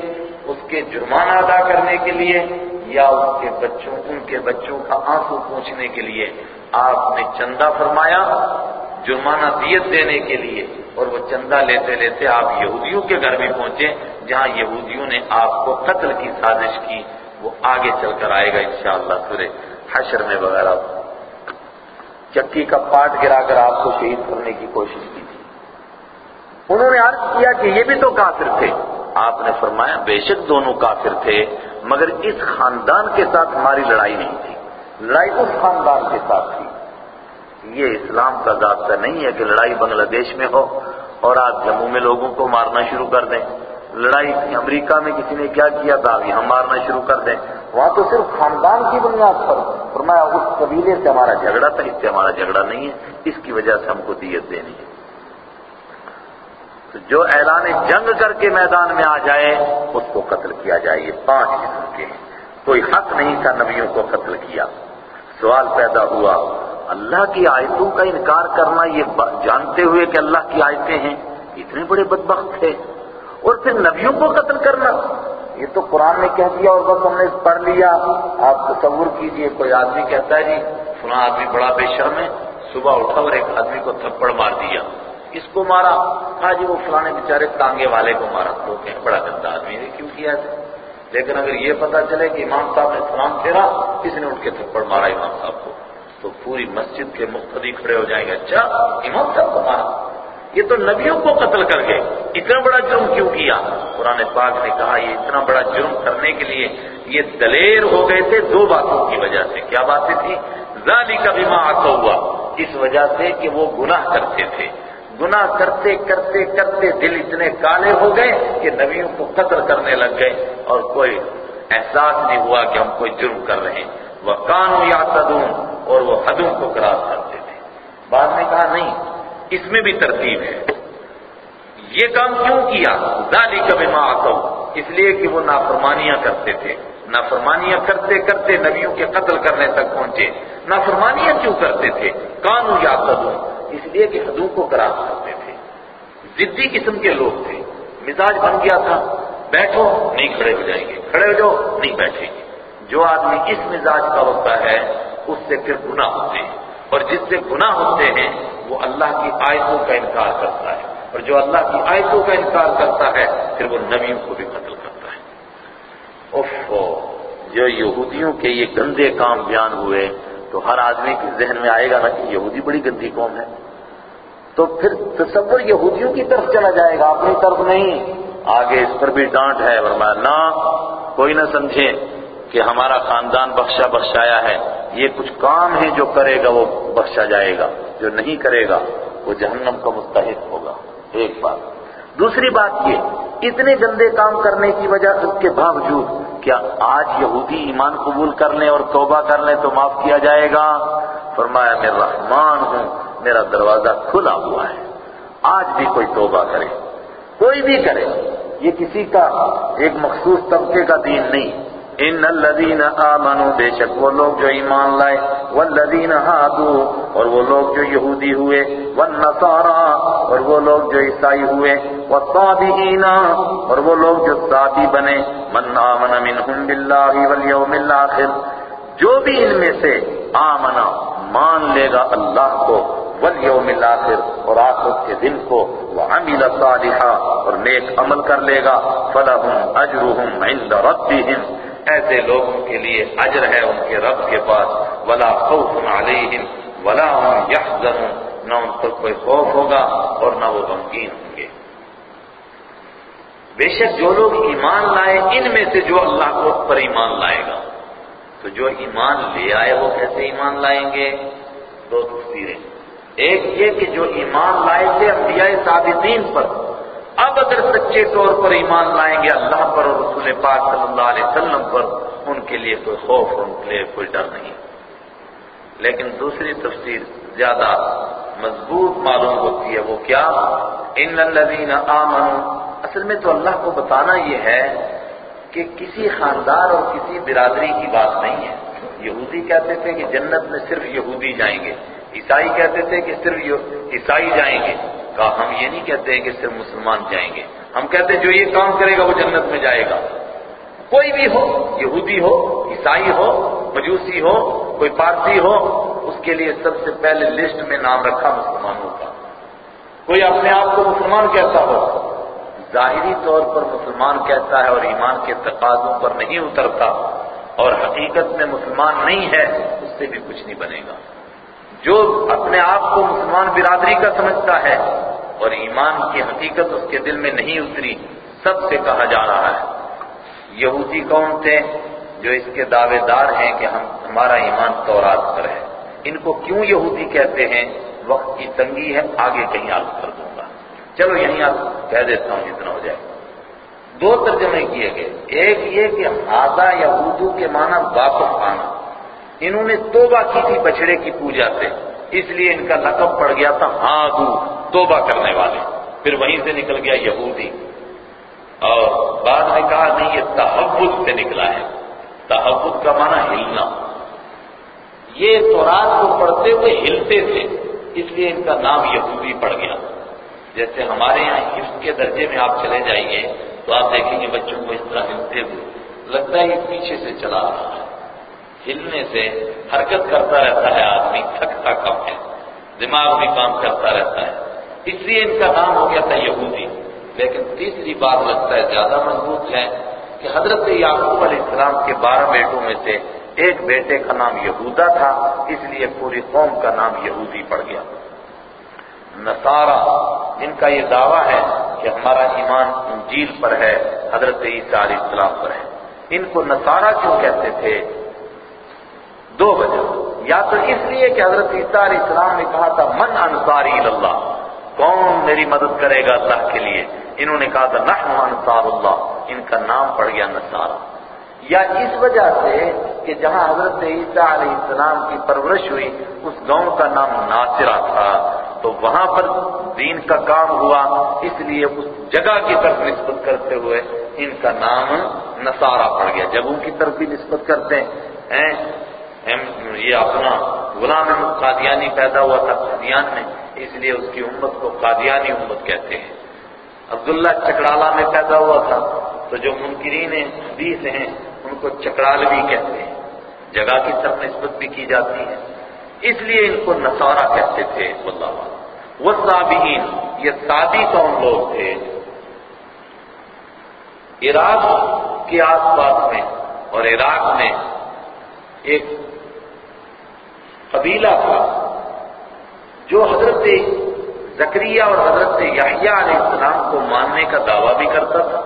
اس کے جرمانہ ادا کرنے کے لیے یا اس کے بچوں، ان کے بچوں کا آنسو پوچھنے کے لیے۔ آپ نے چندہ فرمایا، جرمانہ دیت دینے کے لیے۔ اور وہ چندہ لیتے لیتے آپ یہودیوں کے گھر بھی پہنچے، جہاں یہودیوں نے آپ کو قتل کی سازش کی۔ وہ آگے چل کر آئے گا انشاءاللہ سورہ حشر میں وغیرہ۔ چکی کا پاٹ گرا کر آپ کو شہید کرنے کی کوشش کی تھی۔ انہوں نے عرض کیا کہ یہ بھی تو کافر تھے۔ آپ نے فرمایا، بے شک دونوں کافر تھے، مگر اس خاندان کے ساتھ ہماری لڑائی نہیں تھی۔ لڑائی اس خاندان کے ساتھ تھی۔ یہ اسلام کا ضابطہ نہیں ہے کہ لڑائی بنگلہ دیش میں ہو اور آپ جموں میں لوگوں کو مارنا شروع کر دیں۔ لڑائی امریکہ میں، کسی نے کیا کیا تھا؟ ابھی ہم مارنا شروع کر دیں۔ وہاں تو صرف خاندان کی بنیاد پر۔ فرمایا، اس قبیلے سے ہمارا جھگڑا تھا، اس سے ہمارا جھگڑا نہیں ہے، اس کی وجہ سے ہم کو دیت دینی ہے۔ تو جو اعلان جنگ کر کے میدان میں آ جائے، اس کو قتل کیا جائے، یہ پانچ قسم کے ہیں۔ کوئی حق نہیں تھا نبیوں کو قتل کیا۔ سوال پیدا ہوا، اللہ کی آیتوں کا انکار کرنا، یہ جانتے ہوئے کہ اللہ کی آیتیں ہیں، اتنے بڑے بدبخت تھے۔ اور پھر نبیوں کو قتل کرنا، یہ تو قرآن نے کہہ دیا اور بس ہم نے پڑھ لیا۔ آپ تصور کیجیے، کوئی آدمی کہتا ہے جی سنا آدمی بڑا بے شرم ہے، صبح اٹھا اور ایک آدمی کو تھپڑ مار دیا۔ کس کو مارا؟ کہا جی وہ فلانے بیچارے تانگے والے کو مارا۔ تو کہ بڑا گندا آدمی ہے، کیوں کیا ایسے لیکن اگر یہ پتا چلے کہ امام صاحب نے سلام پھیرا کس نے اٹھ کے تھپڑ مارا امام صاحب کو۔ تو پوری مسجد کے مقتدی کھڑے ہو جائیں گے۔ اچھا امام صاحب کو مارا۔ یہ تو نبیوں کو قتل کر گئے اتنا بڑا جرم کیوں کیا؟ قرآن پاک نے کہا یہ اتنا بڑا جرم کرنے کے لیے یہ دلیر ہو گئے تھے دو باتوں کی وجہ سے۔ کیا باتیں تھی ذالی کا بیما آتا ہوا اس وجہ سے کہ وہ گناہ کرتے تھے۔ گناہ کرتے کرتے کرتے دل اتنے کالے ہو گئے کہ نبیوں کو قتل کرنے لگ گئے اور کوئی احساس نہیں ہوا کہ ہم کوئی جرم کر رہے ہیں۔ وہ کانوں یا اور وہ حدوں کو کراس کرتے تھے۔ بعد میں کہا نہیں، اس میں بھی ترتیب ہے۔ یہ کام کیوں کیا؟ دالی کبھی ماں آتا اس لیے کہ وہ نافرمانیاں کرتے تھے۔ نافرمانیاں کرتے کرتے نبیوں کے قتل کرنے تک پہنچے۔ نافرمانیاں کیوں کرتے تھے؟ قانون یا قدوں اس لیے کہ حدوں کو کراس کرتے تھے۔ ضدی قسم کے لوگ تھے۔ مزاج بن گیا تھا۔ بیٹھو، نہیں کھڑے ہو جائیں گے۔ کھڑے ہو جاؤ، نہیں بیٹھیں گے۔ جو آدمی اس مزاج کا ہوتا ہے، اس سے پھر گناہ ہوتے ہیں۔ اور جس سے گناہ ہوتے ہیں، وہ اللہ کی آیتوں کا انکار کرتا ہے۔ اور جو اللہ کی آیتوں کا انکار کرتا ہے، پھر وہ نبیوں کو بھی قتل کرتا ہے۔ اف جو یہودیوں کے یہ گندے کام بیان ہوئے، تو ہر آدمی کے ذہن میں آئے گا نا کہ یہودی بڑی گندی قوم ہے۔ تو پھر تصور یہودیوں کی طرف چلا جائے گا، اپنی طرف نہیں۔ آگے اس پر بھی ڈانٹ ہے فرمایا نہ، کوئی نہ سمجھے کہ ہمارا خاندان بخشا بخشایا ہے۔ یہ کچھ کام ہے جو کرے گا، وہ بخشا جائے گا۔ جو نہیں کرے گا، وہ جہنم کا مستحق ہوگا۔ ایک بات۔ دوسری بات یہ، اتنے گندے کام کرنے کی وجہ کے باوجود، کیا آج یہودی ایمان قبول کر لیں اور توبہ کر لیں تو معاف کیا جائے گا؟ فرمایا، میں رحمان ہوں۔ میرا دروازہ کھلا ہوا ہے۔ آج بھی کوئی توبہ کرے۔ کوئی بھی کرے۔ یہ کسی کا ایک مخصوص طبقے کا دین نہیں۔ ان الذین آمنوا، بے شک وہ لوگ جو ایمان لائے۔ والذین ہادو، اور وہ لوگ جو یہودی ہوئے۔ والنصارا، اور وہ لوگ جو عیسائی ہوئے۔ والصابئین، اور وہ لوگ جو صابی بنے۔ من آمن منہم باللہ والیوم الاخر۔ جو بھی ان میں سے آمنا مان لے گا اللہ کو۔ والیوم الاخر، اور آخرت کے دن کو وعمل صالحا، اور نیک عمل کر لے گا۔ فلہم اجرہم عند ربهم ایسے لوگوں کے لیے اجر ہے ان کے رب کے پاس۔ ولا خوف علیہم، ولا هم يحزنون نہ ان پر کوئی خوف ہوگا اور نہ وہ غمگین ہوں گے۔ بے شک جو لوگ ایمان لائے، ان میں سے جو اللہ کو پر ایمان لائے گا۔ تو جو ایمان لے آئے وہ کیسے ایمان لائیں گے؟ دو تفسیریں ایک یہ کہ جو ایمان لائے تھے انبیاء صادقین پر، اب اگر سچے طور پر ایمان لائیں گے اللہ پر اور رسول پاک صلی اللہ علیہ وسلم پر، ان کے لیے کوئی خوف اور ان کے لیے کوئی ڈر نہیں۔ لیکن دوسری تفسیر زیادہ مضبوط معلوم ہوتی ہے، وہ کیا؟ ان الذین آمنوا۔ اصل میں تو اللہ کو بتانا یہ ہے کہ کسی خاندان اور کسی برادری کی بات نہیں ہے۔ یہودی کہتے تھے کہ جنت میں صرف یہودی جائیں گے۔ عیسائی کہتے تھے کہ صرف عیسائی جائیں گے۔ کہا، ہم یہ نہیں کہتے ہیں کہ صرف مسلمان جائیں گے۔ ہم کہتے ہیں جو یہ کام کرے گا وہ جنت میں جائے گا۔ کوئی بھی ہو، یہودی ہو، عیسائی ہو، مجوسی ہو، کوئی پارسی ہو، اس کے لیے سب سے پہلے لسٹ میں نام رکھا مسلمانوں کا۔ کوئی اپنے آپ کو مسلمان کہتا ہو۔ ظاہری طور پر مسلمان کہتا ہے اور ایمان کے تقاضوں پر نہیں اترتا۔ اور حقیقت میں مسلمان نہیں ہے، اس سے بھی کچھ نہیں بنے گا۔ جو اپنے آپ کو مسلمان برادری کا سمجھتا ہے اور ایمان کی حقیقت اس کے دل میں نہیں اتری، سب سے کہا جا رہا ہے۔ یہودی کون تھے جو اس کے دعوے دار ہیں کہ ہم ہمارا ایمان تورات پر ہے۔ ان کو کیوں یہودی کہتے ہیں؟ وقت کی تنگی ہے، آگے کہیں عرض کر دوں گا۔ چلو یہیں آپ کہہ دیتا ہوں، جتنا ہو جائے۔ دو ترجمے کیے گئے۔ ایک یہ کہ ہاضا یا اردو کے معنی واپس آنا۔ انہوں نے توبہ کی تھی بچڑے کی پوجا سے۔ اس لیے ان کا لقب پڑ گیا تھا ہاں توبہ کرنے والے۔ پھر وہیں سے نکل گیا یہودی۔ اور بعد میں کہا، نہیں، یہ تحفظ سے نکلا ہے۔ تحفظ کا معنی ہلنا۔ یہ تورات کو پڑھتے ہوئے ہلتے تھے، اس لیے ان کا نام یہودی پڑ گیا۔ جیسے ہمارے یہاں حفظ کے درجے میں آپ چلے جائیے تو آپ دیکھیں گے بچوں کو اس طرح ہلتے ہوئے۔ لگتا ہے یہ پیچھے سے چلا رہا ہے۔ ہلنے سے حرکت کرتا رہتا ہے آدمی، تھکتا کم ہے، دماغ بھی کام کرتا رہتا ہے۔ اس لیے ان کا نام ہو گیا تھا یہودی۔ لیکن تیسری بات لگتا ہے، زیادہ مضبوط ہے کہ حضرت یعقوب علیہ السلام کے بارہ بیٹوں میں سے ایک بیٹے کا نام یہودا تھا، اس لیے پوری قوم کا نام یہودی پڑ گیا۔ نصارہ جن کا یہ دعویٰ ہے کہ ہمارا ایمان انجیل پر ہے، حضرت عیسیٰ علیہ السلام پر ہے۔ ان کو نصارہ کیوں کہتے تھے؟ دو وجہ یا تو اس لیے کہ حضرت عیسیٰ علیہ السلام نے کہا تھا، من انصاری اللہ کون میری مدد کرے گا اللہ کے لیے؟ انہوں نے کہا تھا، نحن انصار اللہ ان کا نام پڑ گیا نصارہ۔ یا اس وجہ سے کہ جہاں حضرت عیسیٰ علیہ السلام کی پرورش ہوئی، اس گاؤں کا نام ناصرہ تھا۔ تو وہاں پر دین کا کام ہوا، اس لیے اس جگہ کی طرف نسبت کرتے ہوئے ان کا نام نصارہ پڑ گیا۔ جب ان کی طرف بھی نسبت کرتے ہیں؟ یہ اپنا غلام قادیانی پیدا ہوا تھا قادیان میں، اس لیے اس کی امت کو قادیانی امت کہتے ہیں۔ عبداللہ چکڑالا میں پیدا ہوا تھا، تو جو منکرین حدیث ہیں، ان کو چکرال بھی کہتے ہیں۔ جگہ کی طرف نسبت بھی کی جاتی ہے۔ اس لیے ان کو نصارہ کہتے تھے اللہ وہ صابین یہ سادی کون لوگ تھے۔ عراق کے آس پاس میں اور عراق میں ایک قبیلہ تھا، جو حضرت زکریہ اور حضرت یحییٰ علیہ السلام کو ماننے کا دعویٰ بھی کرتا تھا۔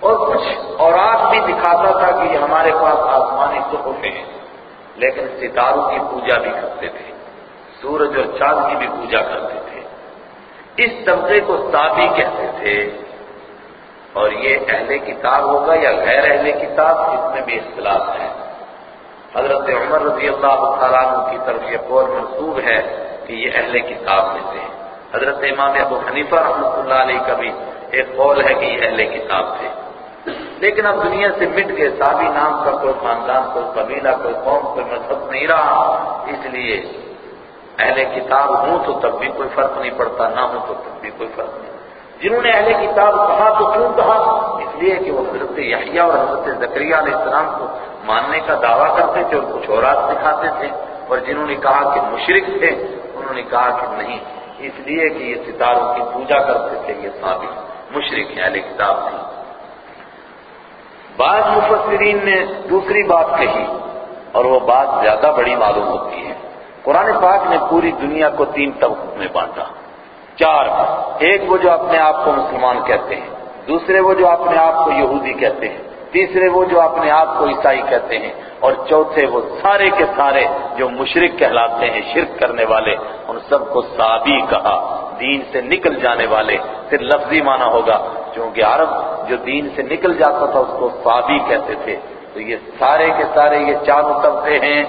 اور کچھ اوراق بھی دکھاتا تھا کہ یہ ہمارے پاس آسمانی تحفے ہیں، لیکن ستاروں کی پوجا بھی کرتے تھے، سورج اور چاند کی بھی پوجا کرتے تھے۔ اس طبقے کو سابی کہتے تھے۔ اور یہ اہل کتاب ہوگا یا غیر اہل کتاب، اس میں بھی اختلاف ہے۔ حضرت عمر رضی اللہ تعالیٰ کی طرف یہ قول منصوب ہے کہ یہ اہل کتاب میں تھے حضرت امام ابو حنیفہ رحمۃ اللہ علیہ کا بھی ایک قول ہے کہ یہ اہل کتاب تھے۔ لیکن اب دنیا سے مٹ گئے صابی نام کا کوئی خاندان، کوئی قبیلہ، کوئی قوم، کوئی مذہب نہیں رہا۔ اس لیے اہل کتاب ہوں تو تب بھی کوئی فرق نہیں پڑتا، نہ ہوں تو تب بھی کوئی فرق نہیں۔ جنہوں نے اہل کتاب کہا تو کیوں کہا؟ اس لیے کہ وہ حضرت یحییٰ اور حضرت زکریہ علیہ السلام کو ماننے کا دعویٰ کرتے تھے اور کچھ اور دکھاتے تھے، اور جنہوں نے کہا کہ مشرق تھے، انہوں نے کہا کہ نہیں، اس لیے کہ یہ ستاروں کی پوجا کرتے تھے، یہ ثابت مشرق ہیں، اہل کتاب تھی بعض مفسرین نے دوسری بات کہی، اور وہ بات زیادہ بڑی معلوم ہوتی ہے۔ قرآن پاک نے پوری دنیا کو تین طبقوں میں بانٹا۔ چار، ایک وہ جو اپنے آپ کو مسلمان کہتے ہیں، دوسرے وہ جو اپنے آپ کو یہودی کہتے ہیں۔ تیسرے وہ جو اپنے آپ کو عیسائی کہتے ہیں اور چوتھے وہ سارے کے سارے جو مشرق کہلاتے ہیں، شرک کرنے والے، ان سب کو صابی کہا، دین سے نکل جانے والے۔ پھر لفظی معنی ہوگا کیونکہ عرب جو دین سے نکل جاتا تھا، اس کو صابی کہتے تھے۔ تو یہ سارے کے سارے یہ چاروں طبقے ہیں۔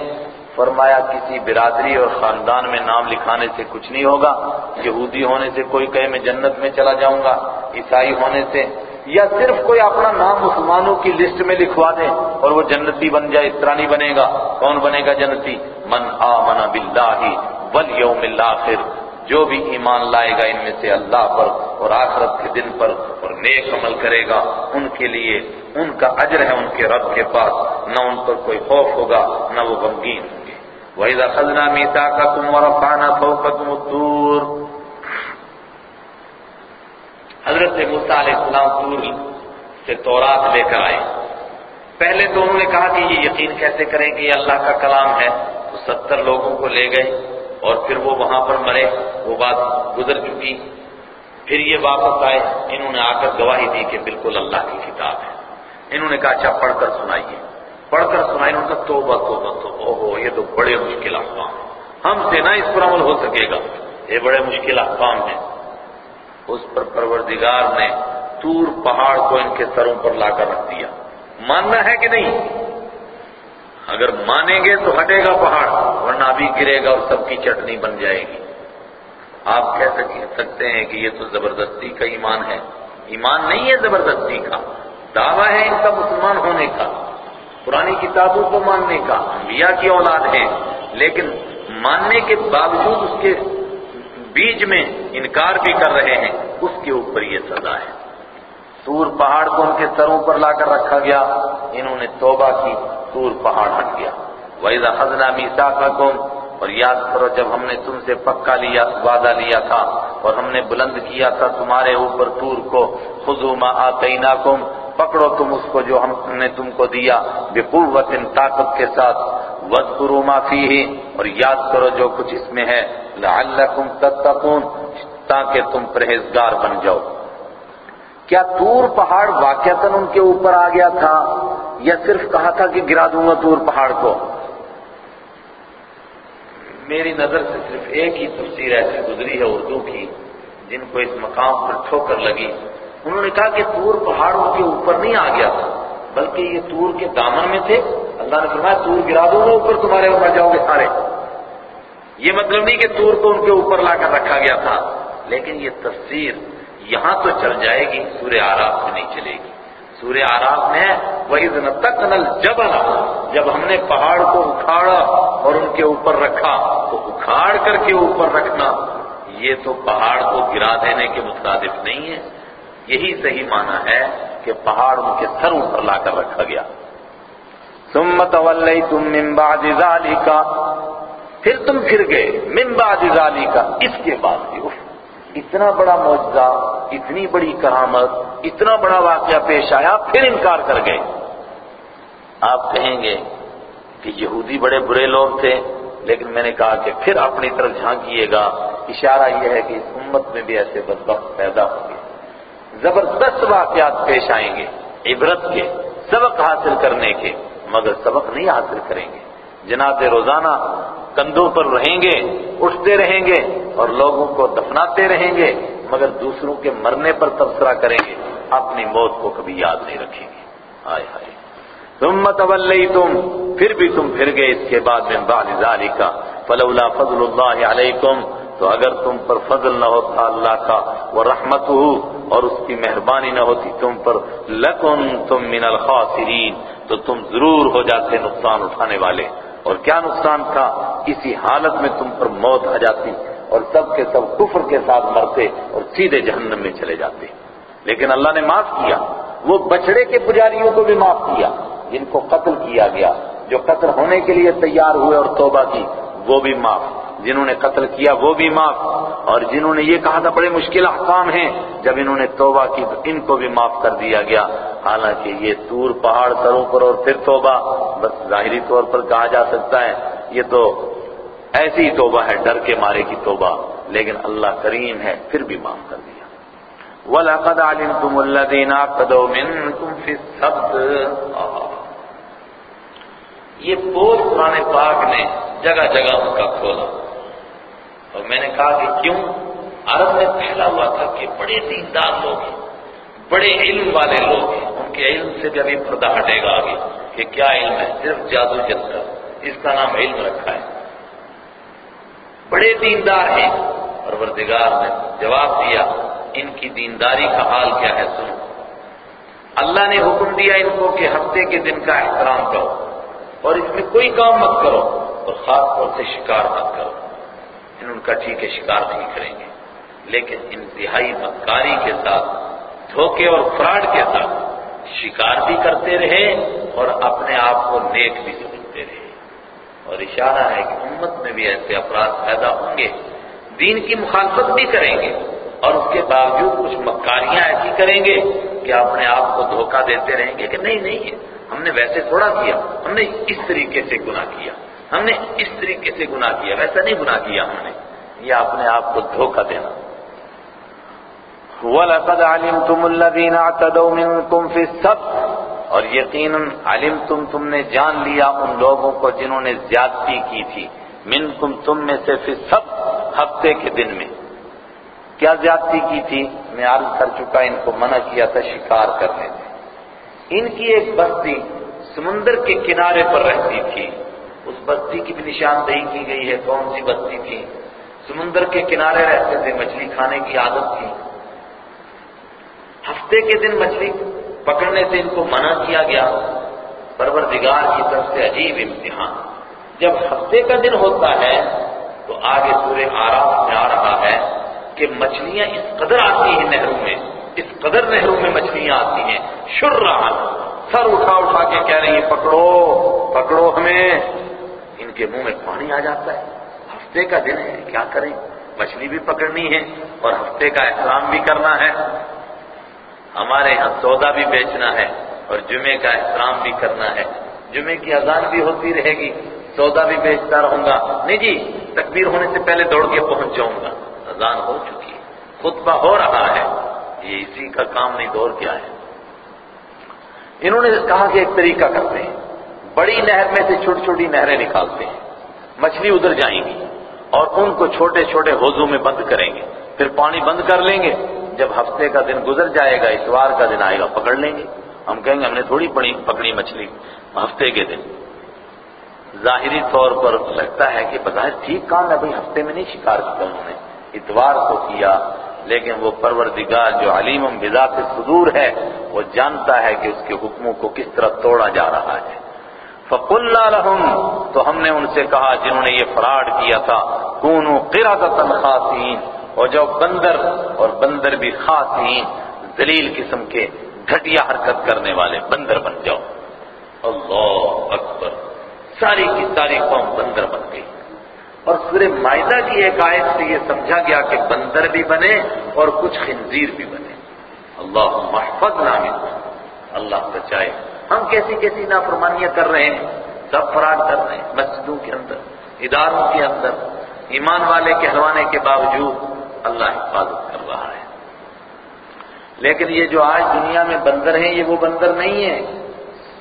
فرمایا، کسی برادری اور خاندان میں نام لکھانے سے کچھ نہیں ہوگا۔ یہودی ہونے سے کوئی کہے، میں جنت میں چلا جاؤں گا، عیسائی ہونے سے یا صرف کوئی اپنا نام مسلمانوں کی لسٹ میں لکھوا دے اور وہ جنتی بن جائے، اس طرح نہیں بنے گا۔ کون بنے گا جنتی؟ من آمن باللہ والیوم الاخر۔ جو بھی ایمان لائے گا ان میں سے اللہ پر اور آخرت کے دن پر اور نیک عمل کرے گا۔ ان کے لیے ان کا اجر ہے ان کے رب کے پاس۔ نہ ان پر کوئی خوف ہوگا، نہ وہ غمگین ہوں گے۔ وَإِذَا خَذْنَا مِيثَاقَكُمْ وَرَفَعْنَا فَوْقَكُمُ الطُّورَ حضرت موسیٰ علیہ السلام طور سے تورات لے کر آئے۔ پہلے تو انہوں نے کہا کہ یہ یقین کیسے کریں کہ یہ اللہ کا کلام ہے؟ تو ستر لوگوں کو لے گئے اور پھر وہ وہاں پر مرے، وہ بات گزر چکی۔ پھر یہ واپس آئے۔ انہوں نے آ کر گواہی دی کہ بالکل اللہ کی کتاب ہے۔ انہوں نے کہا اچھا پڑھ کر سنائیے۔ پڑھ کر سنائی انہوں نے کہا، توبہ توبہ توبہ۔ اوہو، یہ تو بڑے مشکل احکام۔ ہم سے نہ اس پر عمل ہو سکے گا۔ یہ بڑے مشکل احکام ہیں۔ اس پر پروردگار نے تور پہاڑ کو ان کے سروں پر لا کر رکھ دیا۔ ماننا ہے کہ نہیں؟ اگر مانیں گے تو ہٹے گا پہاڑ، ورنہ ابھی گرے گا اور سب کی چٹنی بن جائے گی۔ آپ کہہ سکتے ہیں کہ یہ تو زبردستی کا ایمان ہے۔ ایمان نہیں ہے زبردستی کا۔ دعویٰ ہے ان کا مسلمان ہونے کا۔ پرانی کتابوں کو ماننے کا۔ انبیاء کی اولاد ہے لیکن ماننے کے باوجود اس کے بیچ میں انکار بھی کر رہے ہیں، اس کے اوپر یہ سزا ہے۔ سور پہاڑ کو ان کے سروں پر لا کر رکھا گیا، انہوں نے توبہ کی، سور پہاڑ ہٹ گیا۔ وَإِذَا خَذْنَا مِيثَاقَكُمْ، اور یاد کرو جب ہم نے تم سے پکا لیا، وعدہ لیا تھا، اور ہم نے بلند کیا تھا تمہارے اوپر تور کو، خُذُوا مَا آتَيْنَاكُمْ، پکڑو تم اس کو جو ہم نے تم کو دیا بقوت طاقت کے ساتھ۔ وَذْكُرُوا مَا فِيهِ اور یاد کرو جو کچھ اس میں ہے لَعَلَّكُمْ تَتَّقُونَ، تاکہ تم پرہیزگار بن جاؤ۔ کیا تور پہاڑ واقعتاً ان کے اوپر آ گیا تھا یا صرف کہا تھا کہ گرا دوں گا تور پہاڑ کو؟ میری نظر سے صرف ایک ہی تفسیر ایسی گزری ہے اردو کی، جن کو اس مقام پر ٹھوکر لگی۔ انہوں نے کہا کہ تور پہاڑوں کے اوپر نہیں آ گیا تھا، بلکہ یہ تور کے دامن میں تھے۔ اللہ نے فرمایا، تور گرا دوں گا اوپر تمہارے اوپر جاؤ گے سارے۔ یہ مطلب نہیں کہ تور کو ان کے اوپر لا کر رکھا گیا تھا، لیکن یہ تفسیر یہاں تو چل جائے گی، سورہ آراف میں نہیں چلے گی۔ سورہ آراف میں وہی دن تک نل جب جب ہم نے پہاڑ کو اکھاڑا اور ان کے اوپر رکھا، تو اکھاڑ کر کے اوپر رکھنا، یہ تو پہاڑ کو گرا دینے کے مترادف نہیں ہے۔ یہی صحیح معنی ہے کہ پہاڑ ان کے سروں پر لا کر رکھا گیا۔ ثم تولیتم من بعد ذالک پھر تم پھر گئے من بعد ذالک اس کے بعد بھی اف اتنا بڑا معجزہ، اتنی بڑی کرامت، اتنا بڑا واقعہ پیش آیا، پھر انکار کر گئے۔ آپ کہیں گے کہ یہودی بڑے برے لوگ تھے، لیکن میں نے کہا کہ پھر اپنی طرف جھانکیے گا۔ اشارہ یہ ہے کہ اس امت میں بھی ایسے بدبخت پیدا ہوں گے۔ زبردست واقعات پیش آئیں گے، عبرت کے، سبق حاصل کرنے کے۔ مگر سبق نہیں حاصل کریں گے۔ جنازے روزانہ کندھوں پر رہیں گے، اٹھتے رہیں گے اور لوگوں کو دفناتے رہیں گے، مگر دوسروں کے مرنے پر تبصرہ کریں گے، اپنی موت کو کبھی یاد نہیں رکھیں گے۔ آئے ہائے۔ تم متولی تم پھر بھی تم پھر گئے، اس کے بعد میں بعد ذالکا فلولا فضل اللہ علیکم تو اگر تم پر فضل نہ ہوتا اللہ کا وہ رحمت اور اس کی مہربانی نہ ہوتی تم پر لکن تم من الخاسرین، تو تم ضرور ہو جاتے نقصان اٹھانے والے۔ اور کیا نقصان تھا؟ کسی حالت میں تم پر موت آ جاتی اور سب کے سب کفر کے ساتھ مرتے اور سیدھے جہنم میں چلے جاتے۔ لیکن اللہ نے معاف کیا۔ وہ بچڑے کے پجاریوں کو بھی معاف کیا۔ جن کو قتل کیا گیا، جو قتل ہونے کے لیے تیار ہوئے اور توبہ کی، وہ بھی معاف۔ جنہوں نے قتل کیا وہ بھی معاف اور جنہوں نے یہ کہا تھا بڑے مشکل احکام ہیں، جب انہوں نے توبہ کی تو ان کو بھی معاف کر دیا گیا۔ حالانکہ یہ تور پہاڑ سروں پر اور پھر توبہ، بس ظاہری طور پر کہا جا سکتا ہے، یہ تو ایسی ہی توبہ ہے، ڈر کے مارے کی توبہ، لیکن اللہ کریم ہے، پھر بھی معاف کر دیا۔ وَلَقَدْ عَلِمْتُمُ الَّذِينَ عَقَدَوْ مِنْكُمْ فِي السَّبْتِ۔ یہ بول قرآن پاک نے جگہ جگہ ان کا کھولا۔ اور میں نے کہا کہ کیوں؟ عرب میں پھیلا ہوا تھا کہ بڑے دیندار لوگ ہیں، بڑے علم والے لوگ ہیں۔ ان کے علم سے بھی ابھی پردہ ہٹے گا آگے کہ کیا علم ہے؟ صرف جادو جنتا اس کا نام علم رکھا ہے۔ بڑے دیندار ہیں۔ اور وردگار نے جواب دیا، ان کی دینداری کا حال کیا ہے سنو۔ اللہ نے حکم دیا ان کو کہ ہفتے کے دن کا احترام کرو اور اس میں کوئی کام مت کرو اور خاص طور سے شکار مت کرو۔ ان کا ٹھیک ہے، شکار نہیں کریں گے۔ لیکن انتہائی مکاری کے ساتھ، دھوکے اور فراڈ کے ساتھ شکار بھی کرتے رہے اور اپنے آپ کو نیک بھی سمجھتے رہے۔ اور اشارہ ہے کہ امت میں بھی ایسے افراد پیدا ہوں گے، دین کی مخالفت بھی کریں گے اور اس کے باوجود کچھ مکاریاں ایسی کریں گے کہ اپنے آپ کو دھوکہ دیتے رہیں گے کہ نہیں نہیں، ہم نے ویسے تھوڑا کیا، ہم نے اس طریقے سے گناہ کیا۔ ہم نے اس طریقے سے گناہ کیا، ویسا نہیں گناہ کیا ہم نے، یہ اپنے آپ کو دھوکہ دینا۔ وَلَقَدْ عَلِمْتُمُ الَّذِينَ اعْتَدَوْ مِنْكُمْ فِي السَّبْتِ۔ اور یقیناً علم تم تم نے جان لیا ان لوگوں کو جنہوں نے زیادتی کی تھی۔ منکم تم میں سے فی سب ہفتے کے دن میں۔ کیا زیادتی کی تھی؟ میں عرض کر چکا، ان کو منع کیا تھا، شکار کرنے سے ان کی ایک بستی سمندر کے کنارے پر رہتی تھی۔ اس بستی کی بھی نشاندہی کی گئی ہے، کون سی بستی تھی؟ سمندر کے کنارے رہتے تھے، مچھلی کھانے کی عادت تھی۔ ہفتے کے دن مچھلی پکڑنے سے ان کو منع کیا گیا۔ پروردگار کی طرف سے عجیب امتحان۔ جب ہفتے کا دن ہوتا ہے، تو آگے پورے آرام میں آ رہا ہے کہ مچھلیاں اس قدر آتی ہیں نہروں میں، اس قدر نہروں میں مچھلیاں آتی ہیں۔ شر رہا، سر اٹھا اٹھا کے کہہ رہی ہیں، پکڑو پکڑو ہمیں۔ ان کے منہ میں پانی آ جاتا ہے۔ ہفتے کا دن ہے، کیا کریں؟ مچھلی بھی پکڑنی ہے اور ہفتے کا احترام بھی کرنا ہے۔ ہمارے یہاں سودا بھی بیچنا ہے اور جمعے کا احترام بھی کرنا ہے۔ جمعے کی اذان بھی ہوتی رہے گی، سودا بھی بیچتا رہوں گا۔ نہیں جی تکبیر ہونے سے پہلے دوڑ کے پہنچ جاؤں گا۔ اذان ہو چکی ہے، خطبہ ہو رہا ہے۔ یہ اسی کا کام نہیں دور کیا ہے۔ انہوں نے کہا کہ ایک طریقہ کرتے ہیں۔ بڑی نہر میں سے چھوٹی چھوٹی نہریں نکالتے ہیں۔ مچھلی ادھر جائیں گی اور ان کو چھوٹے چھوٹے حوضوں میں بند کریں گے۔ پھر پانی بند کر لیں گے۔ جب ہفتے کا دن گزر جائے گا، اتوار کا دن آئے گا، پکڑ لیں گے۔ ہم کہیں گے ہم نے تھوڑی پڑی، پکڑی مچھلی۔ ہفتے کے دن۔ ظاہری طور پر لگتا ہے کہ بظاہر ٹھیک کام ہے، بھائی ہفتے میں نہیں شکار کیا انہوں نے۔ اتوار کو کیا، لیکن وہ پروردگار جو علیم بذات صدور ہے، وہ جانتا ہے کہ اس کے حکموں کو کس طرح توڑا جا رہا ہے۔ فَقُلَّا لَهُمْ، تو ہم نے ان سے کہا جنہوں نے یہ فراڈ کیا تھا کونو قِرَدَةً خَاسِین اور جو بندر اور بندر بھی خاصین ذلیل قسم کے گھٹیا حرکت کرنے والے، بندر بن جاؤ۔ اللہ اکبر۔ ساری کی ساری قوم بندر بن گئی۔ اور سورہ معدہ کی ایک آیت سے یہ سمجھا گیا کہ بندر بھی بنے اور کچھ خنزیر بھی بنے۔ اللہ محفظ نام اللہ بچائے۔ ہم کیسی کیسی نافرمانیاں کر رہے ہیں، سب فراڈ کر رہے ہیں مسجدوں کے اندر، اداروں کے اندر، ایمان والے کہلوانے کے باوجود اللہ حفاظت کر رہا ہے۔ لیکن یہ جو آج دنیا میں بندر ہیں، یہ وہ بندر نہیں ہے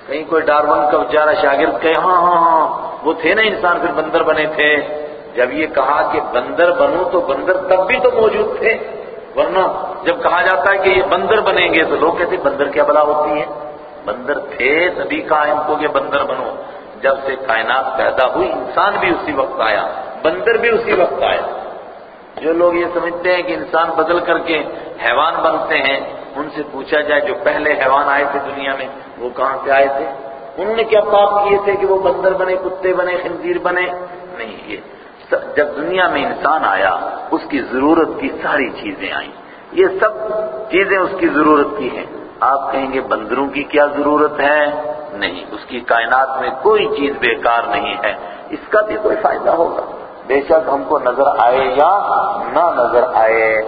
کہیں کوئی ڈارون کا بیچارہ شاگرد کہے ہاں ہاں ہاں وہ تھے نا انسان پھر بندر بنے تھے۔ جب یہ کہا کہ بندر بنو تو بندر تب بھی تو موجود تھے۔ ورنہ جب کہا جاتا ہے کہ یہ بندر بنیں گے تو لوگ کہتے بندر کیا بلا ہوتی ہے بندر تھے تبھی کہا ان کو کہ بندر بنو۔ جب سے کائنات پیدا ہوئی، انسان بھی اسی وقت آیا، بندر بھی اسی وقت آیا۔ جو لوگ یہ سمجھتے ہیں کہ انسان بدل کر کے حیوان بنتے ہیں، ان سے پوچھا جائے جو پہلے حیوان آئے تھے دنیا میں، وہ کہاں سے آئے تھے؟ انہوں نے کیا پاپ کیے تھے کہ وہ بندر بنے، کتے بنے، خنزیر بنے؟ نہیں، یہ جب دنیا میں انسان آیا، اس کی ضرورت کی ساری چیزیں آئیں۔ یہ سب چیزیں اس کی ضرورت کی ہیں۔ آپ کہیں گے بندروں کی کیا ضرورت ہے؟ نہیں، اس کی کائنات میں کوئی چیز بیکار نہیں ہے۔ اس کا بھی کوئی فائدہ ہوگا۔ بے شک ہم کو نظر آئے یا نہ نظر آئے۔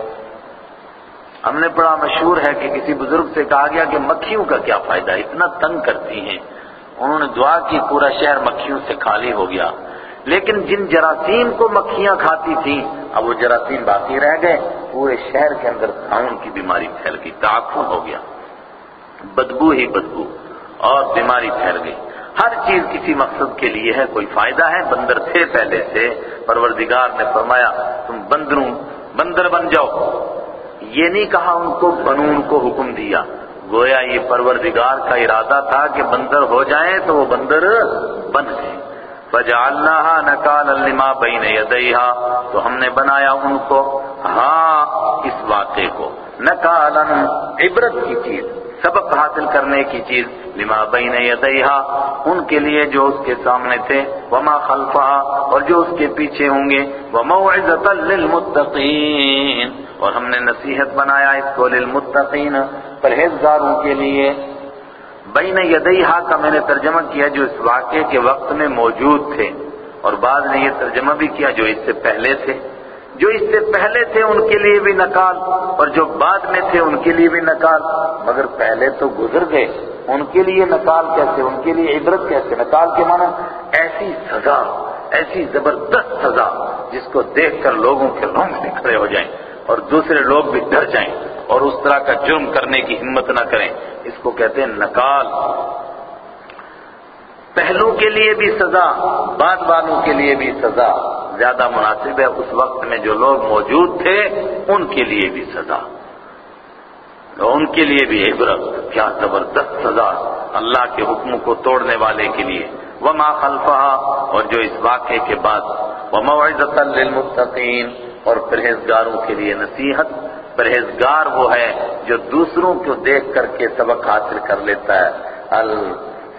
ہم نے بڑا مشہور ہے کہ کسی بزرگ سے کہا گیا کہ مکھیوں کا کیا فائدہ اتنا تنگ کرتی ہیں۔ انہوں نے دعا کی، پورا شہر مکھیوں سے خالی ہو گیا۔ لیکن جن جراثیم کو مکھیاں کھاتی تھیں، اب وہ جراثیم باقی رہ گئے۔ پورے شہر کے اندر تعاون کی بیماری پھیل گئی تعفن ہو گیا۔ بدبو ہی بدبو، اور بیماری پھیل گئی۔ ہر چیز کسی مقصد کے لیے ہے، کوئی فائدہ ہے۔ بندر تھے پہلے سے۔ پروردگار نے فرمایا، تم بندروں، بندر بن جاؤ۔ یہ نہیں کہا ان کو بنون کو حکم دیا۔ گویا یہ پروردگار کا ارادہ تھا کہ بندر ہو جائیں تو وہ بندر بن گئے فجعلناها نکالا لما بین یدیہا تو ہم نے بنایا ان کو۔ ہاں اس واقعے کو۔ نکالا عبرت کی چیز۔ سبق حاصل کرنے کی چیز، لما بین یدیہا، ان کے لیے جو اس کے سامنے تھے، وما خلفہا، اور جو اس کے پیچھے ہوں گے، وموعظتا للمتقین، اور ہم نے نصیحت بنایا اس کو للمتقین، پرہیزگاروں کے لیے۔ بین یدیہا کا میں نے ترجمہ کیا جو اس واقعے کے وقت میں موجود تھے، اور بعض نے یہ ترجمہ بھی کیا جو اس سے پہلے تھے۔ جو اس سے پہلے تھے ان کے لیے بھی نکال اور جو بعد میں تھے ان کے لیے بھی نکال۔ مگر پہلے تو گزر گئے۔ ان کے لیے نکال کیسے؟ ان کے لیے عبرت کیسے؟ نکال کے معنی ایسی سزا، ایسی زبردست سزا جس کو دیکھ کر لوگوں کے رونگ کھڑے ہو جائیں اور دوسرے لوگ بھی ڈر جائیں اور اس طرح کا جرم کرنے کی ہمت نہ کریں۔ اس کو کہتے ہیں نکال۔ پہلو کے لیے بھی سزا، بعد والوں کے لیے بھی سزا۔ زیادہ مناسب ہے اس وقت میں جو لوگ موجود تھے، ان کے لیے بھی سزا۔ ان کے لیے بھی عبرت کیا زبردست سزا اللہ کے حکم کو توڑنے والے کے لیے۔ وما خلفہا اور جو اس واقعے کے بعد۔ وموعظتا للمتقین اور پرہیزگاروں کے لیے نصیحت۔ پرہیزگار وہ ہے جو دوسروں کو دیکھ کر کے سبق حاصل کر لیتا ہے۔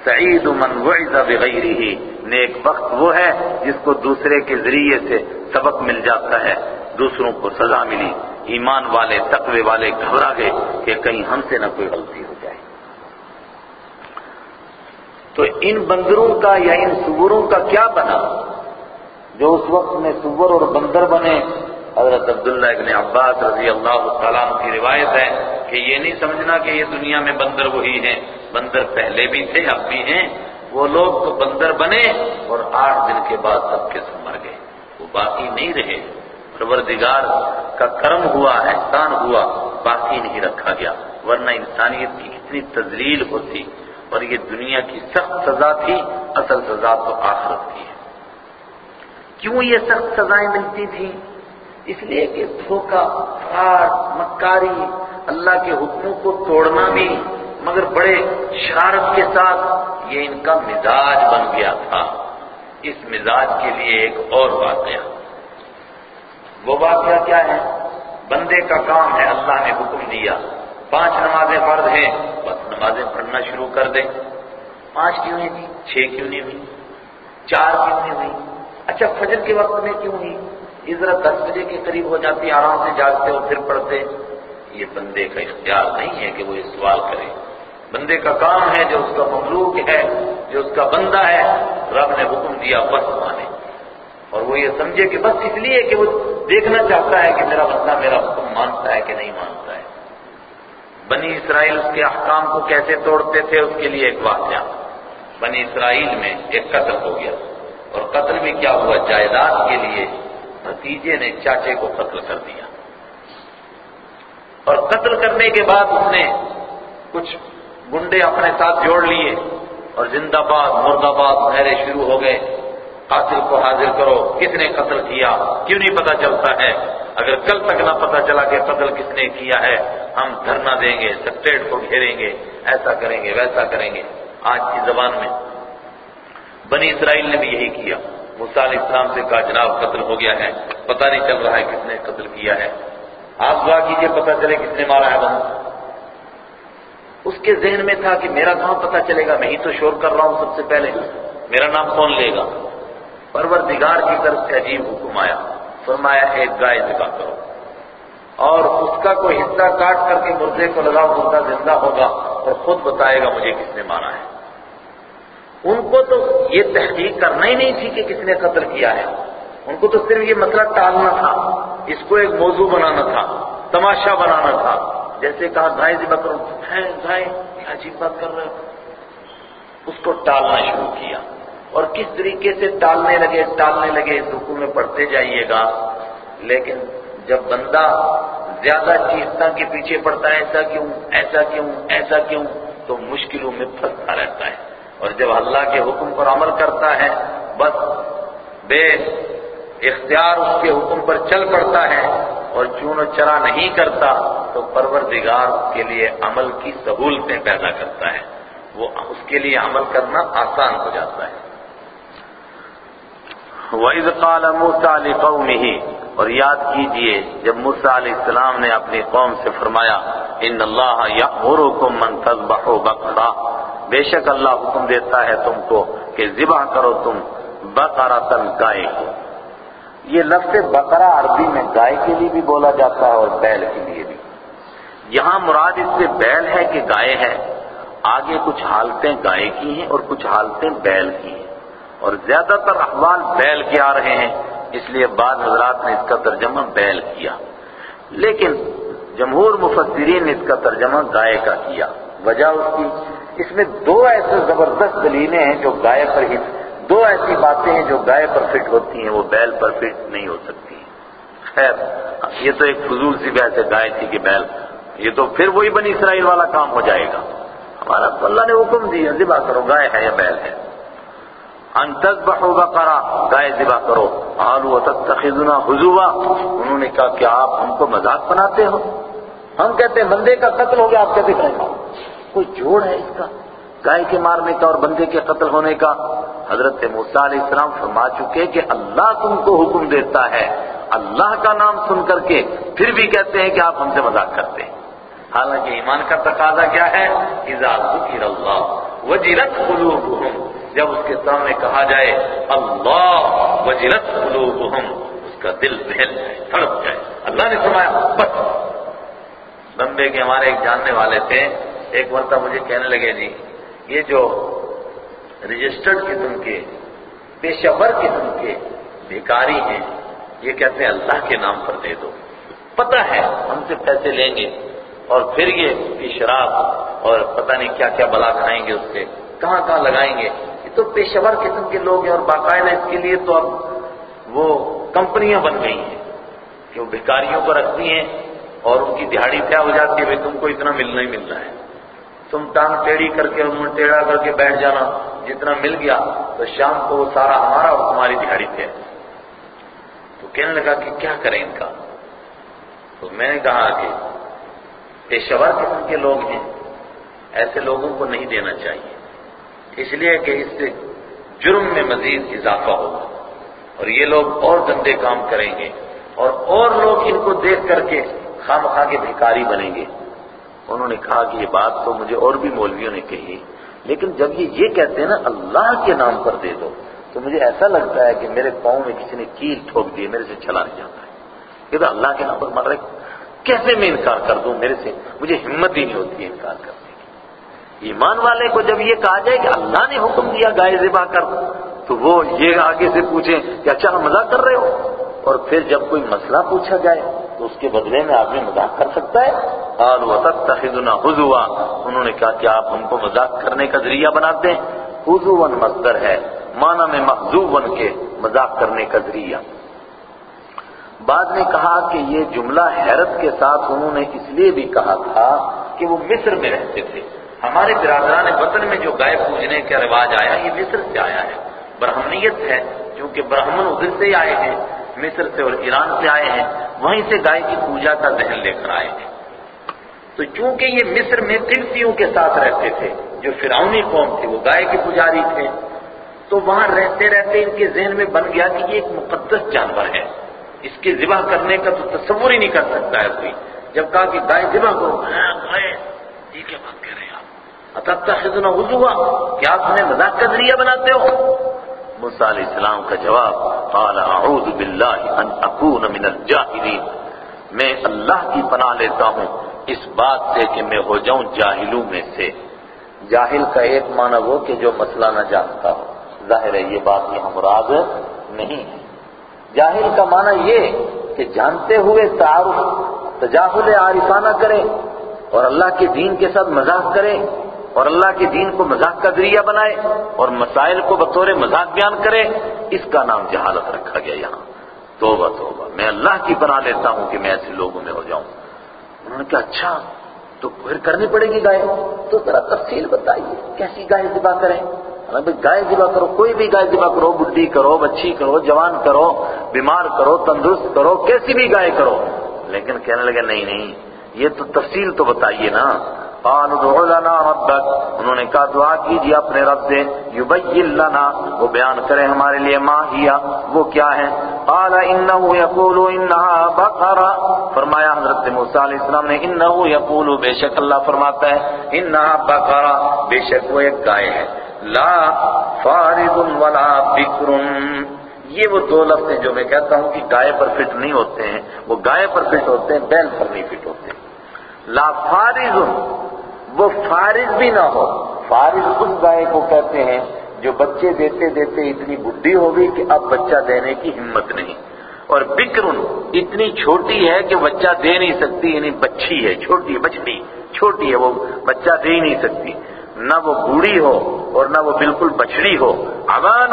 السعید من وعظ بغیرہ۔ نیک وقت وہ ہے جس کو دوسرے کے ذریعے سے سبق مل جاتا ہے، دوسروں کو سزا ملی۔ ایمان والے، تقوی والے گھبرا گئے کہ کہیں ہم سے نہ کوئی غلطی ہو جائے۔ تو ان بندروں کا یا ان سوروں کا کیا بنا؟ جو اس وقت میں سور اور بندر بنے حضرت عبداللہ ابن عباس رضی اللہ تعالیٰ کی روایت ہے کہ یہ نہیں سمجھنا کہ یہ دنیا میں بندر وہی ہیں۔ بندر پہلے بھی تھے، اب بھی ہیں۔ وہ لوگ تو بندر بنے اور آٹھ دن کے بعد سب کے سب مر گئے۔ وہ باقی نہیں رہے۔ پروردگار کا کرم ہوا، احسان ہوا، باقی نہیں رکھا گیا۔ ورنہ انسانیت کی اتنی تزلیل ہوتی اور یہ دنیا کی سخت سزا تھی، اصل سزا تو آخرت کی ہے۔ کیوں یہ سخت سزائیں ملتی تھیں؟ اس لیے کہ دھوکہ فراڈ مکاری، اللہ کے حکموں کو توڑنا بھی، مگر بڑے شرارت کے ساتھ یہ ان کا مزاج بن گیا تھا۔ اس مزاج کے لیے ایک اور واقعہ۔ وہ واقعہ کیا ہے؟ بندے کا کام ہے اللہ نے حکم دیا۔ پانچ نمازیں فرض ہیں، بس نمازیں پڑھنا شروع کر دیں۔ پانچ کیوں نہیں ہوئی؟ چھ کیوں نہیں ہوئی؟ چار کیوں نہیں ہوئی؟ اچھا فجر کے وقت میں کیوں ہوئی یہ ذرا دس بجے کے قریب ہو جاتی، آرام سے جاگتے اور پھر پڑھتے۔ یہ بندے کا اختیار نہیں ہے کہ وہ یہ سوال کرے۔ بندے کا کام ہے جو اس کا مخلوق ہے، جو اس کا بندہ ہے، رب نے حکم دیا، بس مانے۔ اور وہ یہ سمجھے کہ بس اس لیے کہ وہ دیکھنا چاہتا ہے کہ میرا بندہ میرا حکم مانتا ہے کہ نہیں مانتا ہے۔ بنی اسرائیل اس کے احکام کو کیسے توڑتے تھے، اس کے لیے ایک واقعہ۔ بنی اسرائیل میں ایک قتل ہو گیا۔ اور قتل بھی کیا ہوا؟ جائیداد کے لیے بھتیجے نے چاچے کو قتل کر دیا۔ اور قتل کرنے کے بعد اس نے کچھ گنڈے اپنے ساتھ جوڑ لیے اور زندہ باد مرد آباد مہرے شروع ہو گئے۔ قاتل کو حاضر کرو۔ کس نے قتل کیا؟ کیوں نہیں پتا چلتا ہے۔ اگر کل تک نہ پتا چلا کہ قتل کس نے کیا ہے، ہم دھرنا دیں گے سکٹریٹ کو گھیریں گے۔ ایسا کریں گے، ویسا کریں گے۔ آج کی زبان میں بنی اسرائیل نے بھی یہی کیا۔ علیہ السلام سے کہا، جناب، قتل ہو گیا ہے، پتہ نہیں چل رہا ہے کس نے قتل کیا ہے۔ آپ دعا کیجیے، پتہ چلے کس نے مارا ہے بند اس کے ذہن میں تھا کہ میرا کہاں پتہ چلے گا، میں ہی تو شور کر رہا ہوں سب سے پہلے۔ میرا نام کون لے گا؟ پروردگار کی طرف سے عجیب حکم آیا۔ فرمایا ایک گائے ذبح کرو۔ اور اس کا کوئی حصہ کاٹ کر کے مردے کو لگاؤ مردہ زندہ ہوگا اور خود بتائے گا مجھے کس نے مارا ہے۔ ان کو تو یہ تحقیق کرنا ہی نہیں تھی کہ کس نے قتل کیا ہے۔ ان کو تو صرف یہ مسئلہ ٹالنا تھا۔ اس کو ایک موضوع بنانا تھا، تماشا بنانا تھا۔ جیسے کہا گائے ذبح جی کرو ہے گائے کیا عجیب بات کر رہے ہو۔ اس کو ٹالنا شروع کیا۔ اور کس طریقے سے ٹالنے لگے ٹالنے لگے، اس رکو میں پڑھتے جائیے گا۔ لیکن جب بندہ زیادہ چیزتا کے پیچھے پڑتا ہے، ایسا کیوں ایسا کیوں ایسا کیوں، تو مشکلوں میں پھنستا رہتا ہے۔ اور جب اللہ کے حکم پر عمل کرتا ہے، بس بے اختیار اس کے حکم پر چل پڑتا ہے اور چون و چرا نہیں کرتا، تو پروردگار کے لیے عمل کی سہولتیں پیدا کرتا ہے۔ وہ اس کے لیے عمل کرنا آسان ہو جاتا ہے۔ وَإِذْ قَالَ مُوسَى لِقَوْمِهِ، اور یاد کیجیے، جب موسیٰ علیہ السلام نے اپنی قوم سے فرمایا ان اللہ یأمرکم من تذبحوا بقرہ بے شک اللہ حکم دیتا ہے تم کو کہ ذبح کرو تم بقرتن گائے کو۔ یہ لفظ بقرہ عربی میں گائے کے لیے بھی بولا جاتا ہے اور بیل کے لیے بھی۔ یہاں مراد اس سے بیل ہے کہ گائے ہے۔ آگے کچھ حالتیں گائے کی ہیں اور کچھ حالتیں بیل کی ہیں۔ اور زیادہ تر احوال بیل کے آ رہے ہیں، اس لیے بعض حضرات نے اس کا ترجمہ بیل کیا۔ لیکن جمہور مفسرین نے اس کا ترجمہ گائے کا کیا۔ وجہ اس کی اس میں دو ایسے زبردست دلیلیں ہیں جو گائے پر ہی دو ایسی باتیں ہیں جو گائے پر فٹ ہوتی ہیں، وہ بیل پر فٹ نہیں ہو سکتی۔ خیر، یہ تو ایک فضول سی بحث ہے، گائے تھی کہ بیل۔ یہ تو پھر وہی بنی اسرائیل والا کام ہو جائے گا۔ ہمارا اللہ نے حکم دیا ذبح کرو، گائے ہے یا بیل ہے۔ انتظ بحوبہ کرا گائے ذبح کرو۔ آلو تتخذنا حضوا انہوں نے کہا کہ آپ ہم کو مذاق بناتے ہو۔ ہم کہتے ہیں، بندے کا قتل ہو گیا، آپ کہتے ہیں کوئی جوڑ ہے اس کا؟ گائے کے مارنے کا اور بندے کے قتل ہونے کا؟ حضرت موسیٰ علیہ السلام فرما چکے کہ اللہ تم کو حکم دیتا ہے۔ اللہ کا نام سن کر کے پھر بھی کہتے ہیں کہ آپ ہم سے مذاق کرتے ہیں۔ حالانکہ ایمان کا تقاضا کیا ہے؟ اذا ذکر اللہ وجلت قلوبہم۔ جب اس کے سامنے کہا جائے اللہ وجلت قلوبہم، اس کا دل بہل جائے تڑپ جائے۔ اللہ نے فرمایا، بس۔ بمبے کے ہمارے ایک جاننے والے تھے۔ ایک مرتبہ مجھے کہنے لگے جی یہ جو رجسٹرڈ قسم کے، پیشہ ور قسم کے بھکاری ہیں، یہ کہتے ہیں اللہ کے نام پر دے دو۔ پتہ ہے، ہم سے پیسے لیں گے اور پھر یہ شراب اور پتہ نہیں کیا کیا بلا کھائیں گے اس سے۔ کہاں کہاں لگائیں گے؟ یہ تو پیشہ ور قسم کے لوگ ہیں اور باقاعدہ اس کے لیے تو اب وہ کمپنیاں بن گئی ہیں کہ وہ بھکاریوں کو رکھتی ہیں اور ان کی دہاڑی طے ہو جاتی ہے بھائی تم کو اتنا ملنا ہی ملنا ہے۔ تم ٹانگ ٹیڑھی کر کے انہوں ٹیڑھا کر کے بیٹھ جانا، جتنا مل گیا، تو شام کو وہ سارا ہمارا اور تمہاری دہاڑی تھے۔ تو کہنے لگا کہ کیا کریں ان کا؟ تو میں نے کہا کہ پیشور قسم کے لوگ ہیں، ایسے لوگوں کو نہیں دینا چاہیے۔ اس لیے کہ اس سے جرم میں مزید اضافہ ہوگا۔ اور یہ لوگ اور گندے کام کریں گے اور اور لوگ ان کو دیکھ کر کے خام خواہ کے بھکاری بنیں گے۔ انہوں نے کہا کہ یہ بات تو مجھے اور بھی مولویوں نے کہی، لیکن جب یہ یہ کہتے ہیں نا، اللہ کے نام پر دے دو، تو مجھے ایسا لگتا ہے کہ میرے پاؤں میں کسی نے کیل ٹھوک دیے میرے سے چلا نہیں جاتا ہے۔ یہ تو اللہ کے نام پر مر رہے کیسے میں انکار کر دوں؟ میرے سے مجھے ہمت ہی نہیں ہوتی ہے انکار کرنے کی۔ ایمان والے کو جب یہ کہا جائے کہ اللہ نے حکم دیا گائے ذبح کر، تو وہ یہ آگے سے پوچھیں کہ اچھا ہم کر رہے ہو؟ اور پھر جب کوئی مسئلہ پوچھا جائے تو اس کے بدلے میں آدمی مذاق کر سکتا ہے؟ اور وہ تتخذنا حضوا انہوں نے کہا کہ آپ ہم کو مذاق کرنے کا ذریعہ بناتے ہیں۔ حضون مصدر ہے، معنی میں محضوبن کے مذاق کرنے کا ذریعہ۔ بعد نے کہا کہ یہ جملہ حیرت کے ساتھ انہوں نے اس لیے بھی کہا تھا کہ وہ مصر میں رہتے تھے۔ ہمارے برادران وطن میں جو گائے پوجنے کا رواج آیا، یہ مصر سے آیا ہے۔ برہمنیت ہے، کیونکہ برہمن ادھر سے ہی آئے ہیں، مصر سے اور ایران سے آئے ہیں۔ وہیں سے گائے کی پوجا کا ذہن لے کر آئے ہیں تو چونکہ یہ مصر میں قبطیوں کے ساتھ رہتے تھے، جو فرعونی قوم تھی، وہ گائے کے پجاری تھے۔ تو وہاں رہتے رہتے ان کے ذہن میں بن گیا کہ یہ ایک مقدس جانور ہے۔ اس کے ذبح کرنے کا تو تصور ہی نہیں کر سکتا ہے کوئی۔ جب کہا کہ گائے ذبح کرو ہاں، گائے جی یہ کیا بات کہہ رہے ہیں آپ۔ اتب خزنہ ہوا کیا آپ انہیں مذاق کا ذریعہ بناتے ہو؟ موسیٰ علیہ السلام کا جواب، قال، اعوذ باللہ ان اکون من الجاہلین. میں اللہ کی پناہ لیتا ہوں اس بات سے کہ میں ہو جاؤں جاہلوں میں سے۔ جاہل کا ایک معنی وہ کہ جو مسئلہ نہ جانتا ہو۔ ظاہر ہے یہ بات یہاں مراد نہیں ہے۔ جاہل کا معنی یہ کہ جانتے ہوئے تعارف، تجاہل عارفانہ کرے اور اللہ کے دین کے ساتھ مذاق کرے۔ اور اللہ کے دین کو مذاق کا ذریعہ بنائے اور مسائل کو بطور مذاق بیان کرے، اس کا نام جہالت رکھا گیا یہاں۔ توبہ توبہ۔ میں اللہ کی بنا لیتا ہوں کہ میں ایسے لوگوں میں ہو جاؤں۔ انہوں نے کہا اچھا تو پھر کرنی پڑے گی گائے۔ تو ذرا تفصیل بتائیے، کیسی گائے ذبح کریں؟ گائے ذبح کرو، کوئی بھی گائے ذبح کرو، بڈھی کرو بچی کرو، جوان کرو، بیمار کرو، تندرست کرو، کیسی بھی گائے کرو۔ لیکن کہنے لگے، نہیں نہیں، یہ تو تفصیل تو بتائیے نا۔ ادعو لنا ربک انہوں نے کہا، دعا کیجیے اپنے رب سے، یبین لنا۔ وہ بیان کرے ہمارے لیے ما ہیا وہ کیا ہے۔ قال انه يقول انها بقرہ۔ فرمایا حضرت موسی علیہ السلام نے انه يقول بے شک اللہ فرماتا ہے انها بقرہ۔ بے شک وہ ایک گائے ہے۔ لا فارض ولا بکر۔ یہ وہ دو لفظ ہیں جو میں کہتا ہوں کہ گائے پر فٹ نہیں ہوتے ہیں۔ وہ گائے پر فٹ ہوتے ہیں، بیل پر نہیں فٹ ہوتے لا فارض وہ فارض بھی نہ ہو. فارض اس گائے کو کہتے ہیں جو بچے دیتے دیتے اتنی بڈھی ہوگی کہ اب بچہ دینے کی ہمت نہیں. اور بکرن اتنی چھوٹی ہے کہ بچہ دے نہیں سکتی یعنی بچی ہے، چھوٹی بچڑی چھوٹی ہے، وہ بچہ دے ہی نہیں سکتی. نہ وہ بوڑھی ہو اور نہ وہ بالکل بچڑی ہو. عوان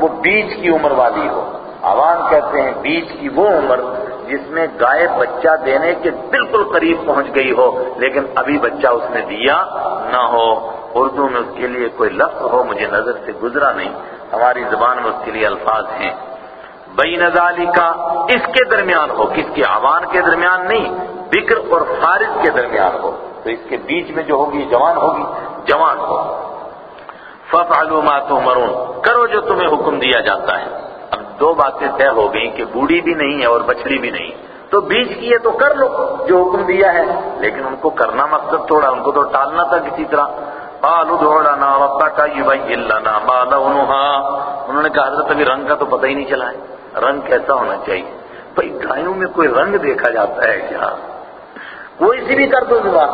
وہ بیچ کی عمر والی ہو. عوان کہتے ہیں بیچ کی وہ عمر جس میں گائے بچہ دینے کے بالکل قریب پہنچ گئی ہو، لیکن ابھی بچہ اس نے دیا نہ ہو۔ اردو میں اس کے لیے کوئی لفظ ہو، مجھے نظر سے گزرا نہیں۔ ہماری زبان میں اس کے لیے الفاظ ہیں۔ بئی نظالی کا اس کے درمیان ہو، کس کی عوان کے درمیان نہیں، بکر اور فارض کے درمیان ہو۔ تو اس کے بیچ میں جو ہوگی جوان ہوگی، جوان ہو۔ فَفْعَلُوا مَا تُؤْمَرُونَ، کرو جو تمہیں حکم دیا جاتا ہے۔ دو باتیں طے ہو گئی کہ بوڑھی بھی نہیں ہے اور بچڑی بھی نہیں۔ تو بیچ کی ہے تو کر لو جو حکم دیا ہے۔ لیکن ان کو کرنا مقصد تھوڑا، ان کو تو ٹالنا تھا کسی طرح۔ پالو دوڑا نا کا یہ بھائی اللہ انہوں نے کہا، حضرت، ابھی رنگ کا تو پتہ ہی نہیں چلا ہے۔ رنگ کیسا ہونا چاہیے؟ بھائی گایوں میں کوئی رنگ دیکھا جاتا ہے کیا؟ کوئی سی بھی کر دو زبان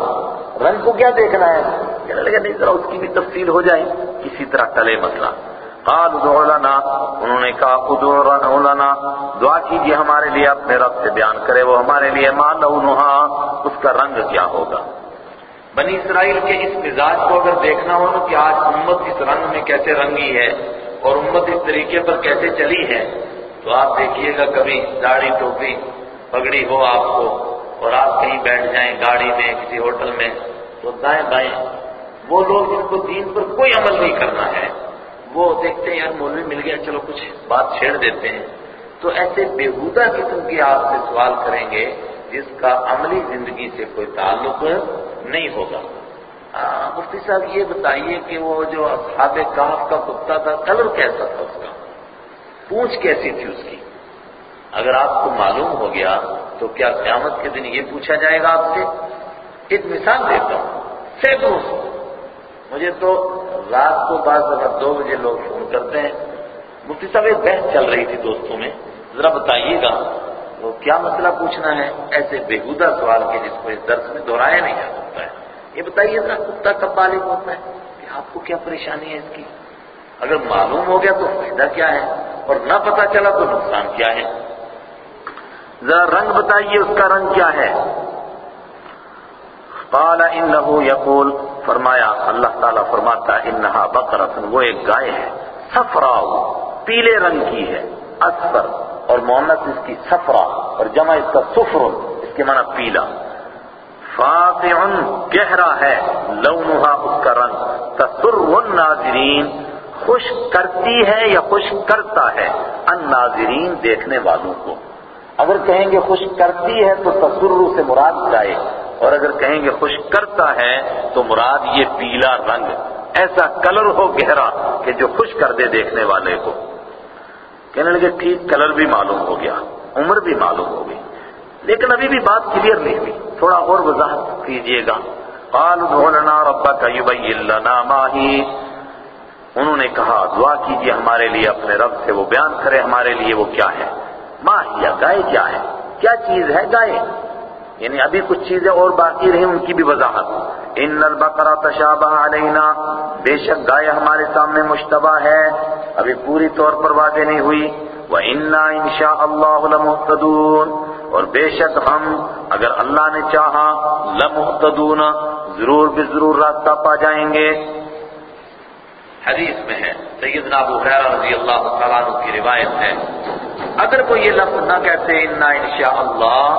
رنگ کو کیا دیکھنا ہے؟ کہنے لگا نہیں، ذرا اس کی بھی تفصیل ہو جائے۔ کسی طرح ٹلے مسئلہ۔ قال ادعو لنا، انہوں نے کہا، ادعو لنا، دعا کیجیے ہمارے لیے، اپنے رب سے بیان کرے، وہ ہمارے لیے ما لونہا، اس کا رنگ کیا ہوگا؟ بنی اسرائیل کے اس مزاج کو اگر دیکھنا ہو کہ آج امت اس رنگ میں کیسے رنگی ہے اور امت اس طریقے پر کیسے چلی ہے، تو آپ دیکھیے گا کبھی داڑھی ٹوپی پگڑی ہو آپ کو اور آپ کہیں بیٹھ جائیں گاڑی میں، کسی ہوٹل میں، تو دائیں بائیں، وہ لوگ جن کو دین پر کوئی عمل نہیں کرنا ہے وہ دیکھتے ہیں، یار مولوی مل گیا، چلو کچھ بات چھیڑ دیتے ہیں۔ تو ایسے بےحودہ قسم کے آپ سے سوال کریں گے جس کا عملی زندگی سے کوئی تعلق نہیں ہوگا۔ مفتی صاحب، یہ بتائیے کہ وہ جو اصحاب کاف کا کتا تھا، کلر کیسا تھا اس کا؟ پونچھ کیسی تھی اس کی؟ اگر آپ کو معلوم ہو گیا تو کیا قیامت کے دن یہ پوچھا جائے گا آپ سے؟ ایک مثال دیتا ہوں سینکڑوں سو مجھے تو رات کو بعض دفعہ دو بجے لوگ فون کرتے ہیں۔ مفتی صاحب، ایک بحث چل رہی تھی دوستوں میں۔ ذرا بتائیے گا۔ تو کیا مسئلہ پوچھنا ہے؟ ایسے بےحودہ سوال کے جس کو اس درس میں دہرایا نہیں جا سکتا ہے۔ یہ بتائیے، ذرا کتا کب بالغ ہوتا ہے کہ آپ کو کیا پریشانی ہے اس کی؟ اگر معلوم ہو گیا تو فائدہ کیا ہے؟ اور نہ پتا چلا تو نقصان کیا ہے؟ ذرا رنگ بتائیے، اس کا رنگ کیا ہے؟ قال انه يقول فرمایا، اللہ تعالیٰ فرماتا ہے، انہا بقرت وہ ایک گائے ہے سفراؤ پیلے رنگ کی ہے، اصفر، اور مونت اس کی سفرا اور جمع اس کا سفر اس کے معنی پیلا۔ فاتح گہرا ہے، لونہا اس کا رنگ۔ تسر الناظرین، خوش کرتی ہے یا خوش کرتا ہے؟ الناظرین دیکھنے والوں کو۔ اگر کہیں گے خوش کرتی ہے، تو تسر سے مراد جائے اور اگر کہیں گے خوش کرتا ہے تو مراد یہ پیلا رنگ، ایسا کلر ہو گہرا کہ جو خوش کر دے دیکھنے والے کو۔ کہنے لگے، ٹھیک، کلر بھی معلوم ہو گیا، عمر بھی معلوم ہو گئی۔ لیکن ابھی بھی بات کلیئر نہیں ہوئی، تھوڑا اور وضاحت کیجیے گا۔ لنا ربک یبین لنا ما انہوں نے کہا، دعا کیجیے ہمارے لیے، اپنے رب سے وہ بیان کرے ہمارے لیے وہ کیا ہے۔ ماہیا گائے کیا ہے؟ کیا چیز ہے گائے؟ یعنی ابھی کچھ چیزیں اور باقی رہی ان کی بھی وضاحت۔ ان البقرہ تشابہ علینا، بے شک گائے ہمارے سامنے مشتبہ ہے۔ ابھی پوری طور پر واضح نہیں ہوئی۔ وہ انا ان شاء اللہ اور بے شک ہم، اگر اللہ نے چاہا، لمحتدون، ضرور بھی ضرور راستہ پا جائیں گے۔ حدیث میں ہے، سیدنا ابو حریرہ رضی اللہ تعالیٰ عنہ کی روایت ہے۔ اگر کوئی یہ لفظ نہ کہتے انا انشاءاللہ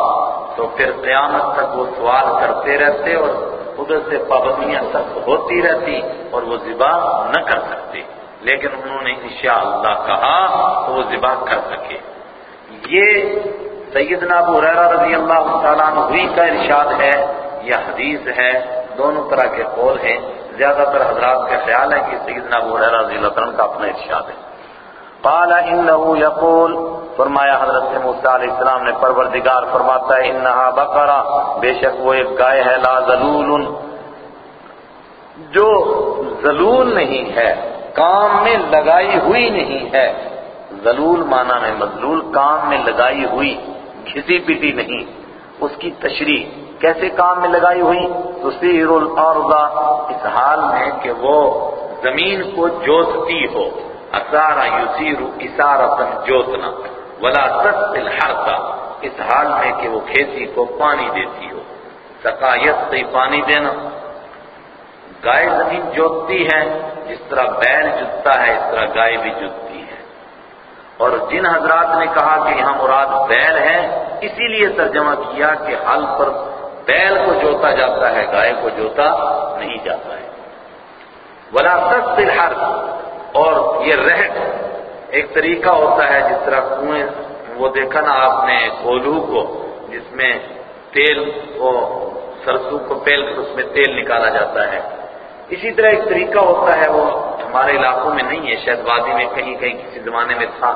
تو پھر قیامت تک وہ سوال کرتے رہتے اور ادھر سے پابندیاں سخت ہوتی رہتی اور وہ ذبح نہ کر سکتے۔ لیکن انہوں نے انشاءاللہ کہا تو وہ ذبح کر سکے۔ یہ سیدنا ابو حریرہ رضی اللہ تعالیٰ ہوئی کا ارشاد ہے یا حدیث ہے، دونوں طرح کے قول ہیں۔ زیادہ تر حضرات کا خیال ہے کہ سیدنا ابو حریرہ رضی اللہ عنہ کا اپنا ارشاد ہے۔ قال انه يقول فرمایا حضرت موسیٰ علیہ السلام نے پروردگار فرماتا ہے، انہا بقرہ۔ بے شک وہ ایک گائے ہے، لا ذلول جو ذلول نہیں ہے، کام میں لگائی ہوئی نہیں ہے۔ ذلول معنی میں مذلول، کام میں لگائی ہوئی، گھسی پیٹی نہیں۔ اس کی تشریح کیسے کام میں لگائی ہوئی؟ تو سیر الارض اس حال میں کہ وہ زمین کو جوتتی ہو۔ اسارا یسیر اسارتن جوتنا۔ ولا تسقل الحرث اس حال میں کہ وہ کھیتی کو پانی دیتی ہو۔ سقایت سے پانی دینا۔ گائے زمین جوتتی ہے، جس طرح بیل جتتا ہے، اس طرح گائے بھی جتتی ہے۔ اور جن حضرات نے کہا کہ یہاں مراد بیل ہے، اسی لیے ترجمہ کیا کہ حل پر بیل کو جوتا جاتا ہے، گائے کو جوتا نہیں جاتا ہے۔ ولا سست الحرث اور یہ رہٹ ایک طریقہ ہوتا ہے، جس طرح کنویں، وہ دیکھا نا آپ نے کولو کو، جس میں تیل کو، سرسوں کو پیل کر اس میں تیل نکالا جاتا ہے۔ اسی طرح ایک طریقہ ہوتا ہے، وہ ہمارے علاقوں میں نہیں ہے، شاید وادی میں کہیں کہیں کسی زمانے میں تھا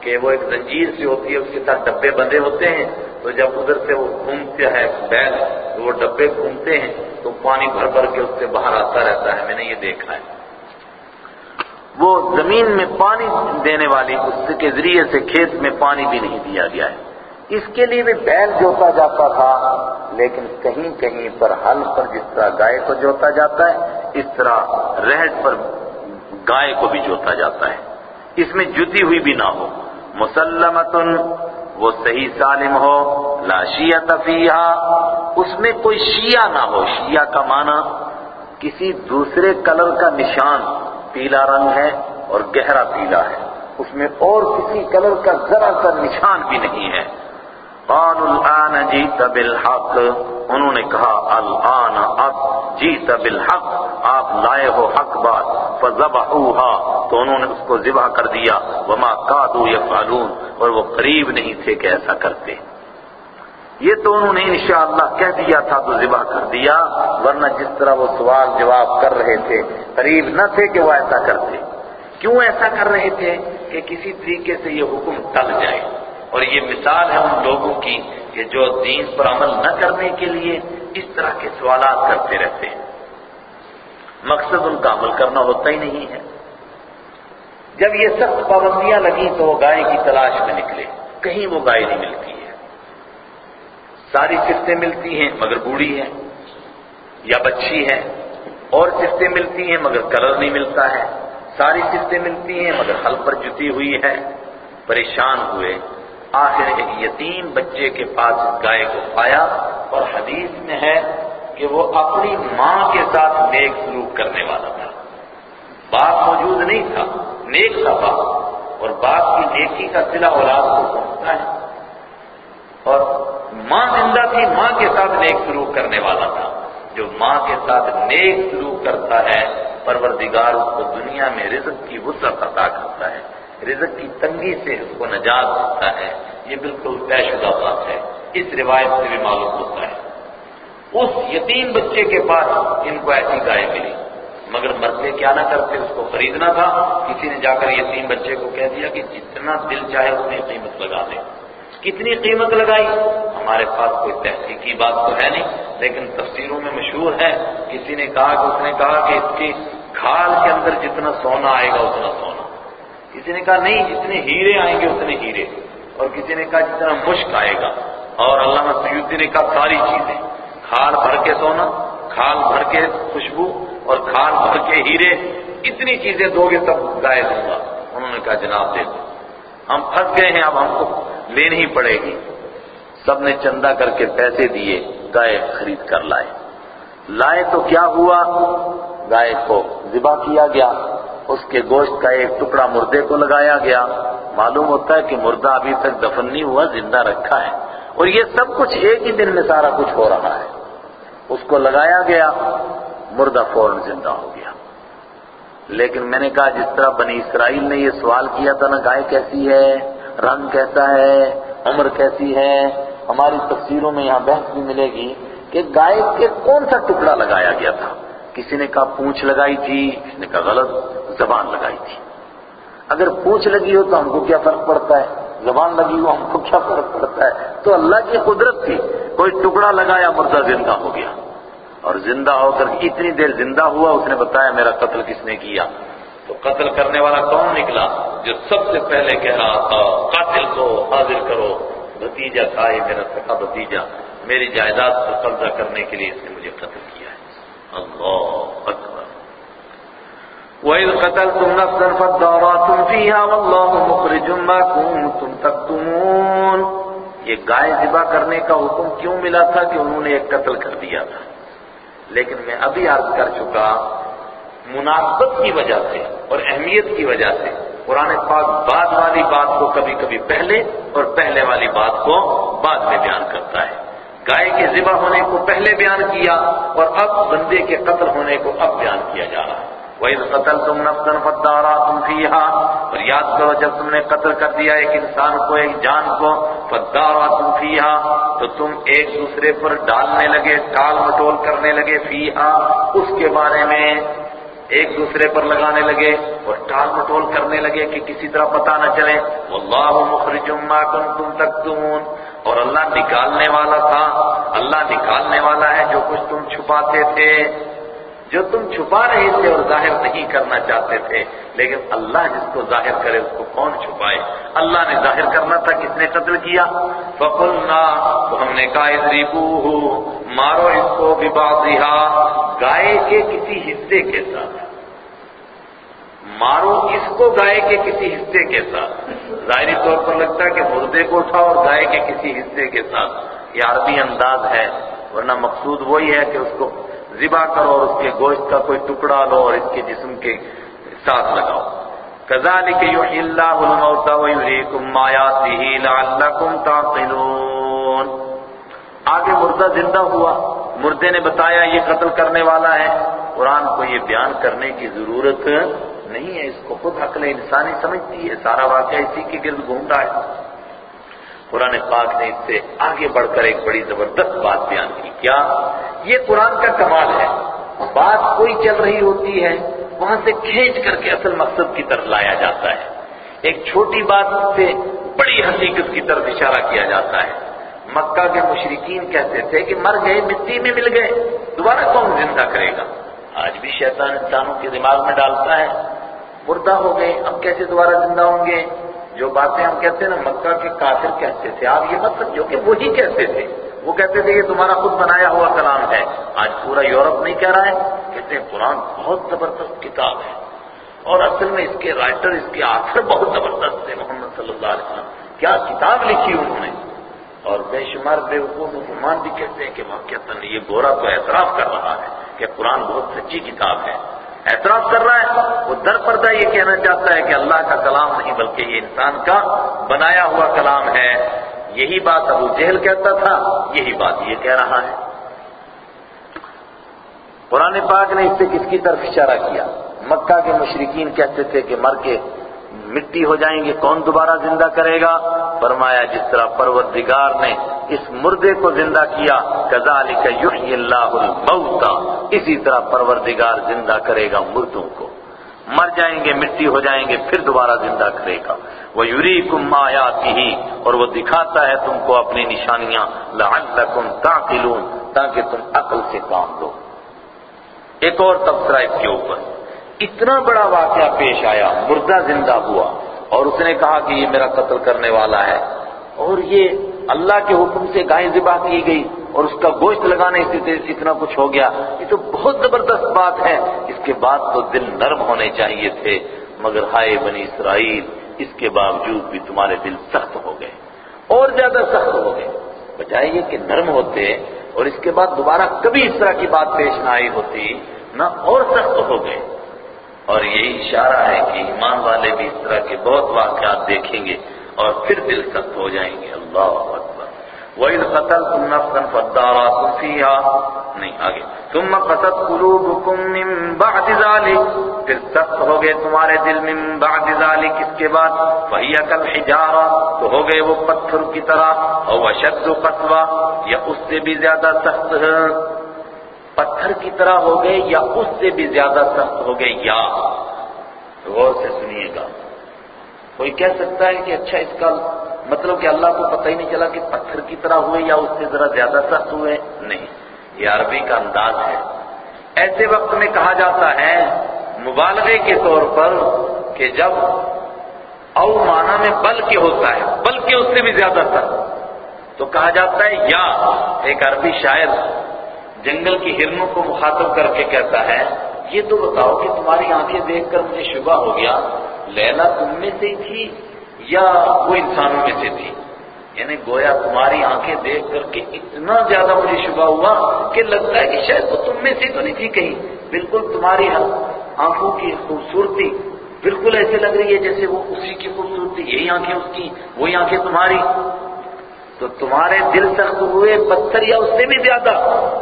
کہ وہ ایک زنجیر سی ہوتی ہے، اس کے ساتھ ڈبے بندے ہوتے ہیں۔ تو جب ادھر سے وہ گھومتے ہے بیل، وہ ڈبے گھومتے ہیں، تو پانی بھر بھر کے اس سے باہر آتا رہتا ہے۔ میں نے یہ دیکھا ہے۔ وہ زمین میں پانی دینے والی، اس کے ذریعے سے کھیت میں پانی بھی نہیں دیا گیا ہے۔ اس کے لیے بھی بیل جوتا جاتا تھا، لیکن کہیں کہیں پر ہل پر جس طرح گائے کو جوتا جاتا ہے، اس طرح رہٹ پر گائے کو بھی جوتا جاتا ہے۔ اس میں جتی ہوئی بھی نہ ہو۔ مسلمتن، وہ صحیح سالم ہو، لا شیعت فیہا۔ اس میں کوئی شیعہ نہ ہو، شیعہ کا معنی کسی دوسرے کلر کا نشان۔ پیلا رنگ ہے اور گہرا پیلا ہے۔ اس میں اور کسی کلر کا ذرا سا نشان بھی نہیں ہے۔ قالوا الان جیت بالحق۔ انہوں نے کہا الان اب جیت بالحق۔ آپ لائے ہو حق بات، فذبحوها۔ تو انہوں نے اس کو ذبح کر دیا۔ وما قادوا يفعلون اور وہ قریب نہیں تھے کہ ایسا کرتے۔ یہ تو انہوں نے انشاءاللہ کہہ دیا تھا تو ذبح کر دیا، ورنہ جس طرح وہ سوال جواب کر رہے تھے، قریب نہ تھے کہ وہ ایسا کرتے۔ کیوں ایسا کر رہے تھے کہ کسی طریقے سے یہ حکم ٹل جائے؟ اور یہ مثال ہے ان لوگوں کی کہ جو دین پر عمل نہ کرنے کے لیے اس طرح کے سوالات کرتے رہتے ہیں۔ مقصد ان کا عمل کرنا ہوتا ہی نہیں ہے۔ جب یہ سخت پابندیاں لگیں تو وہ گائے کی تلاش میں نکلے، کہیں وہ گائے نہیں ملتی۔ ساری صفتیں ملتی ہیں مگر بوڑھی ہے یا بچی ہے، اور صفتیں ملتی ہیں مگر کلر نہیں ملتا ہے۔ ساری صفتیں ملتی ہیں مگر حل پر جتی ہوئی ہے پریشان ہوئے۔ آخر ایک یتیم بچے کے پاس اس گائے کو پایا اور حدیث میں ہے کہ وہ اپنی ماں کے ساتھ نیک سلوک کرنے والا تھا۔ باپ موجود نہیں تھا، نیک تھا باپ، اور باپ کی نیکی کا سلا اولاد کو پہنچتا ہے۔ اور ماں زندہ تھی، ماں کے ساتھ نیک سلوک کرنے والا تھا۔ جو ماں کے ساتھ نیک سلوک کرتا ہے، پروردگار اس کو دنیا میں رزق کی وسعت عطا کرتا ہے۔ رزق کی تنگی سے اس کو نجات دیتا ہے۔ یہ بالکل طے شدہ بات ہے۔ اس روایت سے بھی معلوم ہوتا ہے۔ اس یتیم بچے کے پاس ان کو ایسی گائے ملی۔ مگر مرتے کیا نہ کرتے، اس کو خریدنا تھا۔ کسی نے جا کر یتیم بچے کو کہہ دیا کہ جتنا دل چاہے اتنی قیمت لگا دے۔ کتنی قیمت لگائی؟ ہمارے پاس کوئی تحقیقی بات تو ہے نہیں، لیکن تفسیروں میں مشہور ہے، کسی نے کہا کہ اس نے کہا کہ اس کی کھال کے اندر جتنا سونا آئے گا، اتنا سونا۔ کسی نے کہا نہیں، جتنے ہیرے آئیں گے، اتنے ہیرے۔ اور کسی نے کہا جتنا مشک آئے گا۔ اور علامہ سیدی نے کہا ساری چیزیں، کھال بھر کے سونا، کھال بھر کے خوشبو اور کھال بھر کے ہیرے، اتنی چیزیں دو گے تب گائے دوں گا۔ انہوں نے کہا جناب دے دو ہم پھنس گئے ہیں، اب ہم کو لینی پڑے گی۔ سب نے چندہ کر کے پیسے دیے، گائے خرید کر لائے۔ لائے تو کیا ہوا؟ گائے کو ذبح کیا گیا۔ اس کے گوشت کا ایک ٹکڑا مردے کو لگایا گیا۔ معلوم ہوتا ہے کہ مردہ ابھی تک دفن نہیں ہوا، زندہ رکھا ہے۔ اور یہ سب کچھ ایک ہی دن میں سارا کچھ ہو رہا ہے۔ اس کو لگایا گیا، مردہ فوراً زندہ ہو گیا۔ لیکن میں نے کہا، جس طرح بنی اسرائیل نے یہ سوال کیا تھا نا، گائے کیسی ہے؟ رنگ کیسا ہے، عمر کیسی ہے، ہماری تفسیروں میں یہاں بحث بھی ملے گی کہ گائے کے کون سا ٹکڑا لگایا گیا تھا۔ کسی نے کہا پونچھ لگائی تھی، کسی نے کہا غلط زبان لگائی تھی۔ اگر پونچھ لگی ہو تو ہم کو کیا فرق پڑتا ہے؟ زبان لگی ہو ہم کو کیا فرق پڑتا ہے؟ تو اللہ کی قدرت تھی۔ کوئی ٹکڑا لگایا، مردہ زندہ ہو گیا۔ اور زندہ ہو کر اتنی دیر زندہ ہوا، اس نے بتایا میرا قتل کس نے کیا؟ تو قتل کرنے والا کون نکلا جو سب سے پہلے کہہ رہا تھا، قاتل کو حاضر کرو۔ بھتیجا تھا یہ میرا سکا بھتیجا۔ میری جائیداد پر قبضہ کرنے کے لیے اس نے مجھے قتل کیا ہے۔ اللہ اکبر۔ وَإِذْ قَتَلْتُمْ نَفْسًا فَادَّارَأْتُمْ فِيهَا وَاللَّهُ مُخْرِجٌ مَا كُنتُمْ تَكْتُمُونَ۔ یہ گائے ذبح کرنے کا حکم کیوں ملا تھا کہ انہوں نے ایک قتل کر دیا تھا؟ لیکن میں ابھی عرض کر چکا مناسبت کی وجہ سے اور اہمیت کی وجہ سے قرآن پاک بعد والی بات کو کبھی کبھی پہلے اور پہلے والی بات کو بعد میں بیان کرتا ہے۔ گائے کے ذبح ہونے کو پہلے بیان کیا اور اب بندے کے قتل ہونے کو اب بیان کیا جا رہا ہے۔ وَإِذْ قَتَلْتُمْ نَفْسًا فَادَّارَأْتُمْ فِيهَا۔ اور یاد کرو جب تم نے قتل کر دیا ایک انسان کو، ایک جان کو فَادَّارَأْتُمْ فِيهَا، تو تم ایک دوسرے پر ڈالنے لگے، ٹال مٹول کرنے لگے فِيهَا۔ اس کے بارے میں ایک دوسرے پر لگانے لگے اور ٹال مٹول کرنے لگے کہ کسی طرح پتہ نہ چلے۔ وَاللَّهُ مخرج ما کنتم تکتمون اور اللہ نکالنے والا تھا۔ اللہ نکالنے والا ہے جو کچھ تم چھپاتے تھے۔ جو تم چھپا رہے تھے اور ظاہر نہیں کرنا چاہتے تھے، لیکن اللہ جس کو ظاہر کرے اس کو کون چھپائے؟ اللہ نے ظاہر کرنا تھا، کس نے قتل کیا؟ فقلنا، تو ہم نے کہا اضربوہ مارو اس کو ببعضہا گائے کے کسی حصے کے ساتھ۔ مارو اس کو گائے کے کسی حصے کے ساتھ۔ ظاہری طور پر لگتا ہے کہ مردے کو اٹھاؤ اور گائے کے کسی حصے کے ساتھ۔ یہ عربی انداز ہے، ورنہ مقصود وہی ہے کہ اس کو ذبح کرو اور اس کے گوشت کا کوئی ٹکڑا لو اور اس کے جسم کے ساتھ لگاؤ۔ كذلك يحيي الله الموتى ويريكم آياته لعلكم تعقلون۔ آگے مردہ زندہ ہوا۔ مردے نے بتایا یہ قتل کرنے والا ہے۔ قرآن کو یہ بیان کرنے کی ضرورت نہیں ہے۔ اس کو خود عقل انسانی سمجھتی ہے۔ سارا واقعہ اسی کے گرد گھوم رہا ہے۔ قرآن پاک نے اس سے آگے بڑھ کر ایک بڑی زبردست بات بیان کی۔ کیا؟ یہ قرآن کا کمال ہے۔ بات کوئی چل رہی ہوتی ہے، وہاں سے کھینچ کر کے اصل مقصد کی طرف لایا جاتا ہے۔ ایک چھوٹی بات سے بڑی حقیقت کی طرف اشارہ کیا جاتا ہے۔ مکہ کے مشرقین کہتے تھے کہ مر گئے، مٹی میں مل گئے، دوبارہ کون زندہ کرے گا؟ آج بھی شیطان انسانوں کے دماغ میں ڈالتا ہے۔ مردہ ہو گئے، اب کیسے دوبارہ زندہ ہوں گے؟ جو باتیں ہم کہتے ہیں نا، مکہ کے کافر کہتے تھے۔ آپ یہ مت سمجھو کہ وہی کہتے تھے۔ وہ کہتے تھے یہ تمہارا خود بنایا ہوا کلام ہے۔ آج پورا یورپ نہیں کہہ رہا ہے۔ کہتے ہیں قرآن بہت زبردست کتاب ہے۔ اور اصل میں اس کے رائٹر، اس کے آخر بہت زبردست تھے محمد صلی اللہ علیہ وسلم۔ کیا کتاب لکھی انہوں نے؟ اور بے شمار بے حقوق مسلمان بھی کہتے ہیں کہ واقع یہ گورا تو اعتراف کر رہا ہے کہ قرآن بہت سچی کتاب ہے۔ اعتراف کر رہا ہے، وہ در پردہ یہ کہنا چاہتا ہے کہ اللہ کا کلام نہیں، بلکہ یہ انسان کا بنایا ہوا کلام ہے۔ یہی بات ابو جہل کہتا تھا، یہی بات یہ کہہ رہا ہے۔ قرآن پاک نے اس سے کس کی طرف اشارہ کیا؟ مکہ کے مشرقین کہتے تھے کہ مر کے مٹی ہو جائیں گے کون دوبارہ زندہ کرے گا؟ فرمایا، جس طرح پروردگار نے اس مردے کو زندہ کیا كذلك يحيي الله الموتى اسی طرح پروردگار زندہ کرے گا مردوں کو۔ مر جائیں گے، مٹی ہو جائیں گے، پھر دوبارہ زندہ کرے گا۔ وہ یوری کم ہی اور وہ دکھاتا ہے تم کو اپنی نشانیاں۔ لعلکم تعقلون، تاکہ تم عقل سے کام دو ایک اور تبصرہ اس کے اوپر۔ اتنا بڑا واقعہ پیش آیا، مردہ زندہ ہوا اور اس نے کہا کہ یہ میرا قتل کرنے والا ہے۔ اور یہ اللہ کے حکم سے گائے ذبح کی گئی اور اس کا گوشت لگانے سے اتنا کچھ ہو گیا۔ یہ تو بہت زبردست بات ہے۔ اس کے بعد تو دل نرم ہونے چاہیے تھے، مگر ہائے بنی اسرائیل، اس کے باوجود بھی تمہارے دل سخت ہو گئے۔ اور زیادہ سخت ہو گئے۔ بجائے یہ کہ نرم ہوتے اور اس کے بعد دوبارہ کبھی اس طرح کی بات پیش نہ آئی ہوتی، نہ اور سخت ہو گئے۔ اور یہی اشارہ ہے کہ ایمان والے بھی اس طرح کے بہت واقعات دیکھیں گے اور پھر دل سخت ہو جائیں گے۔ اللہ اکبر۔ وَإِذْ قَتَلْتُمْ نَفْسًا فَادَّارَأْتُمْ فِيهَا۔ نہیں، آگے۔ ثُمَّ قَسَتْ قُلُوبُكُمْ مِنْ بَعْدِ پھر سخت ہو گئے تمہارے دل من بعد ذالک اس کے بعد وَهِيَ كَالْحِجَارَةِ۔ تو ہو گئے وہ پتھر کی طرح۔ اور وَشَدُّ قَسْوَةً۔ یا اس سے بھی زیادہ سخت۔ ہے پتھر کی طرح ہو گئے یا اس سے بھی زیادہ سخت ہو گئے؟ یا غور سے سنیے گا۔ کوئی کہہ سکتا ہے کہ اچھا اس کا مطلب کہ اللہ کو پتہ ہی نہیں چلا کہ پتھر کی طرح ہوئے یا اس سے ذرا زیادہ سخت ہوئے؟ نہیں، یہ عربی کا انداز ہے۔ ایسے وقت میں کہا جاتا ہے مبالغے کے طور پر کہ جب او معنی میں بل کے ہوتا ہے، بلکہ اس سے بھی زیادہ سخت، تو کہا جاتا ہے یا، ایک عربی شاعر جنگل کی ہرنوں کو مخاطب کر کے کہتا ہے، یہ تو بتاؤ کہ تمہاری آنکھیں دیکھ کر مجھے شبہ ہو گیا۔ لیلا تم میں سے ہی تھی یا وہ انسانوں میں سے تھی؟ یعنی گویا تمہاری آنکھیں دیکھ کر کے اتنا زیادہ مجھے شبہ ہوا کہ لگتا ہے کہ شاید وہ تم میں سے تو نہیں تھی کہیں۔ بالکل تمہاری آنکھوں کی خوبصورتی بالکل ایسے لگ رہی ہے جیسے وہ اسی کی خوبصورتی، یہی آنکھیں اس کی، وہی آنکھیں تمہاری۔ تو تمہارے دل سخت ہوئے پتھر یا اس سے بھی زیادہ؟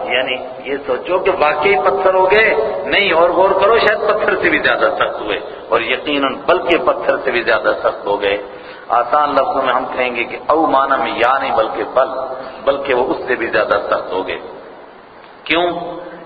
یعنی یہ سوچو کہ واقعی پتھر ہو گئے؟ نہیں، اور غور کرو، شاید پتھر سے بھی زیادہ سخت ہوئے، اور یقیناً بلکہ پتھر سے بھی زیادہ سخت ہو گئے۔ آسان لفظوں میں ہم کہیں گے کہ او مانا میں یا نہیں بلکہ بل، بلکہ وہ اس سے بھی زیادہ سخت ہو گئے۔ کیوں؟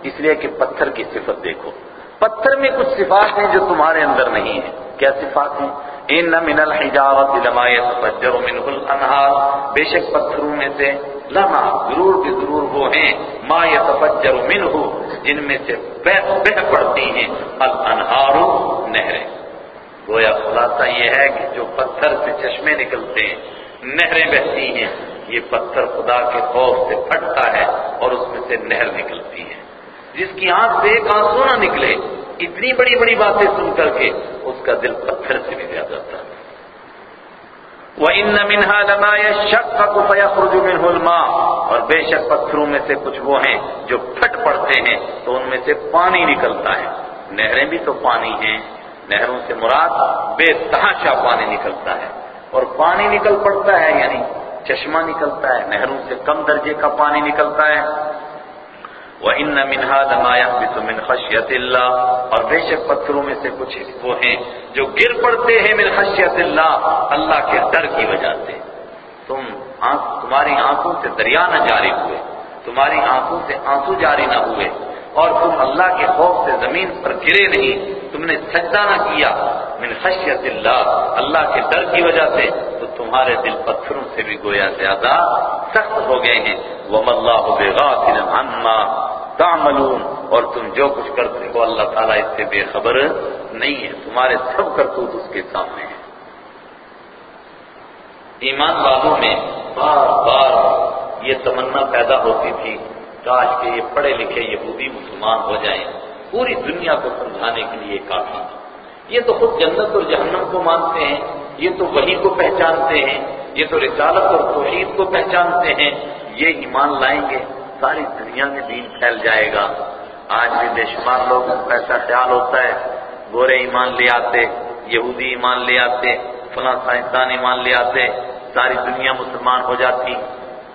اس لیے کہ پتھر کی صفت دیکھو۔ پتھر میں کچھ صفات ہیں جو تمہارے اندر نہیں ہیں۔ کیا صفات ہیں؟ ان من الحجارت لما يتفجر منه الانہار بے شک پتھروں میں سے لما ضرور بھی ضرور وہ ہیں، ما يتفجر منه، جن میں سے بہ بہ پڑتی ہیں الانہار نہریں۔ گویا خلاصہ یہ ہے کہ جو پتھر سے چشمے نکلتے ہیں، نہریں بہتی ہیں، یہ پتھر خدا کے خوف سے پھٹتا ہے اور اس میں سے نہر نکلتی ہے۔ جس کی آنکھ سے ایک آنسو نہ نکلے اتنی بڑی بڑی باتیں سن کر کے اس کا دل پتھر سے بھی زیادہ تھا۔ وَإِنَّ مِنْهَا لَمَا يَشَّقَّقُ فَيَخْرُجُ مِنْهُ الْمَاءُ۔ اور بے شک پتھروں میں سے کچھ وہ ہیں جو پھٹ پڑتے ہیں تو ان میں سے پانی نکلتا ہے۔ نہریں بھی تو پانی ہیں۔ نہروں سے مراد بے تحاشا پانی نکلتا ہے۔ اور پانی نکل پڑتا ہے یعنی چشمہ نکلتا ہے۔ نہروں سے کم درجے کا پانی نکلتا ہے۔ وَإِنَّ مِنْهَا لَمَا يَحْبِطُ مِنْ خَشْيَةِ اللَّهِ اور بے شک پتھروں میں سے کچھ وہ ہیں جو گر پڑتے ہیں من خشیت اللہ اللہ کے ڈر کی وجہ سے۔ تم آنکھ، تمہاری آنکھوں سے دریا نہ جاری ہوئے، تمہاری آنکھوں سے آنسو جاری نہ ہوئے، اور تم اللہ کے خوف سے زمین پر گرے نہیں۔ تم نے سجدہ نہ کیا من خشیت اللہ اللہ کے ڈر کی وجہ سے، تو تمہارے دل پتھروں سے بھی گویا زیادہ سخت ہو گئے ہیں۔ وَمَا اللَّهُ بِغَافِلٍ عَمَّا تعملون۔ اور تم جو کچھ کرتے ہو، اللہ تعالیٰ اس سے بے خبر نہیں ہے۔ تمہارے سب کرتوت اس کے سامنے ہیں۔ ایمان والوں میں بار بار یہ تمنا پیدا ہوتی تھی۔ کاش کہ یہ پڑھے لکھے یہودی مسلمان ہو جائیں۔ پوری دنیا کو سمجھانے کے لیے کافی یہ تو خود جنت اور جہنم کو مانتے ہیں، یہ تو وہی کو پہچانتے ہیں، یہ تو رسالت اور توحید کو پہچانتے ہیں۔ یہ ایمان لائیں گے، ساری دنیا میں دین پھیل جائے گا۔ آج بھی بے شمار لوگوں کو ایسا خیال ہوتا ہے، گورے ایمان لے آتے، یہودی ایمان لے آتے، فلاں سائنسدان ایمان لے آتے، ساری دنیا مسلمان ہو جاتی۔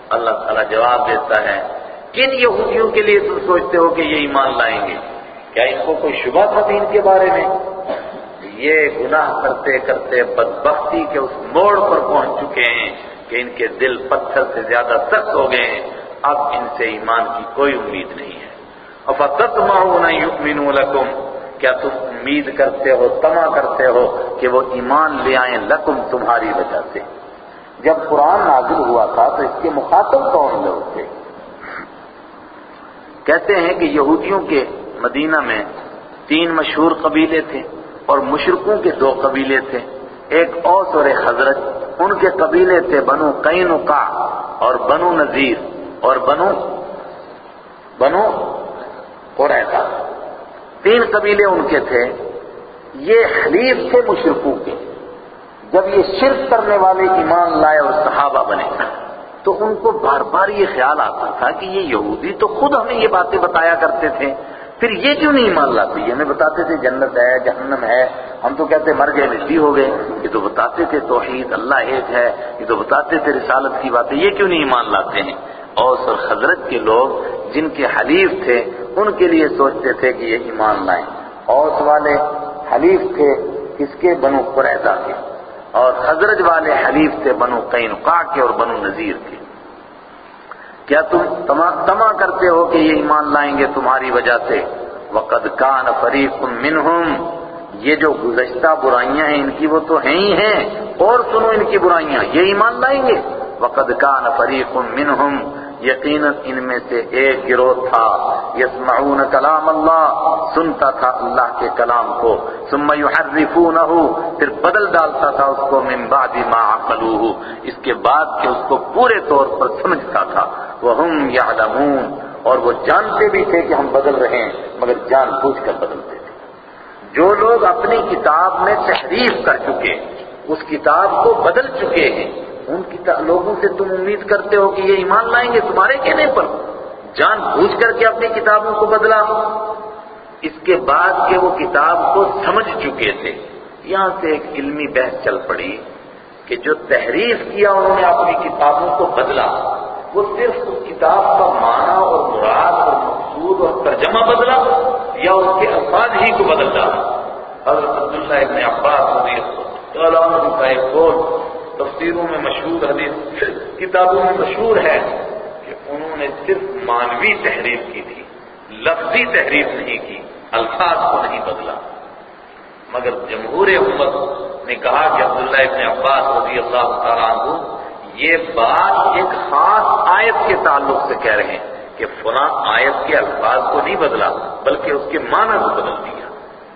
اللہ تعالیٰ جواب دیتا ہے، کن یہودیوں کے لیے تم سوچتے ہو کہ یہ ایمان لائیں گے؟ کیا ان کو کوئی شبہ تھا دین کے بارے میں؟ یہ گناہ کرتے کرتے بدبختی کے اس موڑ پر پہنچ چکے ہیں کہ ان کے دل پتھر سے زیادہ سخت ہو گئے ہیں۔ اب ان سے ایمان کی کوئی امید نہیں ہے۔ افتتمعون یؤمنوا لکم۔ کیا تم امید کرتے ہو تما کرتے ہو کہ وہ ایمان لے آئیں لکم تمہاری وجہ سے؟ جب قرآن نازل ہوا تھا تو اس کے مخاطب کون لوگ تھے؟ کہتے ہیں کہ یہودیوں کے مدینہ میں تین مشہور قبیلے تھے اور مشرقوں کے دو قبیلے تھے۔ ایک اوس اور ایک حضرت، ان کے قبیلے تھے بنو قینقاع اور بنو نذیر اور بنو بنو قریظہ۔ تین قبیلے ان کے تھے، یہ حلیف تھے مشرقوں کے۔ جب یہ شرک کرنے والے ایمان لائے اور صحابہ بنے، تو ان کو بار بار یہ خیال آتا تھا کہ یہ یہودی تو خود ہمیں یہ باتیں بتایا کرتے تھے۔ پھر یہ کیوں نہیں مان لاتے؟ یہ ہمیں بتاتے تھے جنت ہے، جہنم ہے۔ ہم تو کہتے مر گئے، مٹی ہو گئے۔ یہ تو بتاتے تھے توحید، اللہ ایک ہے۔ یہ تو بتاتے تھے رسالت کی باتیں۔ یہ کیوں نہیں مان لاتے ہیں؟ اوس اور حضرت کے لوگ جن کے حلیف تھے، ان کے لیے سوچتے تھے کہ یہ ایمان لائیں۔ اوس والے حلیف تھے، کس کے؟ بنو قریضہ کے۔ اور حضرت والے حلیف تھے، بنو قینقاع کے اور بنو نذیر کے۔ کیا تم تما کرتے ہو کہ یہ ایمان لائیں گے تمہاری وجہ سے؟ وقد کان فریق منہم۔ یہ جو گزشتہ برائیاں ہیں، ان کی وہ تو ہیں ہی ہیں۔ اور سنو ان کی برائیاں، یہ ایمان لائیں گے؟ وقد کان فریق منہم۔ یقیناً ان میں سے ایک گروہ تھا۔ یسمعون کلام اللہ، سنتا تھا اللہ کے کلام کو، ثم یحرفونہ پھر بدل ڈالتا تھا اس کو، من بعد ما عقلوہ اس کے بعد کہ اس کو پورے طور پر سمجھتا تھا۔ وہم یعلمون، اور وہ جانتے بھی تھے کہ ہم بدل رہے ہیں، مگر جان بوجھ کر بدلتے تھے۔ جو لوگ اپنی کتاب میں تحریف کر چکے، اس کتاب کو بدل چکے ہیں، ان کی لوگوں سے تم امید کرتے ہو کہ یہ ایمان لائیں گے، تمہارے کہنے پر۔ جان بوجھ کر کے اپنی کتابوں کو بدلا۔ اس کے بعد کہ وہ کتاب کو سمجھ چکے تھے، یہاں سے ایک علمی بحث چل پڑی کہ جو تحریف کیا انہوں نے اپنی کتابوں کو بدلا، وہ صرف اس کتاب کا معنی اور مراد اور مقصود اور ترجمہ بدلا یا اس کے الفاظ ہی کو بدل ڈالا حضرت عبداللہ ابن عباس رضی اللہ کا ایک قول تفسیروں میں مشہور حدیث، کتابوں میں مشہور ہے۔ انہوں نے صرف مانوی تحریر کی تھی، لفظی تحریر نہیں کی، الفاظ کو نہیں بدلا۔ مگر جمہور امت نے کہا کہ عبداللہ ابن عباس رضی اللہ تعالیٰ عنہ یہ بات ایک خاص آیت کے تعلق سے کہہ رہے ہیں کہ فلاں آیت کے الفاظ کو نہیں بدلا، بلکہ اس کے معنی کو بدل دیا۔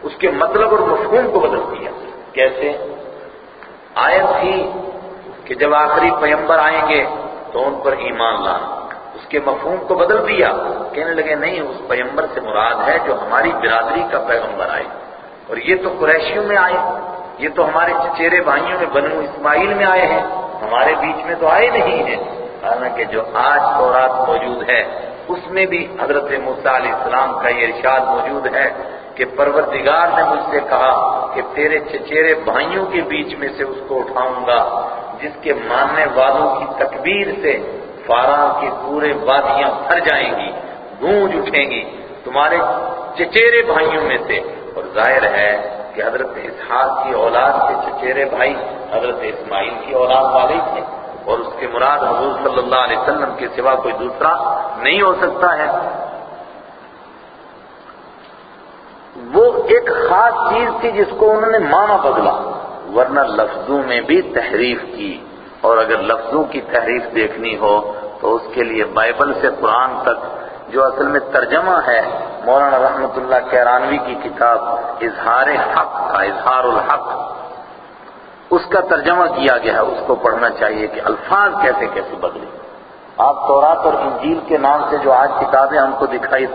اس کے مطلب اور مفہوم کو بدل دیا۔ کیسے؟ آیت تھی کہ جب آخری پیمبر آئیں گے تو ان پر ایمان لانا۔ کے مفہوم کو بدل دیا۔ کہنے لگے، نہیں، اس پیمبر سے مراد ہے جو ہماری برادری کا پیغمبر آئے۔ اور یہ تو قریشیوں میں آئے۔ یہ تو ہمارے چچیرے بھائیوں میں بنو اسماعیل میں آئے ہیں۔ ہمارے بیچ میں تو آئے نہیں ہیں۔ حالانکہ جو آج تورات موجود ہے، اس میں بھی حضرت موسیٰ علیہ السلام کا یہ ارشاد موجود ہے کہ پروردگار نے مجھ سے کہا کہ تیرے چچیرے بھائیوں کے بیچ میں سے اس کو اٹھاؤں گا، جس کے ماننے والوں کی تکبیر سے فارا کی پورے وادیاں بھر جائیں گی، گونج اٹھیں گی۔ تمہارے چچیرے بھائیوں میں سے۔ اور ظاہر ہے کہ حضرت اسحاق کی اولاد کے چچیرے بھائی حضرت اسماعیل کی اولاد والے تھے۔ اور اس کے مراد حضور صلی اللہ علیہ وسلم کے سوا کوئی دوسرا نہیں ہو سکتا ہے۔ وہ ایک خاص چیز تھی جس کو انہوں نے مانا بدلا ورنہ لفظوں میں بھی تحریف کی۔ اور اگر لفظوں کی تحریف دیکھنی ہو تو اس کے لیے بائبل سے قرآن تک جو اصل میں ترجمہ ہے، مولانا رحمت اللہ کیرانوی کی کتاب، اظہار حق کا، اظہار الحق۔ اس کا ترجمہ کیا گیا ہے، اس کو پڑھنا چاہیے کہ الفاظ کیسے کیسے بدلے۔ آپ تورات اور انجیل کے نام سے جو آج کتابیں ہم کو دکھائی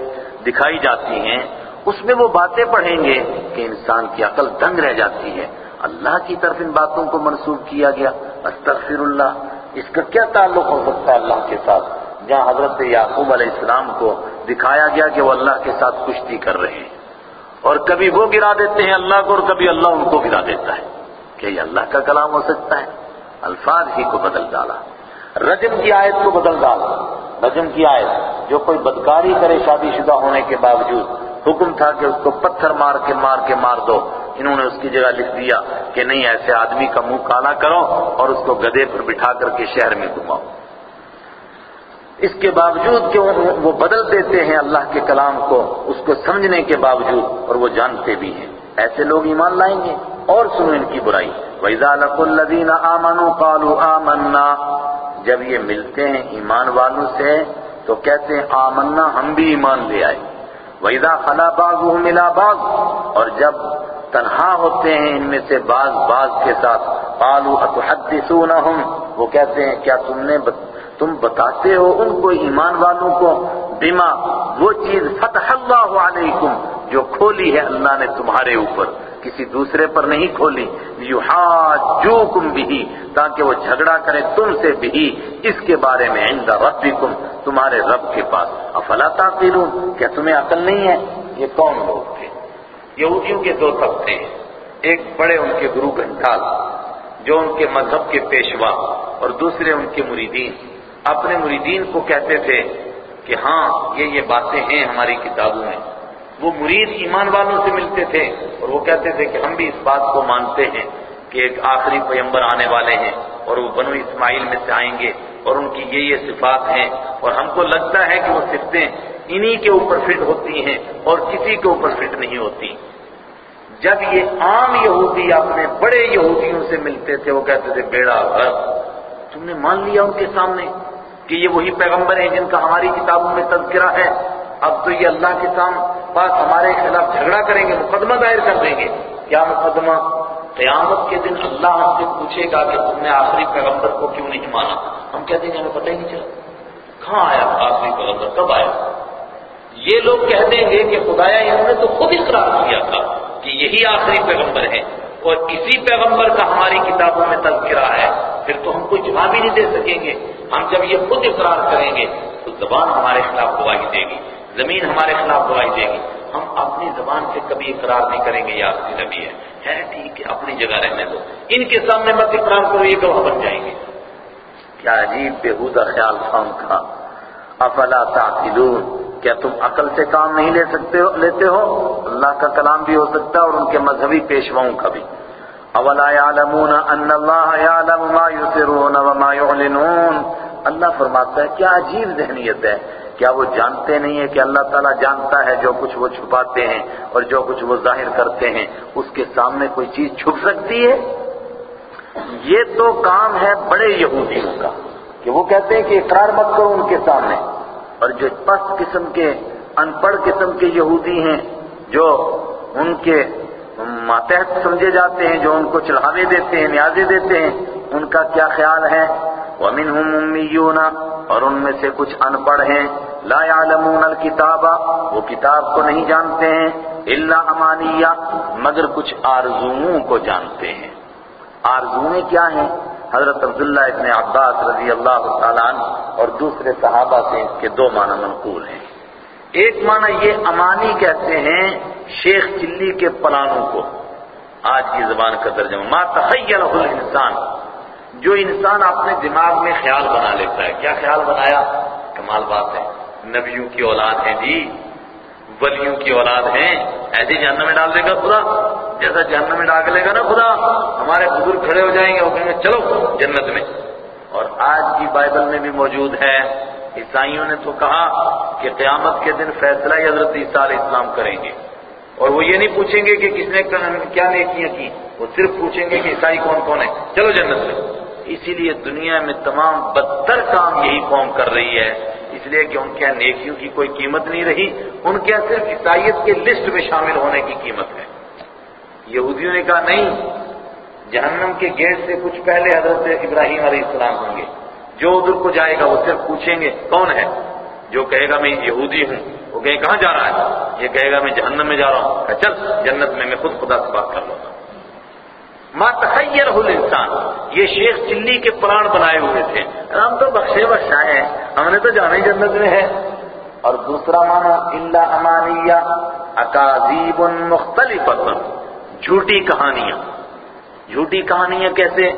دکھائی جاتی ہیں، اس میں وہ باتیں پڑھیں گے کہ انسان کی عقل دنگ رہ جاتی ہے۔ اللہ کی طرف ان باتوں کو منسوخ کیا گیا۔ استغفر اللہ اس کا کیا تعلق ہو سکتا ہے اللہ کے ساتھ؟ جہاں حضرت یعقوب علیہ السلام کو دکھایا گیا کہ وہ اللہ کے ساتھ کشتی کر رہے ہیں۔ اور کبھی وہ گرا دیتے ہیں اللہ کو اور کبھی اللہ ان کو گرا دیتا ہے۔ کہ یہ اللہ کا کلام ہو سکتا ہے۔ الفاظ ہی کو بدل ڈالا۔ رجم کی آیت کو بدل ڈالا۔ رجم کی آیت، جو کوئی بدکاری کرے شادی شدہ ہونے کے باوجود، حکم تھا کہ اس کو پتھر مار کے مار کے مار دو۔ انہوں نے اس کی جگہ لکھ دیا کہ نہیں، ایسے آدمی کا منہ کالا کرو اور اس کو گدے پر بٹھا کر کے شہر میں گھماؤ۔ اس کے باوجود کہ وہ بدل دیتے ہیں اللہ کے کلام کو، اس کو سمجھنے کے باوجود، اور وہ جانتے بھی ہیں۔ ایسے لوگ ایمان لائیں گے، اور سنو ان کی برائی۔ وَإِذَا لَقُوا الَّذِينَ آمَنُوا قَالُوا آمَنَّا۔ جب یہ ملتے ہیں ایمان والوں سے، تو کہتے ہیں آمنا، ہم بھی ایمان لے آئے۔ وَإِذَا خَلَا بَعْضُهُمْ إِلَى بَعْضٍ۔ اور جب تنہا ہوتے ہیں ان میں سے بعض بعض کے ساتھ۔ قَالُوا أَتُحَدِّثُونَهُمْ وہ کہتے ہیں، کیا تم نے تم بتاتے ہو ان کو ایمان والوں کو؟ بما؟ وہ چیز فتح اللہ علیکم، جو کھولی ہے اللہ نے تمہارے اوپر۔ کسی دوسرے پر نہیں کھولی۔ یحاجوکم بھی تاکہ وہ جھگڑا کرے تم سے بھی اس کے بارے میں عند ربکم، تمہارے رب کے پاس۔ افلا تعقلون؟ کیا تمہیں عقل نہیں ہے؟ یہ کون لوگ تھے؟ یہودیوں کے دو طبقے ایک بڑے ان کے گرو گھنٹال، جو ان کے مذہب کے پیشوا اور دوسرے ان کے مریدین۔ اپنے مریدین کو کہتے تھے کہ ہاں یہ یہ باتیں ہیں ہماری کتابوں میں۔ وہ مرید ایمان والوں سے ملتے تھے اور وہ کہتے تھے کہ ہم بھی اس بات کو مانتے ہیں کہ ایک آخری پیمبر آنے والے ہیں اور وہ بنو اسماعیل میں سے آئیں گے اور ان کی یہ یہ صفات ہیں۔ اور ہم کو لگتا ہے کہ وہ صفتیں انہی کے اوپر فٹ ہوتی ہیں اور کسی کے اوپر فٹ نہیں ہوتی۔ جب یہ عام یہودی اپنے بڑے یہودیوں سے ملتے تھے، وہ کہتے تھے، بیڑا گھر، تم نے مان لیا ان کے سامنے کہ یہ وہی پیغمبر ہیں جن کا ہماری کتابوں میں تذکرہ ہے۔ اب تو یہ اللہ کے سام، پاس ہمارے خلاف جھگڑا کریں گے، مقدمہ دائر کر دیں گے۔ کیا مقدمہ؟ قیامت کے دن اللہ ہم سے پوچھے گا کہ تم نے آخری پیغمبر کو کیوں نہیں مانا؟ ہم کہتے ہیں، ہمیں پتہ ہی نہیں چلا۔ کہاں آیا آخری پیغمبر؟ کب آیا؟ یہ لوگ کہہ دیں گے کہ خدایا انہوں نے تو خود اقرار کیا تھا کہ یہی آخری پیغمبر ہے اور اسی پیغمبر کا ہماری کتابوں میں تذکرہ ہے، پھر تو ہم کوئی جواب ہی نہیں دے سکیں گے۔ ہم جب یہ خود اقرار کریں گے تو زبان ہمارے خلاف گواہی دے گی، زمین ہمارے خلاف گواہی دے گی۔ ہم اپنی زبان سے کبھی اقرار نہیں کریں گے یہ آخری نبی ہے۔ ہے ٹھیک ہے اپنی جگہ رہنے دو۔ ان کے سامنے مت اقرار کرو، یہ گواہ بن جائیں گے۔ کیا عجیب بےحودہ خیال تھا کا۔ افلا تعقلون؟ کیا تم عقل سے کام نہیں لے سکتے ہو لیتے ہو؟ اللہ کا کلام بھی ہو سکتا ہے اور ان کے مذہبی پیشواؤں کا بھی۔ اولا يعلمون ان اللہ يعلم ما يسرون وما يعلنون اللہ فرماتا ہے، کیا عجیب ذہنیت ہے۔ کیا وہ جانتے نہیں ہیں کہ اللہ تعالیٰ جانتا ہے جو کچھ وہ چھپاتے ہیں اور جو کچھ وہ ظاہر کرتے ہیں؟ اس کے سامنے کوئی چیز چھپ سکتی ہے؟ یہ تو کام ہے بڑے یہودیوں کا کہ وہ کہتے ہیں کہ اقرار مت کرو ان کے سامنے۔ اور جو پست قسم کے ان پڑھ قسم کے یہودی ہیں، جو ان کے ماتحت سمجھے جاتے ہیں، جو ان کو چڑھاوے دیتے ہیں، نیازے دیتے ہیں، ان کا کیا خیال ہے؟ وَمِنْهُمْ أُمِّيُّونَ اور ان میں سے کچھ ان پڑھ ہیں۔ لا يعلمون الكتاب، وہ کتاب کو نہیں جانتے ہیں۔ الا امانیہ مگر کچھ آرزوؤں کو جانتے ہیں۔ آرزویں کیا ہیں؟ حضرت عبداللہ ابن عباس رضی اللہ تعالیٰ عنہ اور دوسرے صحابہ سے اس کے دو معنی منقول ہیں۔ ایک معنی یہ امانی کہتے ہیں شیخ چلی کے پلانوں کو۔ آج کی زبان کا ترجمہ، ما تخیل الانسان۔ جو انسان اپنے دماغ میں خیال بنا لیتا ہے۔ کیا خیال بنایا؟ کمال بات ہے۔ نبیوں کی اولاد ہے جی۔ ولیوں کی اولاد ہیں، ایسے جہنم میں ڈال دے گا خدا۔ جیسا جہنم میں ڈال لے گا نا خدا، ہمارے بزرگ کھڑے ہو جائیں گے، وہ کہیں گے، چلو جنت میں۔ اور آج کی بائبل میں بھی موجود ہے۔ عیسائیوں نے تو کہا کہ قیامت کے دن فیصلہ ہی حضرت عیسیٰ علیہ السلام کریں گے۔ اور وہ یہ نہیں پوچھیں گے کہ کس نے کیا نیکیاں کی وہ صرف پوچھیں گے کہ عیسائی کون کون ہے چلو جنت میں۔ اسی لیے دنیا میں تمام بدتر کام یہی قوم کر رہی ہے۔ اس لیے کہ ان کے نیکیوں کی کوئی قیمت نہیں رہی، ان کے صرف عیسائیت کے لسٹ میں شامل ہونے کی قیمت ہے۔ یہودیوں نے کہا، نہیں، جہنم کے گیٹ سے کچھ پہلے حضرت ابراہیم علیہ السلام ہوں گے۔ جو ادھر کو جائے گا وہ صرف پوچھیں گے، کون ہے؟ جو کہے گا، میں یہودی ہوں۔ وہ کہیں، کہاں جا رہا ہے؟ یہ کہے گا، میں جہنم میں جا رہا ہوں۔ چل، جنت میں میں خود خدا سے بات کر لوں۔ گا ما تخیر انسان یہ شیخ چلی کے پران بنائے ہوئے تھے. ہم تو بخشے بخشائے ہیں ہم نے تو جانا ہی جنت میں ہے. اور دوسرا معنی اللہ امانیہ اکاذیب مختلف جھوٹی کہانیاں. جھوٹی کہانیاں کیسے؟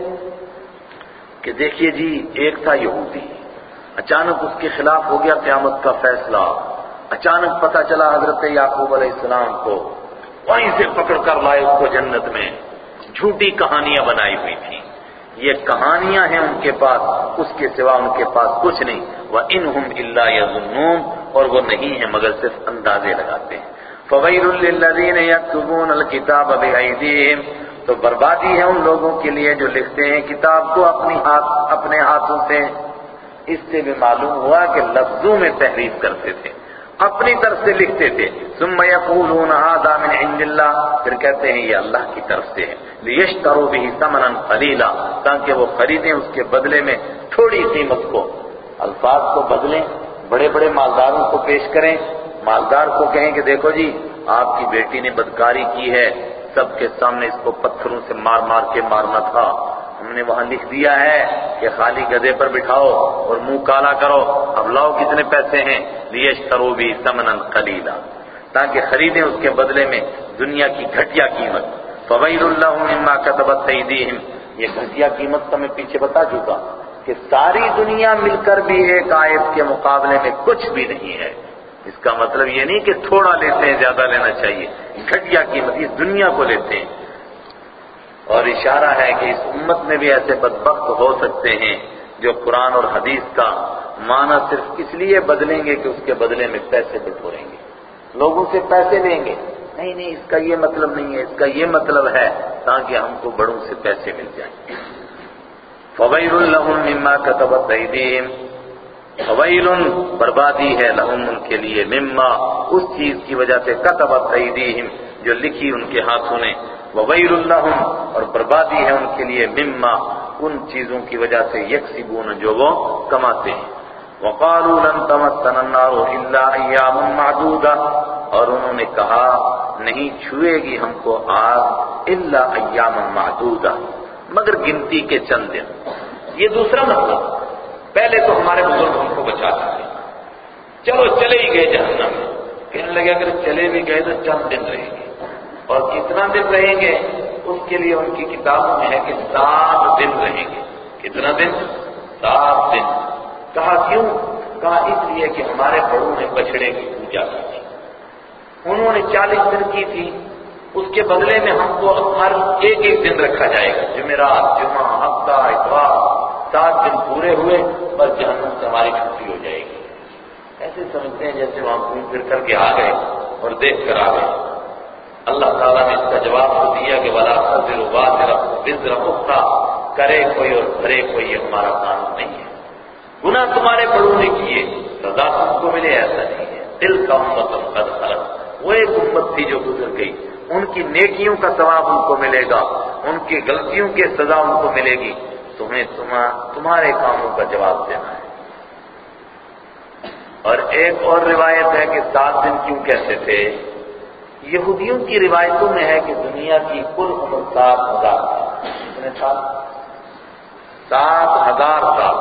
کہ دیکھیے جی ایک تھا یہودی. اچانک اس کے خلاف ہو گیا قیامت کا فیصلہ. اچانک پتہ چلا حضرت یعقوب علیہ السلام کو، وہیں سے پکڑ کر لائے اس کو جنت میں. جھوٹی کہانیاں بنائی ہوئی تھیں۔ یہ کہانیاں ہیں ان کے پاس، اس کے سوا ان کے پاس کچھ نہیں۔ وہ انہم اللہ یظنون اور وہ نہیں ہیں مگر صرف اندازے لگاتے ہیں۔ فویر للذین یکتبون الکتاب بایدیہم تو بربادی ہے ان لوگوں کے لیے جو لکھتے ہیں کتاب کو اپنی ہاتھ، اپنے ہاتھوں سے۔ اس سے بھی معلوم ہوا کہ لفظوں میں تحریف کرتے تھے۔ اپنی طرف سے لکھتے تھے۔ ثم یقولون هذا من عند اللہ۔ پھر کہتے ہیں، یہ اللہ کی طرف سے ہے۔ لیشتروا به ثمنا قلیلا۔ تاکہ وہ خریدیں اس کے بدلے میں تھوڑی قیمت کو۔ الفاظ کو بدلیں، بڑے بڑے مالداروں کو پیش کریں۔ مالدار کو کہیں کہ دیکھو جی آپ کی بیٹی نے بدکاری کی ہے۔ سب کے سامنے اس کو پتھروں سے مار مار کے مارنا تھا۔ ہم نے وہاں لکھ دیا ہے کہ خالی گدے پر بٹھاؤ اور منہ کالا کرو۔ اب لاؤ کتنے پیسے ہیں؟ لیشترو بھی سمنا قلیلا۔ تاکہ خریدیں اس کے بدلے میں دنیا کی گھٹیا قیمت۔ فویل اللہ مما کتبت ایدیہم۔ یہ گھٹیا قیمت تو میں پیچھے بتا چکا کہ ساری دنیا مل کر بھی ایک آیت کے مقابلے میں کچھ بھی نہیں ہے۔ اس کا مطلب یہ نہیں کہ تھوڑا لیتے ہیں، زیادہ لینا چاہیے۔ گھٹیا قیمت اس دنیا کو لیتے ہیں۔ اور اشارہ ہے کہ اس امت میں بھی ایسے بدبخت ہو سکتے ہیں جو قرآن اور حدیث کا معنی صرف اس لیے بدلیں گے کہ اس کے بدلے میں پیسے بٹوریں گے۔ لوگوں سے پیسے لیں گے۔ نہیں نہیں، اس کا یہ مطلب نہیں ہے۔ اس کا یہ مطلب ہے تاکہ ہم کو بڑوں سے پیسے مل جائیں۔ فویل الحم مما کتبت ایدیہم فویل بربادی ہے لہم ان کے لیے مما۔ اس چیز کی وجہ سے کتبت ایدیہم جو لکھی ان کے ہاتھوں نے۔ وویل الحم اور بربادی ہے ان کے لیے، مما، ان چیزوں کی وجہ سے، یکسبون، جو وہ کماتے ہیں۔ وقالوا لن تمسنا النار الا ایام معدودہ اور انہوں نے کہا، نہیں چھوئے گی ہم کو آگ الا ایام معدودہ مگر گنتی کے چند دن۔ یہ دوسرا مطلب پہلے تو ہمارے بزرگ ہم کو بچا سکتے چلو چلے ہی گئے جہنم میں۔ کہنے لگے، اگر چلے بھی گئے تو چند دن رہیں گے۔ اور کتنا دن رہیں گے، اس کے لیے ان کی کتابوں میں ہے کہ سات دن رہیں گے۔ کتنا دن؟ سات دن۔ کہا کیوں؟ کہا اس لیے کہ ہمارے بڑوں نے بچڑے کی پوجا کی تھی۔ انہوں نے چالیس دن کی تھی۔ اس کے بدلے میں ہم کو ہر ایک ایک دن رکھا جائے گا۔ جمعرات، جمعہ، ہفتہ، اتوار، سات دن پورے ہوئے، بس جہنم سے ہماری چھٹی ہو جائے گی۔ ایسے سمجھتے ہیں جیسے وہاں گھوم پھر کر کے آ گئے اور دیکھ کر آ گئے۔ اللہ تعالیٰ نے اس کا جواب تو دیا کہ بلا فضر وزر اختہ کرے کوئی اور بھرے کوئی یہ ہمارا قانون نہیں ہے۔ گناہ تمہارے بڑوں نے کیے، سزا تم کو ملے، ایسا نہیں ہے۔ دل کا امت قد خلق وہ ایک امت تھی جو گزر گئی۔ ان کی نیکیوں کا ثواب ان کو ملے گا، ان کی غلطیوں کے سزا ان کو ملے گی۔ تمہیں تمہارے کاموں کا جواب دینا ہے۔ اور ایک اور روایت ہے کہ سات دن کیوں کہتے تھے؟ یہودیوں کی روایتوں میں ہے کہ دنیا کی کل عمر سات ہزار کتنے سال؟ سات ہزار سال۔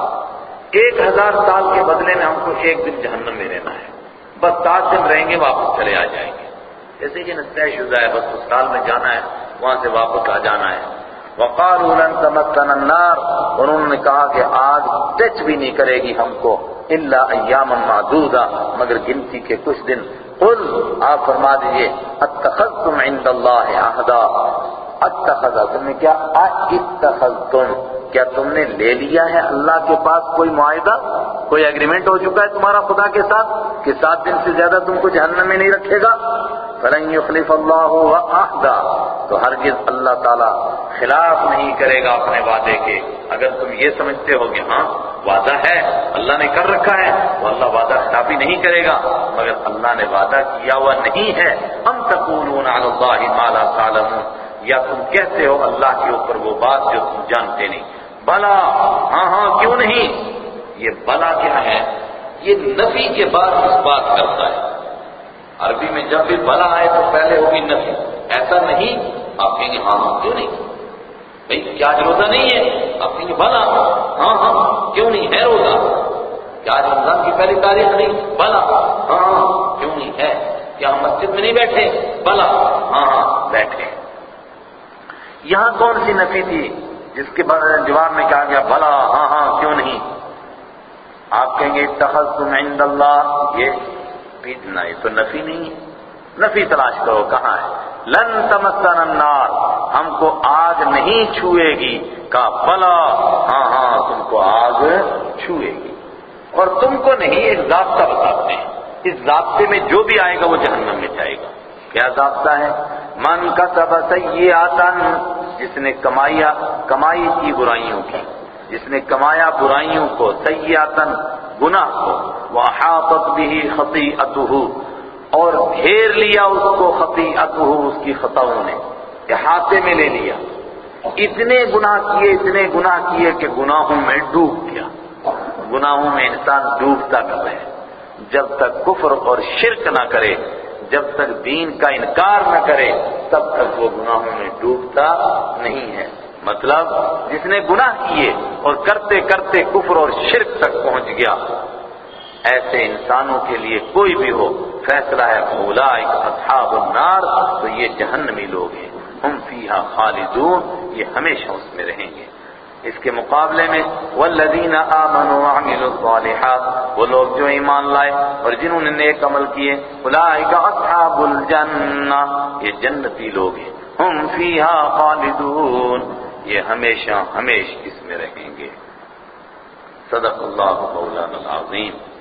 ایک ہزار سال کے بدلے میں ہم کو ایک دن جہنم میں رہنا ہے۔ بس سات دن رہیں گے، واپس چلے آ جائیں گے۔ جیسے کہ طے شدہ ہے، بس اس سال میں جانا ہے، وہاں سے واپس آ جانا ہے۔ وقار تمسن النار۔ انہوں نے کہا کہ آگ ٹچ بھی نہیں کرے گی ہم کو، الا ایام معدودہ مگر گنتی کے کچھ دن قل، آپ فرما دیجیے، اتخذتم عند اللہ عہدا۔ اتخذ، تم نے کیا؟ اتخذتم۔ کیا تم نے لے لیا ہے اللہ کے پاس کوئی معاہدہ؟ کوئی اگریمنٹ ہو چکا ہے تمہارا خدا کے ساتھ؟ کہ سات دن سے زیادہ تم کو جہنم میں نہیں رکھے گا؟ فلن يخلف اللہ وعہدا تو ہرگز اللہ تعالی خلاف نہیں کرے گا اپنے وعدے کے۔ اگر تم یہ سمجھتے ہو کہ ہاں وعدہ ہے، اللہ نے کر رکھا ہے، تو اللہ وعدہ خلافی نہیں کرے گا۔ مگر اللہ نے وعدہ کیا ہوا نہیں ہے۔ ہم تقولون علی اللہ ما لا تعلمون۔ یا تم کہتے ہو اللہ کے اوپر وہ بات جو تم جانتے نہیں۔ بلا۔ ہاں ہاں کیوں نہیں؟ یہ بلا کیا ہے؟ یہ نفی کے بعد اس بات کرتا ہے۔ عربی میں جب بھی بلا آئے تو پہلے ہوگی نفی۔ ایسا نہیں، آپ کہیں گے ہاں ہاں کیوں نہیں؟ بھائی، کیا روزہ نہیں ہے؟ آپ کہیں گے، بلا۔ ہاں ہاں کیوں نہیں؟ ہے روزہ۔ کیا رمضان کی پہلی تاریخ نہیں؟ بلا۔ ہاں ہاں کیوں نہیں؟ ہے۔ کیا ہم مسجد میں نہیں بیٹھے؟ بلا۔ ہاں ہاں بیٹھے۔ یہاں کون سی نفی تھی جس کے جواب میں کہا گیا، بلا؟ ہاں ہاں کیوں نہیں؟ آپ کہیں گے اتخذ عند اللہ، یہ یہ تو نفی نہیں ہے۔ نفی تلاش کرو، کہاں ہے؟ لن تمسن النار، ہم کو آگ نہیں چھوئے گی۔ کہا، بلا ہاں ہاں تم کو آگ چھوئے گی۔ اور تم کو نہیں، ایک ضابطہ بتاتے ہیں۔ اس ضابطے میں جو بھی آئے گا، وہ جہنم میں جائے گا۔ کیا ضابطہ ہے؟ من کا سب سیئاتن جس نے کمایا، کمائی کی برائیوں کی۔ جس نے کمایا برائیوں کو سیئاتن گناہ کو وحاطت به خطیئته اور گھیر لیا اس کو خطیئته اس کی خطاؤں نے احاطے میں لے لیا۔ اتنے گناہ کیے، اتنے گناہ کیے کہ گناہوں میں ڈوب گیا۔ گناہوں میں انسان ڈوبتا کب ہے جب تک کفر اور شرک نہ کرے، جب تک دین کا انکار نہ کرے، تب تک وہ گناہوں میں ڈوبتا نہیں ہے۔ مطلب جس نے گناہ کیے اور کرتے کرتے کفر اور شرک تک پہنچ گیا۔ ایسے انسانوں کے لیے کوئی بھی ہو، فیصلہ ہے اولائک اصحاب النار، تو یہ جہنمی لوگ ہیں۔ ہم فیہا خالدون، یہ ہمیشہ اس میں رہیں گے۔ اس کے مقابلے میں والذین آمنوا وعملوا الصالحات، وہ لوگ جو ایمان لائے اور جنہوں نے نیک عمل کیے اولئک اصحاب الجنہ، یہ جنتی لوگ ہیں۔ ہم فیہا خالدون۔ یہ ہمیشہ ہمیش اس میں رہیں گے۔ صدق اللہ مولانا العظیم۔